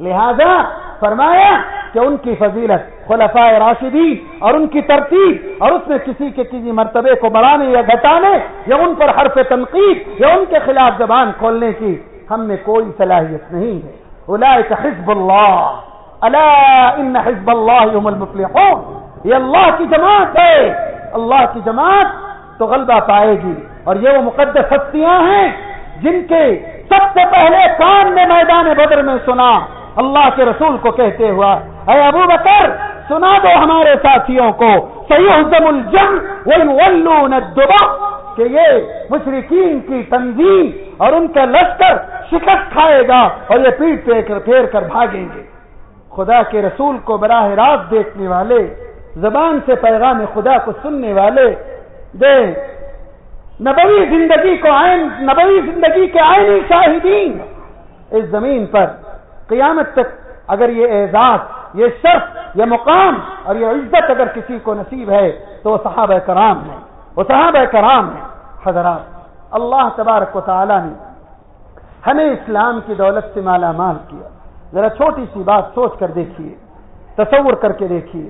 لہذا فرمایا کہ ان کی فضیلت خلفاء راشدی اور ان کی ترتیب اور اس میں کسی کے کسی مرتبے کو بڑھانے یا گھٹانے یا ان پر حرف تنقید یا ان کے خلاف زبان کھولنے کی ہم میں کوئی صلاحیت نہیں ہے۔ اولئک حزب اللہ۔ اللہ ان حزب اللہ المفلحون، یہ اللہ کی جماعت ہے۔ اللہ کی جماعت تو غلبہ پائے گی۔ اور یہ وہ مقدس ہستیاں ہیں جن کے سب سے پہلے کان نے میدان بدر میں سنا اللہ کے رسول کو کہتے ہوا، اے ابو بکر، سنا دو ہمارے ساتھیوں کو۔ سیحزم الجنگ الدبا کہ یہ مشرقین کی تنظیم اور ان کا لشکر شکست کھائے گا اور یہ پیٹ پھیر کر بھاگیں گے۔ خدا کے رسول کو براہ راست دیکھنے والے، زبان سے پیغام خدا کو سننے والے، دے، نبوی زندگی کو آئین، نبوی زندگی کے آئینی شاہدین۔ اس زمین پر قیامت تک اگر یہ اعزاز، یہ شرف، یہ مقام اور یہ عزت اگر کسی کو نصیب ہے، تو وہ صحابہ کرام ہے وہ صحابہ کرام ہے حضرات، اللہ تبارک و تعالی نے ہمیں اسلام کی دولت سے مالا مال کیا۔ ذرا چھوٹی سی بات سوچ کر دیکھیے، تصور کر کے دیکھیے۔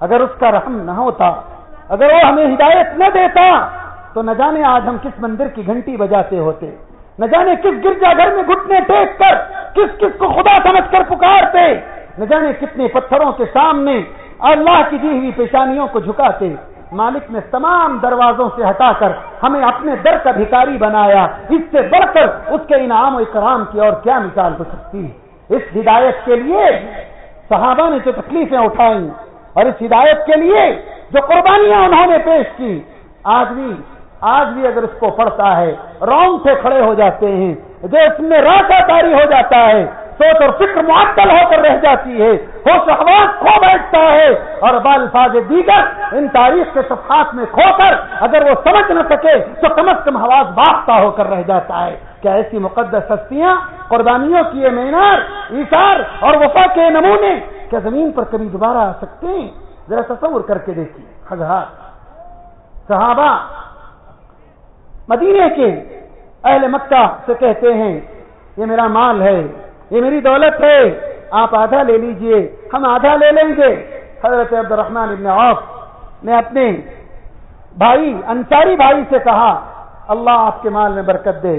اگر اس کا رحم نہ ہوتا، اگر وہ ہمیں ہدایت نہ دیتا، تو نہ جانے آج ہم کس مندر کی گھنٹی بجاتے ہوتے، نہ جانے کس گرجا گھر میں گھٹنے ٹیک کر، کس کس کو خدا سمجھ کر پکارتے، نہ جانے کتنے پتھروں کے سامنے اللہ کی دی ہوئی پیشانیوں کو جھکاتے۔ مالک نے تمام دروازوں سے ہٹا کر ہمیں اپنے در کا بھکاری بنایا، اس سے بڑھ کر اس کے انعام و اکرام کی اور کیا مثال ہو سکتی ہے؟ اس ہدایت کے لیے صحابہ نے جو تکلیفیں اٹھائیں اور اس ہدایت کے لیے جو قربانیاں انہوں نے پیش کی، آج بھی آج بھی اگر اس کو پڑھتا ہے رونگ سے کھڑے ہو جاتے ہیں، جو اس میں راکا تاری ہو جاتا ہے سوچ اور فکر معطل ہو کر رہ جاتی ہے، ہوش حواس کھو بیٹھتا ہے اور بالفاظ دیگر ان تاریخ کے صفحات میں کھو کر اگر وہ سمجھ نہ سکے تو کم از کم حواس باختہ ہو کر رہ جاتا ہے۔ کیا ایسی مقدس ہستیاں، قربانیوں کی یہ مینار ایسار اور وفا کے نمونے کیا زمین پر کبھی دوبارہ آ سکتے ہیں؟ ذرا تصور کر کے دیکھیے۔ حضرات، صحابہ مدینے کے اہل مکہ سے کہتے ہیں، یہ میرا مال ہے۔ یہ میری دولت ہے۔ آپ آدھا لے لیجیے۔ ہم آدھا لے لیں گے۔ حضرت عبد الرحمان ابن عوف نے اپنے بھائی، انصاری بھائی سے کہا، اللہ آپ کے مال میں برکت دے۔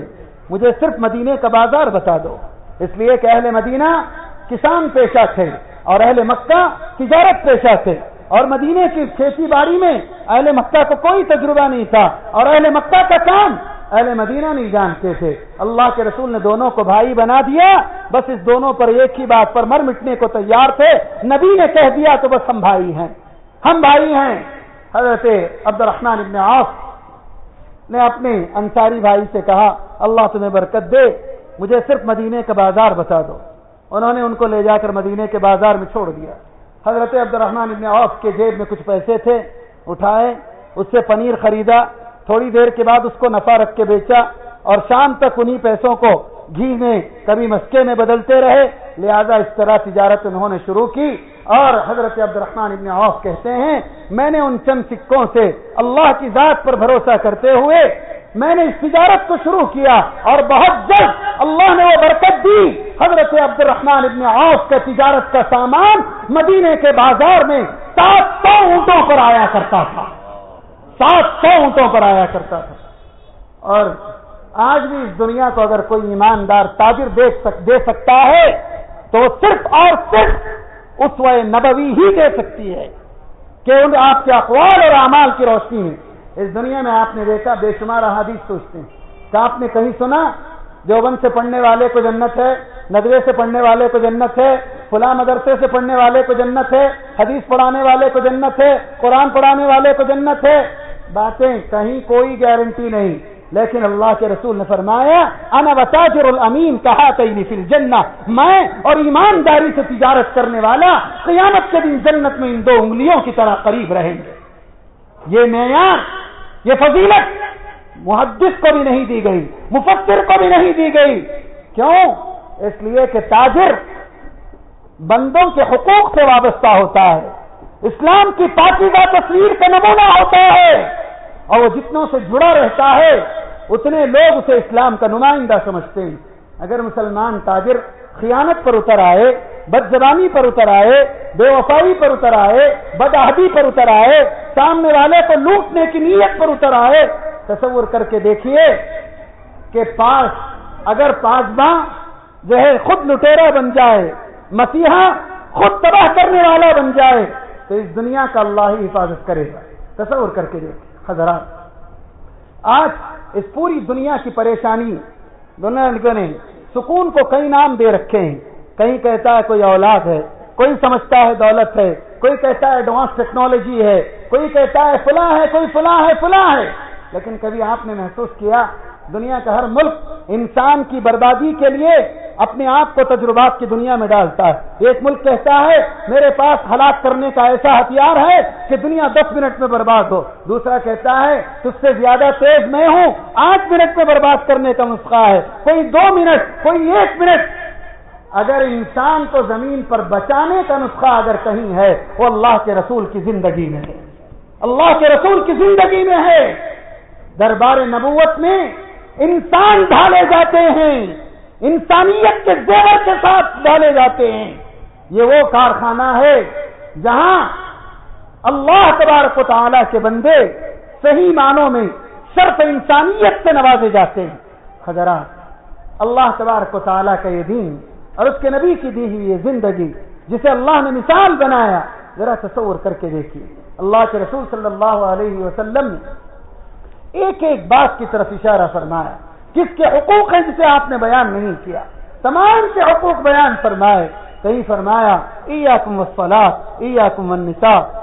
مجھے صرف مدینے کا بازار بتا دو۔ اس لیے کہ اہل مدینہ کسان پیشہ تھے اور اہل مکہ تجارت پیشہ تھے۔ اور مدینے کی کھیتی باڑی میں اہل مکہ کو کوئی تجربہ نہیں تھا۔ اور اہل مکہ کا کام اہل مدینہ نہیں جانتے تھے۔ اللہ کے رسول نے دونوں کو بھائی بنا دیا۔ بس اس دونوں پر ایک ہی بات پر مر مٹنے کو تیار تھے۔ نبی نے کہہ دیا تو بس ہم بھائی ہیں۔ ہم بھائی ہیں۔ حضرت عبد الرحمان ابن عاف نے اپنے انصاری بھائی سے کہا، اللہ تمہیں برکت دے، مجھے صرف مدینے کا بازار بتا دو۔ انہوں نے ان کو لے جا کر مدینے کے بازار میں چھوڑ دیا۔ حضرت عبد الرحمان ابن عوف کے جیب میں کچھ پیسے تھے، اٹھائے، اس سے پنیر خریدا۔ تھوڑی دیر کے بعد اس کو نفع رکھ کے بیچا اور شام تک انہی پیسوں کو گھی میں، کبھی مسکے میں بدلتے رہے۔ لہذا اس طرح تجارت انہوں نے شروع کی اور حضرت عبد الرحمان ابن عوف کہتے ہیں، میں نے ان چند سکوں سے اللہ کی ذات پر بھروسہ کرتے ہوئے میں نے اس تجارت کو شروع کیا اور بہت جلد اللہ نے وہ برکت دی۔ حضرت عبد الرحمان ابن عوف کا تجارت کا سامان مدینے کے بازار میں سات سو اونٹوں پر آیا کرتا تھا۔ سات سو اونٹوں پر آیا کرتا تھا۔ اور آج بھی اس دنیا کو اگر کوئی ایماندار تاجر دے سکتا ہے، تو وہ صرف اور صرف اس و نبوی ہی دے سکتی ہے کہ ان آپ کے اقوال اور اعمال کی روشنی میں اس دنیا میں آپ نے دیکھا، بے شمار احادیث سوچتے ہیں۔ کیا آپ نے کہیں سنا، دیوبند سے پڑھنے والے کو جنت ہے ندوے سے پڑھنے والے کو جنت ہے، فلاں مدرسے سے پڑھنے والے کو جنت ہے، حدیث پڑھانے والے کو جنت ہے، قرآن پڑھانے والے کو جنت ہے۔ باتیں کہیں کوئی گارنٹی نہیں۔ لیکن اللہ کے رسول نے فرمایا، انا وتاجر الامین کہا تئی فی الجنہ۔ میں اور ایمانداری سے تجارت کرنے والا قیامت کے دن جنت میں ان دو انگلیوں کی طرح قریب رہیں گے۔ یہ معیار، یہ فضیلت محدث کو بھی نہیں دی گئی، مفسر کو بھی نہیں دی گئی۔ کیوں؟ اس لیے کہ تاجر بندوں کے حقوق سے وابستہ ہوتا ہے۔ اسلام کی پاکیزہ تصویر کا نمونہ ہوتا ہے اور وہ جتنوں سے جڑا رہتا ہے، اتنے لوگ اسے اسلام کا نمائندہ سمجھتے ہیں۔ اگر مسلمان تاجر خیانت پر اتر آئے بد زبانی پر اتر آئے، بے وفائی پر اتر آئے، بدعہدی پر اتر آئے، سامنے والے کو لوٹنے کی نیت پر اتر آئے، تصور کر کے دیکھیے کہ پاس، اگر پاسباں جو ہے خود لٹیرا بن جائے، مسیحا خود تباہ کرنے والا بن جائے تو اس دنیا کا اللہ ہی حفاظت کرے گا۔ تصور کر کے دیکھیے حضرات، آج اس پوری دنیا کی پریشانی، دنیا نے سکون کو کئی نام دے رکھے ہیں۔ کہیں کہتا ہے کوئی اولاد ہے، کوئی سمجھتا ہے دولت ہے، کوئی کہتا ہے ایڈوانس ٹیکنالوجی ہے، کوئی کہتا ہے فلاں ہے، کوئی فلاں ہے فلاں ہے۔ لیکن کبھی آپ نے محسوس کیا، دنیا کا ہر ملک انسان کی بربادی کے لیے اپنے آپ کو تجربات کی دنیا میں ڈالتا ہے۔ ایک ملک کہتا ہے، میرے پاس ہلاک کرنے کا ایسا ہتھیار ہے کہ دنیا دس منٹ میں برباد ہو۔ دوسرا کہتا ہے تج سے زیادہ تیز میں ہوں، آٹھ منٹ میں برباد کرنے کا نسخہ ہے۔ کوئی دو منٹ، کوئی ایک منٹ۔ اگر انسان کو زمین پر بچانے کا نسخہ اگر کہیں ہے، وہ اللہ کے رسول کی زندگی میں ہے۔ اللہ کے رسول کی زندگی میں ہے۔ دربار نبوت میں انسان ڈھالے جاتے ہیں۔ انسانیت کے زیور کے ساتھ ڈالے جاتے ہیں۔ یہ وہ کارخانہ ہے جہاں اللہ تبارک و تعالی کے بندے صحیح معنوں میں صرف انسانیت سے نوازے جاتے ہیں۔ حضرات، اللہ تبارک و تعالیٰ کا یہ دین اور اس کے نبی کی دی ہوئی یہ زندگی جسے اللہ نے مثال بنایا، ذرا تصور کر کے دیکھیے۔ اللہ کے رسول صلی اللہ علیہ وسلم نے ایک ایک بات کی طرف اشارہ فرمایا۔ کس کے حقوق ہیں جسے آپ نے بیان نہیں کیا؟ تمام کے حقوق بیان فرمائے، کہیں فرمایا ایا کم وسفلات ایا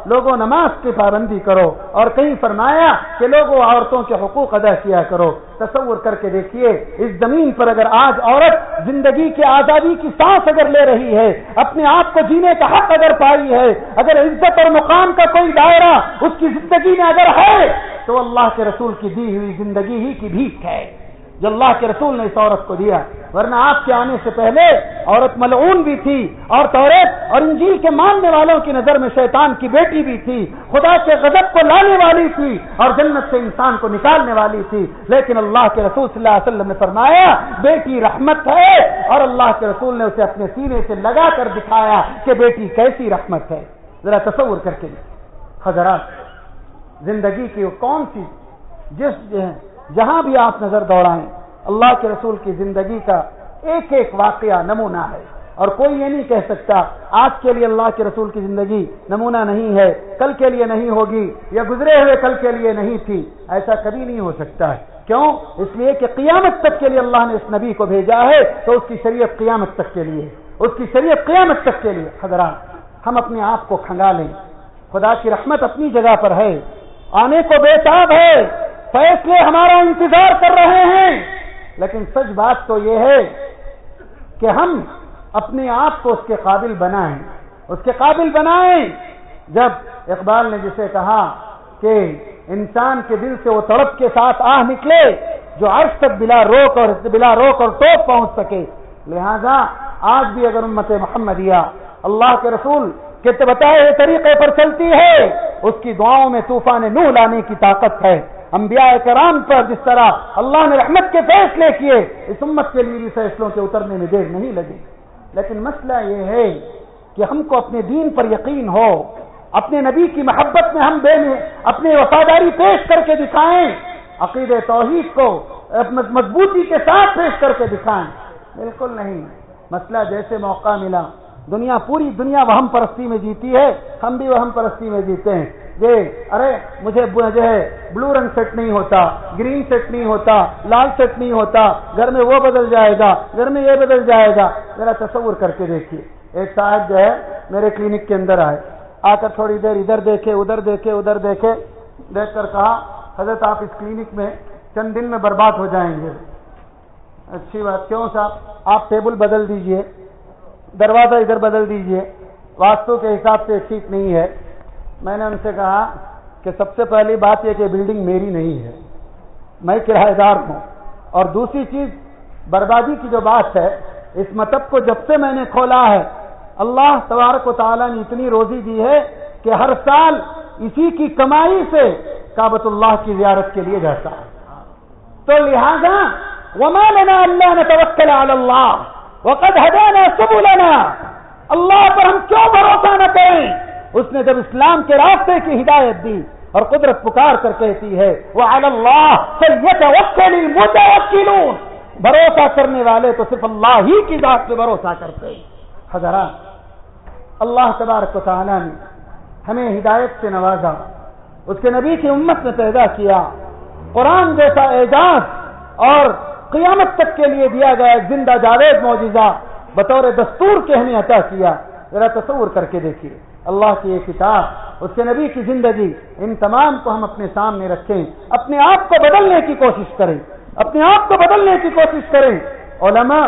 لوگوں نماز کی پابندی کرو اور کہیں فرمایا کہ لوگوں عورتوں کے حقوق ادا کیا کرو۔ تصور کر کے دیکھیے، اس زمین پر اگر آج عورت زندگی کی آزادی کی سانس اگر لے رہی ہے، اپنے آپ کو جینے کا حق اگر پائی ہے، اگر عزت اور مقام کا کوئی دائرہ اس کی زندگی میں اگر ہے، تو اللہ کے رسول کی دی ہوئی زندگی ہی کی بھیک ہے۔ جو اللہ کے رسول نے اس عورت کو دیا۔ ورنہ آپ کے آنے سے پہلے عورت ملعون بھی تھی اور توریت اور انجیل کے ماننے والوں کی نظر میں شیطان کی بیٹی بھی تھی۔ خدا کے غضب کو لانے والی تھی اور جنت سے انسان کو نکالنے والی تھی۔ لیکن اللہ کے رسول صلی اللہ علیہ وسلم نے فرمایا، بیٹی رحمت ہے۔ اور اللہ کے رسول نے اسے اپنے سینے سے لگا کر دکھایا کہ بیٹی کیسی رحمت ہے۔ ذرا تصور کر کے حضرات زندگی کی وہ کون سی جس جہاں بھی آپ نظر دوڑائیں، اللہ کے رسول کی زندگی کا ایک ایک واقعہ نمونہ ہے۔ اور کوئی یہ نہیں کہہ سکتا، آج کے لیے اللہ کے رسول کی زندگی نمونہ نہیں ہے، کل کے لیے نہیں ہوگی یا گزرے ہوئے کل کے لیے نہیں تھی۔ ایسا کبھی نہیں ہو سکتا ہے۔ کیوں؟ اس لیے کہ قیامت تک کے لیے اللہ نے اس نبی کو بھیجا ہے، تو اس کی شریعت قیامت تک کے لیے اس کی شریعت قیامت تک کے لیے۔ حضرات، ہم اپنے آپ کو کھنگا لیں خدا کی رحمت اپنی جگہ پر ہے۔ آنے کو بے تاب ہے۔ فیصلے ہمارا انتظار کر رہے ہیں۔ لیکن سچ بات تو یہ ہے کہ ہم اپنے آپ کو اس کے قابل بنائیں۔ اس کے قابل بنائیں۔ جب اقبال نے جسے کہا کہ انسان کے دل سے وہ تڑپ کے ساتھ آہ نکلے، جو عرض تک بلا روک اور بلا روک اور ٹوپ پہنچ سکے، لہذا آج بھی اگر امت محمدیہ اللہ کے رسول کے بتائے طریقے پر چلتی ہے، اس کی دعاؤں میں طوفان نو لانے کی طاقت ہے۔ انبیاء کرام پر جس طرح اللہ نے رحمت کے فیصلے کیے، اس امت کے لیے بھی فیصلوں کے اترنے میں دیر نہیں لگے۔ لیکن مسئلہ یہ ہے کہ ہم کو اپنے دین پر یقین ہو، اپنے نبی کی محبت میں ہم بے اپنی وفاداری پیش کر کے دکھائیں عقید توحید کو، مضبوطی کے ساتھ پیش کر کے دکھائیں۔ بالکل نہیں۔ مسئلہ جیسے موقع ملا، دنیا پوری دنیا وہم پرستی میں جیتی ہے، ہم بھی وہم پرستی میں جیتے ہیں۔ یہ، ارے مجھے جو ہے بلو رنگ سیٹ نہیں ہوتا گرین سیٹ نہیں ہوتا، لال سیٹ نہیں ہوتا، گھر میں وہ بدل جائے گا، گھر میں یہ بدل جائے گا۔ ذرا تصور کر کے دیکھیے۔ ایک صاحب جو ہے میرے کلینک کے اندر آئے۔ آ کر تھوڑی دیر ادھر دیکھے ادھر دیکھے ادھر دیکھے۔ دیکھ کر کہا، حضرت آپ اس کلینک میں چند دن میں برباد ہو جائیں گے۔ اچھی بات، کیوں صاحب؟ آپ ٹیبل بدل دیجیے۔ دروازہ ادھر بدل دیجیے۔ واستو کے حساب سے ٹھیک نہیں ہے۔ میں نے ان سے کہا کہ سب سے پہلی بات یہ کہ بلڈنگ میری نہیں ہے۔ میں کرایہ دار ہوں۔ اور دوسری چیز، بربادی کی جو بات ہے، اس مطلب کو جب سے میں نے کھولا ہے، اللہ تبارک و تعالیٰ نے اتنی روزی دی ہے کہ ہر سال اسی کی کمائی سے کابت اللہ کی زیارت کے لیے جاتا ہے۔ تو لہذا، وما لنا اللہ نے توکل اللہ وقد ہدانا سبلنا۔ اللہ پر ہم کیوں بھروسہ نہ کریں؟ اس نے جب اسلام کے راستے کی ہدایت دی اور قدرت پکار کر کہتی ہے وہ اللہ بھروسہ کرنے والے تو صرف اللہ ہی کی ذات پہ بھروسہ کرتے حضرات، اللہ تبارک و تعالیٰ نے ہمیں ہدایت سے نوازا، اس کے نبی کی امت میں پیدا کیا۔ قرآن جیسا اعجاز اور قیامت تک کے لیے دیا گیا زندہ جاوید معجزہ بطور دستور کے ہمیں عطا کیا۔ ذرا تصور کر کے دیکھیے۔ اللہ کی یہ کتاب، اس کے نبی کی زندگی، ان تمام کو ہم اپنے سامنے رکھیں، اپنے آپ کو بدلنے کی کوشش کریں، اپنے آپ کو بدلنے کی کوشش کریں۔ علماء،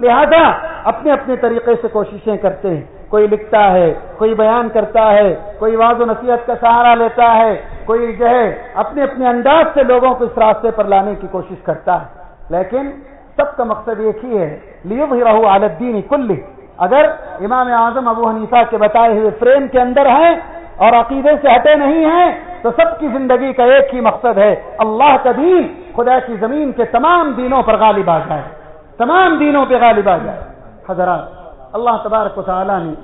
لہذا اپنے اپنے طریقے سے کوششیں کرتے ہیں۔ کوئی لکھتا ہے، کوئی بیان کرتا ہے، کوئی واض و نصیحت کا سہارا لیتا ہے، کوئی جو ہے اپنے اپنے انداز سے لوگوں کو اس راستے پر لانے کی کوشش کرتا ہے۔ لیکن سب کا مقصد ایک ہی ہے۔ لیو بھی رہو عالدین کل اگر امام اعظم ابو حنیفہ کے بتائے ہوئے فریم کے اندر ہیں اور عقیدے سے ہٹے نہیں ہیں، تو سب کی زندگی کا ایک ہی مقصد ہے، اللہ کا دین خدا کی زمین کے تمام دینوں پر غالب آ جائے۔ تمام دینوں پہ غالب آ جائے۔ حضرات، اللہ تبارک و تعالیٰ نے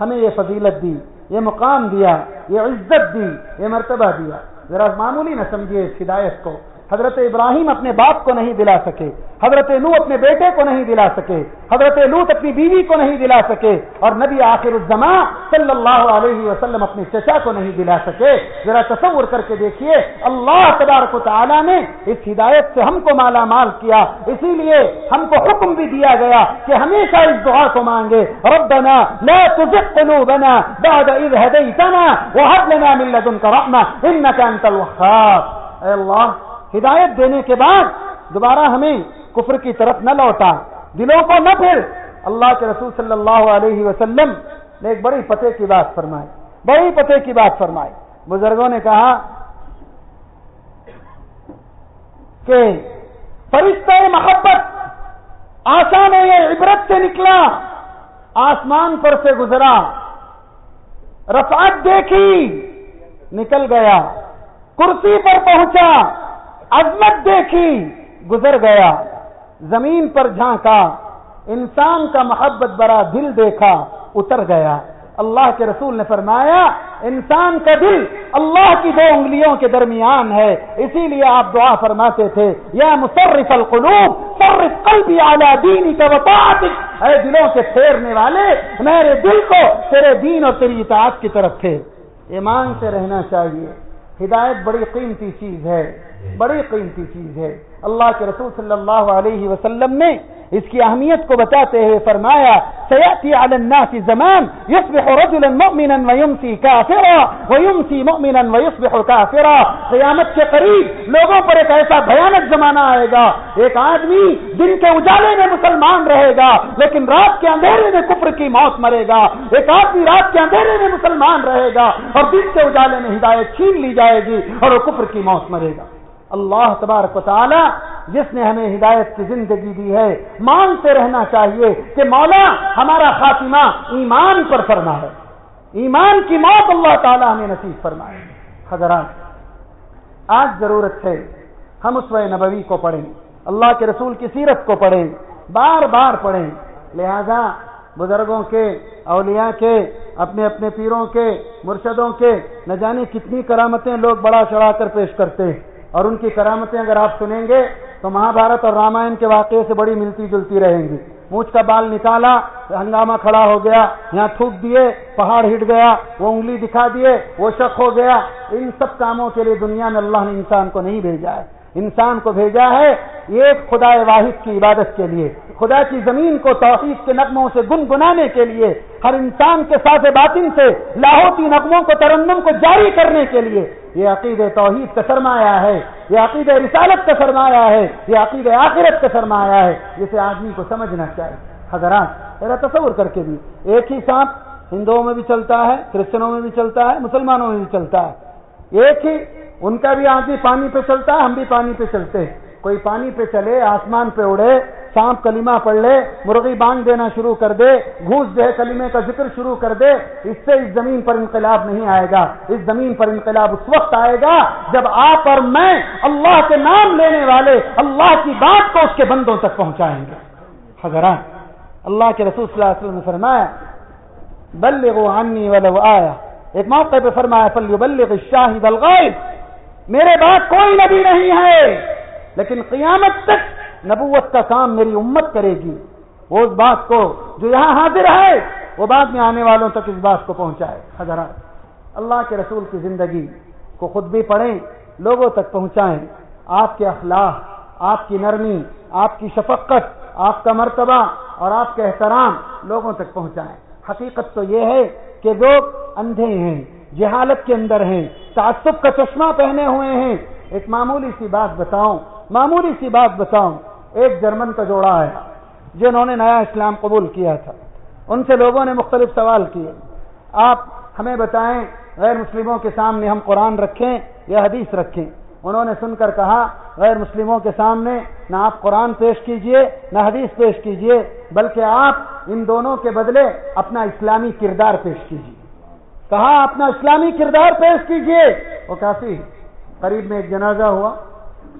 ہمیں یہ فضیلت دی، یہ مقام دیا، یہ عزت دی، یہ مرتبہ دیا۔ ذرا معمولی نہ سمجھیے اس ہدایت کو۔ حضرت ابراہیم اپنے باپ کو نہیں دلا سکے، حضرت لو اپنے بیٹے کو نہیں دلا سکے، حضرت لوت اپنی بیوی کو نہیں دلا سکے اور نبی آخر الزما صلی اللہ علیہ وسلم اپنی چچا کو نہیں دلا سکے۔ ذرا تصور کر کے دیکھیے، اللہ تبارک و تعالیٰ نے اس ہدایت سے ہم کو مالا مال کیا، اسی لیے ہم کو حکم بھی دیا گیا کہ ہمیشہ اس دعا کو مانگے۔ ربنا لا تزغ قلوبنا بعد اذ هديتنا وهب لنا من لدنك رحمه انك انت الوهاب اے اللہ ہدایت دینے کے بعد دوبارہ ہمیں کفر کی طرف نہ لوٹا۔ دلوں کو نہ پھر۔ اللہ کے رسول صلی اللہ علیہ وسلم نے ایک بڑی پتے کی بات فرمائی۔ بڑی پتے کی بات فرمائی۔ بزرگوں نے کہا کہ فرشتہ محبت، آسان یہ عبرت سے نکلا، آسمان پر سے گزرا۔ رفعت دیکھی، نکل گیا۔ کرسی پر پہنچا۔ عظمت دیکھی، گزر گیا، زمین پر جھانکا، انسان کا محبت برا دل دیکھا، اتر گیا۔ اللہ کے رسول نے فرمایا، انسان کا دل اللہ کی دو انگلیوں کے درمیان ہے، اسی لیے آپ دعا فرماتے تھے، یا مصرف القلوب، صرف قلبی اعلی دینی کا اے دلوں کے پھیرنے والے، میرے دل کو تیرے دین اور تیری اطاعت کی طرف تھے۔ ایمان سے رہنا چاہیے۔ ہدایت بڑی قیمتی چیز ہے۔ بڑی قیمتی چیز ہے۔ اللہ کے رسول صلی اللہ علیہ وسلم نے اس کی اہمیت کو بتاتے ہوئے فرمایا، سیاتی علی الناس زمان يصبح رجلا مؤمنا ويمسي كافرا ويمسي مؤمنا ويصبح كافرا قیامت کے قریب لوگوں پر ایک ایسا بھیانک زمانہ آئے گا۔ ایک آدمی دن کے اجالے میں مسلمان رہے گا، لیکن رات کے اندھیرے میں کفر کی موت مرے گا۔ ایک آدمی رات کے اندھیرے میں مسلمان رہے گا اور دن کے اجالے میں ہدایت چھین لی جائے گی اور وہ کفر کی موت مرے گا۔ اللہ تبارک و تعالی جس نے ہمیں ہدایت کی زندگی دی ہے، مانتے رہنا چاہیے کہ مولا ہمارا خاتمہ ایمان پر فرما ہے۔ ایمان کی موت اللہ تعالیٰ ہمیں نصیب فرمائے۔ حضرات، آج ضرورت ہے، ہم اس نبوی کو پڑھیں۔ اللہ کے رسول کی سیرت کو پڑھیں۔ بار بار پڑھیں۔ لہذا بزرگوں کے، اولیاء کے، اپنے اپنے پیروں کے، مرشدوں کے، نہ جانے کتنی کرامتیں لوگ بڑا چڑھا کر پیش کرتے ہیں۔ اور ان کی کرامتیں اگر آپ سنیں گے تو مہا بھارت اور رامائن کے واقعے سے بڑی ملتی جلتی رہیں گی۔ مونچھ کا بال نکالا، ہنگامہ کھڑا ہو گیا، یہاں تھوک دیے، پہاڑ ہٹ گیا، وہ انگلی دکھا دیے، وہ شک ہو گیا۔ ان سب کاموں کے لیے دنیا میں اللہ نے انسان کو نہیں بھیجا ہے۔ انسان کو بھیجا ہے ایک خدا واحد کی عبادت کے لیے، خدا کی زمین کو توحید کے نغموں سے گنگنانے کے لیے، ہر انسان کے ساتھ باطن سے لاہوتی نغموں کو ترنم کو جاری کرنے کے لیے۔ یہ عقید توحید کا سرمایہ ہے، یہ عقید رسالت کا سرمایہ ہے، یہ عقید آخرت کا سرمایہ ہے۔ جسے آدمی کو سمجھنا چاہیے۔ حضرات میرا تصور کر کے بھی۔ ایک ہی سانپ ہندوؤں میں بھی چلتا ہے، کرسچنوں میں بھی چلتا ہے، مسلمانوں میں بھی چلتا ہے۔ ایک ہی ان کا بھی آدمی پانی پہ چلتا ہے، ہم بھی پانی پہ چلتے ہیں۔ کوئی پانی پہ چلے، آسمان پہ اڑے سانپ کلمہ پڑھ لے، مرغی بانگ دینا شروع کر دے، گھوس جو ہے کلیمے کا ذکر شروع کر دے، اس سے اس زمین پر انقلاب نہیں آئے گا۔ اس زمین پر انقلاب اس وقت آئے گا جب آپ اور میں اللہ کے نام لینے والے، اللہ کی بات کو اس کے بندوں تک پہنچائیں گے۔ حضرات، اللہ کے رسول صلی اللہ علیہ وسلم نے فرمایا، بلغوا عنی ولو آیا ایک موقع پہ فرمایا، فلیبلغ الشاہد الغائب میرے بعد کوئی نبی نہیں ہے۔ لیکن قیامت تک نبوت کا کام میری امت کرے گی۔ وہ اس بات کو جو یہاں حاضر ہے، وہ بعد میں آنے والوں تک اس بات کو پہنچائے۔ حضرات، اللہ کے رسول کی زندگی کو خود بھی پڑھیں، لوگوں تک پہنچائیں۔ آپ کے اخلاق، آپ کی نرمی، آپ کی شفقت، آپ کا مرتبہ اور آپ کے احترام لوگوں تک پہنچائیں۔ حقیقت تو یہ ہے کہ لوگ اندھے ہیں، جہالت کے اندر ہیں۔ تعصب کا چشمہ پہنے ہوئے ہیں۔ ایک معمولی سی بات بتاؤں۔ معمولی سی بات بتاؤں۔ ایک جرمن کا جوڑا ہے جنہوں نے نیا اسلام قبول کیا تھا۔ ان سے لوگوں نے مختلف سوال کیے۔ آپ ہمیں بتائیں، غیر مسلموں کے سامنے ہم قرآن رکھیں یا حدیث رکھیں؟ انہوں نے سن کر کہا، غیر مسلموں کے سامنے نہ آپ قرآن پیش کیجیے، نہ حدیث پیش کیجیے، بلکہ آپ ان دونوں کے بدلے اپنا اسلامی کردار پیش کیجیے کہا، اپنا اسلامی کردار پیش کیجیے. وہ کافی قریب میں ایک جنازہ ہوا۔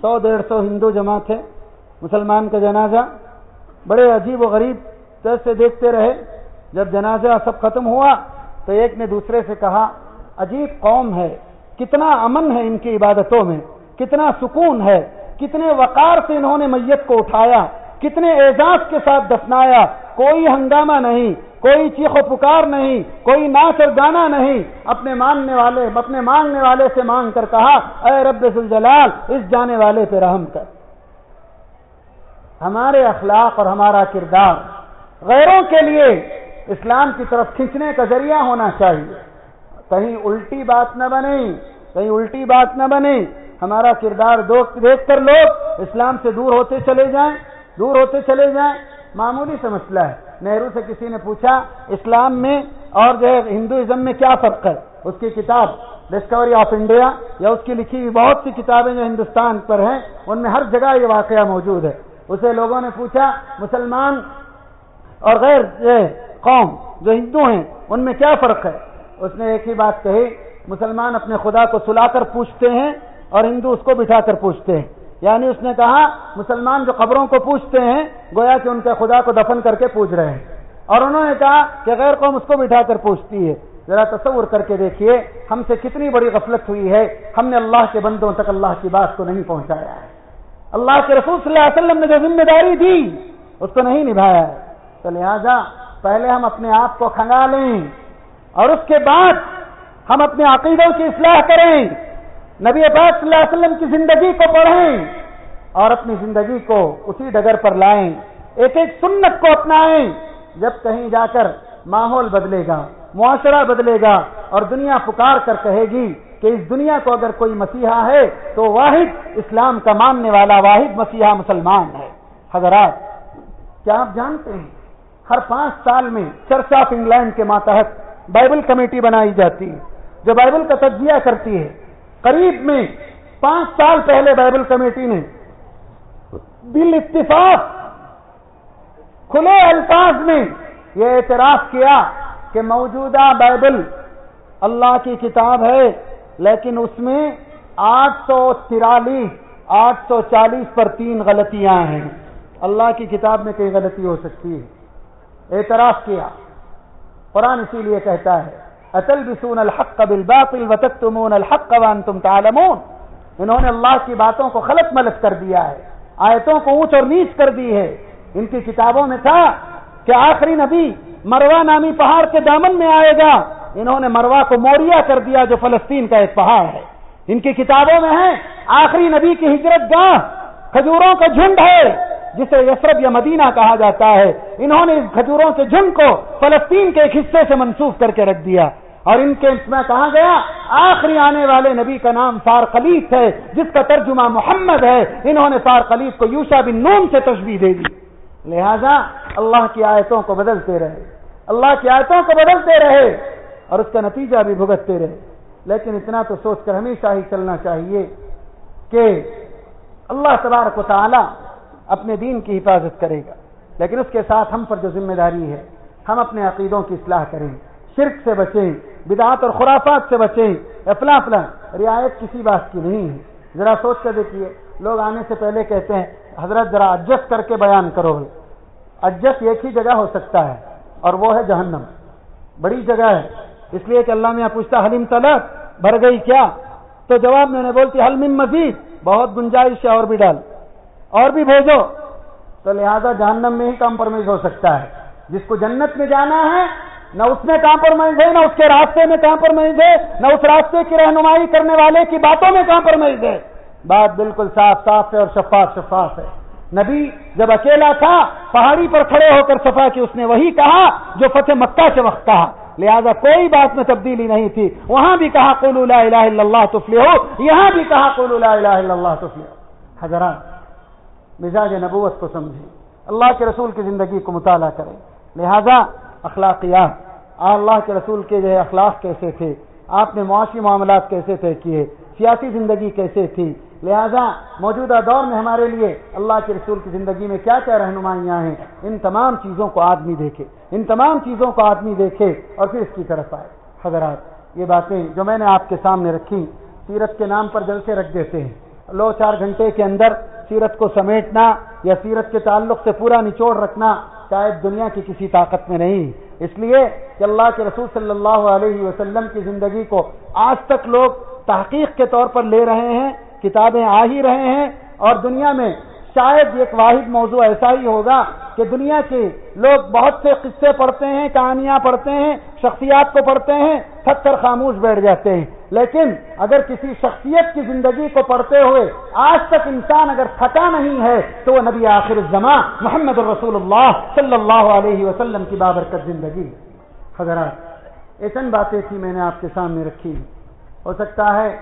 سو ڈیڑھ سو ہندو جمع تھے، مسلمان کا جنازہ۔ بڑے عجیب و غریب سے دیکھتے رہے۔ جب جنازہ سب ختم ہوا تو ایک نے دوسرے سے کہا، عجیب قوم ہے، کتنا امن ہے ان کی عبادتوں میں، کتنا سکون ہے، کتنے وقار سے انہوں نے میت کو اٹھایا، کتنے اعزاز کے ساتھ دفنایا، کوئی ہنگامہ نہیں کوئی چیخ و پکار نہیں، کوئی ناچ اور گانا نہیں۔ اپنے ماننے والے، اپنے مانگنے والے سے مانگ کر کہا، اے رب الجلال اس جانے والے پہ رحم کر۔ ہمارے اخلاق اور ہمارا کردار غیروں کے لیے اسلام کی طرف کھینچنے کا ذریعہ ہونا چاہیے۔ کہیں الٹی بات نہ بنے کہیں الٹی بات نہ بنے ہمارا کردار دیکھ کر لوگ اسلام سے دور ہوتے چلے جائیں، دور ہوتے چلے جائیں۔ معمولی سا مسئلہ ہے۔ نہرو سے کسی نے پوچھا، اسلام میں اور جو ہے ہندوازم میں کیا فرق ہے؟ اس کی کتاب ڈسکوری آف انڈیا یا اس کی لکھی ہوئی بہت سی کتابیں جو ہندوستان پر ہیں، ان میں ہر جگہ یہ واقعہ موجود ہے۔ اسے لوگوں نے پوچھا، مسلمان اور غیر قوم جو ہندو ہیں، ان میں کیا فرق ہے؟ اس نے ایک ہی بات کہی، مسلمان اپنے خدا کو سلا کر پوچھتے ہیں اور ہندو اس کو بٹھا کر پوچھتے ہیں۔ یعنی اس نے کہا مسلمان جو قبروں کو پوچھتے ہیں، گویا کہ ان کے خدا کو دفن کر کے پوچھ رہے ہیں۔ اور انہوں نے کہا کہ غیر قوم اس کو بٹھا کر پوچھتی ہے۔ ذرا تصور کر کے دیکھیے، ہم سے کتنی بڑی غفلت ہوئی ہے۔ ہم نے اللہ کے بندوں تک اللہ کی بات کو نہیں پہنچایا ہے۔ اللہ کے رسول صلی اللہ علیہ وسلم نے جو ذمہ داری دی، اس کو نہیں نبھایا ہے۔ تو لہٰذا پہلے ہم اپنے آپ کو کھنگا لیں اور اس کے بعد ہم اپنے عقیدوں کی اصلاح کریں۔ نبی پاک صلی اللہ علیہ وسلم کی زندگی کو پڑھیں اور اپنی زندگی کو اسی ڈگر پر لائیں، ایک ایک سنت کو اپنائیں۔ جب کہیں جا کر ماحول بدلے گا، معاشرہ بدلے گا اور دنیا پکار کر کہے گی کہ اس دنیا کو اگر کوئی مسیحا ہے تو واحد اسلام کا ماننے والا واحد مسیحا مسلمان ہے۔ حضرات، کیا آپ جانتے ہیں ہر پانچ سال میں چرچ آف انگلینڈ کے ماتحت بائبل کمیٹی بنائی جاتی ہے، جو بائبل کا تجزیہ کرتی ہے۔ قریب میں پانچ سال پہلے بائبل کمیٹی نے بل اتفاق کھلے الفاظ میں یہ اعتراف کیا کہ موجودہ بائبل اللہ کی کتاب ہے، لیکن اس میں آٹھ سو ترالیس، آٹھ سو چالیس پر تین غلطیاں ہیں۔ اللہ کی کتاب میں کئی غلطی ہو سکتی ہے۔ اعتراف کیا۔ قرآن اسی لیے کہتا ہے اتل بسون الحق بالباطل وتکتمون الحق وانتم تعلمون؟ انہوں نے اللہ کی باتوں کو خلط ملت کر دیا ہے، آیتوں کو اونچ اور نیچ کر دی ہے۔ ان کی کتابوں میں تھا کہ آخری نبی مروا نامی پہاڑ کے دامن میں آئے گا۔ انہوں نے مروا کو موریا کر دیا جو فلسطین کا ایک پہاڑ ہے۔ ان کی کتابوں میں ہے، آخری نبی کی ہجرت گاہ، کھجوروں کا جھنڈ ہے۔ جسے یسرب یا مدینہ کہا جاتا ہے، انہوں نے اس کھجوروں کے جھنڈ کو فلسطین کے ایک حصے سے منسوخ کر کے رکھ دیا۔ اور ان کے میں کہا گیا، آخری آنے والے نبی کا نام فار خلیف ہے، جس کا ترجمہ محمد ہے۔ انہوں نے فار خلیف کو یوشا بن نون سے تشبیح دے دی۔ لہذا اللہ کی آیتوں کو بدلتے رہے۔ اللہ کی آیتوں کو بدلتے رہے اور اس کا نتیجہ بھی بھگتتے رہے۔ لیکن اتنا تو سوچ کر ہمیشہ ہی چلنا چاہیے کہ اللہ تبارک و تعالی اپنے دین کی حفاظت کرے گا۔ لیکن اس کے ساتھ ہم پر جو ذمہ داری ہے، ہم اپنے عقیدوں کی اصلاح کریں۔ شرک سے بچیں، بدعات اور خرافات سے بچیں۔ افلا افلا رعایت کسی بات کی نہیں ہے۔ ذرا سوچ کر دیکھیے، لوگ آنے سے پہلے کہتے ہیں، حضرت ذرا ایڈجسٹ کر کے بیان کرو۔ ایڈجسٹ ایک ہی جگہ ہو سکتا ہے، اور وہ ہے جہنم۔ بڑی جگہ ہے۔ اس لیے کہ اللہ میں پوچھتا حلیم طلب بھر گئی کیا؟ تو جواب میں نے بولتی حلم مزید؟ بہت گنجائش ہے اور بھی ڈال۔ اور بھی بھیجو تو لہذا جہنم میں ہی کمپرومائز ہو سکتا ہے۔ جس کو جنت میں جانا ہے، نہ اس میں کمپرومائز ہے، نہ اس کے راستے میں کمپرومائز ہے، نہ اس راستے کی رہنمائی کرنے والے کی باتوں میں کمپرومائز ہے۔ بات بالکل صاف صاف ہے اور شفاف شفاف ہے۔ نبی جب اکیلا تھا، پہاڑی پر کھڑے ہو کر صفا کی اس نے وہی کہا جو فتح مکہ کے وقت کہا۔ لہذا کوئی بات میں تبدیلی نہیں تھی۔ وہاں بھی کہا، قولوا لا الہ الا اللہ تفلی ہو یہاں بھی کہا، قولوا لا الہ الا اللہ تفلی حضرات مزاج نبوت کو سمجھیں۔ اللہ کے رسول کی زندگی کو مطالعہ کریں۔ لہذا اخلاقیات اللہ کے رسول کے جو ہے اخلاق کیسے تھے؟ آپ نے معاشی معاملات کیسے طے کیے؟ سیاسی زندگی کیسے تھی؟ لہذا موجودہ دور میں ہمارے لیے اللہ کے رسول کی زندگی میں کیا کیا رہنمائیاں ہیں؟ ان تمام چیزوں کو آدمی دیکھے۔ ان تمام چیزوں کو آدمی دیکھے اور پھر اس کی طرف آئے۔ حضرات، یہ باتیں جو میں نے آپ کے سامنے رکھی، سیرت کے نام پر جلسے رکھ دیتے ہیں۔ لو چار گھنٹے کے اندر سیرت کو سمیٹنا یا سیرت کے تعلق سے پورا نچوڑ رکھنا شاید دنیا کی کسی طاقت میں نہیں۔ اس لیے کہ اللہ کے رسول صلی اللہ علیہ وسلم کی زندگی کو آج تک لوگ تحقیق کے طور پر لے رہے ہیں، کتابیں آ ہی رہے ہیں اور دنیا میں شاید ایک واحد موضوع ایسا ہی ہوگا کہ دنیا کے لوگ بہت سے قصے پڑھتے ہیں، کہانیاں پڑھتے ہیں، شخصیات کو پڑھتے ہیں تھک کر خاموش بیٹھ جاتے ہیں۔ لیکن اگر کسی شخصیت کی زندگی کو پڑھتے ہوئے آج تک انسان اگر تھکا نہیں ہے تو وہ نبی آخر الزما محمد الرسول اللہ صلی اللہ علیہ وسلم کی بابرکت زندگی حضرات، ایسن باتیں تھی میں نے آپ کے سامنے رکھی۔ ہو سکتا ہے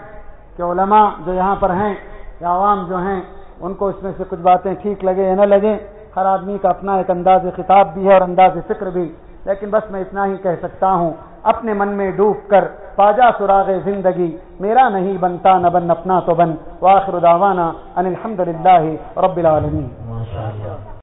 کہ علماء جو یہاں پر ہیں یا عوام جو ہیں ان کو اس میں سے کچھ باتیں ٹھیک لگے یا نہ لگیں ہر آدمی کا اپنا ایک انداز خطاب بھی ہے اور انداز فکر بھی۔ لیکن بس میں اتنا ہی کہہ سکتا ہوں، اپنے من میں ڈوب کر، پاجا سراغ زندگی، میرا نہیں بنتا، نہ بن، اپنا تو بن۔ واخر داوانا ان الحمد للہ رب العالمین۔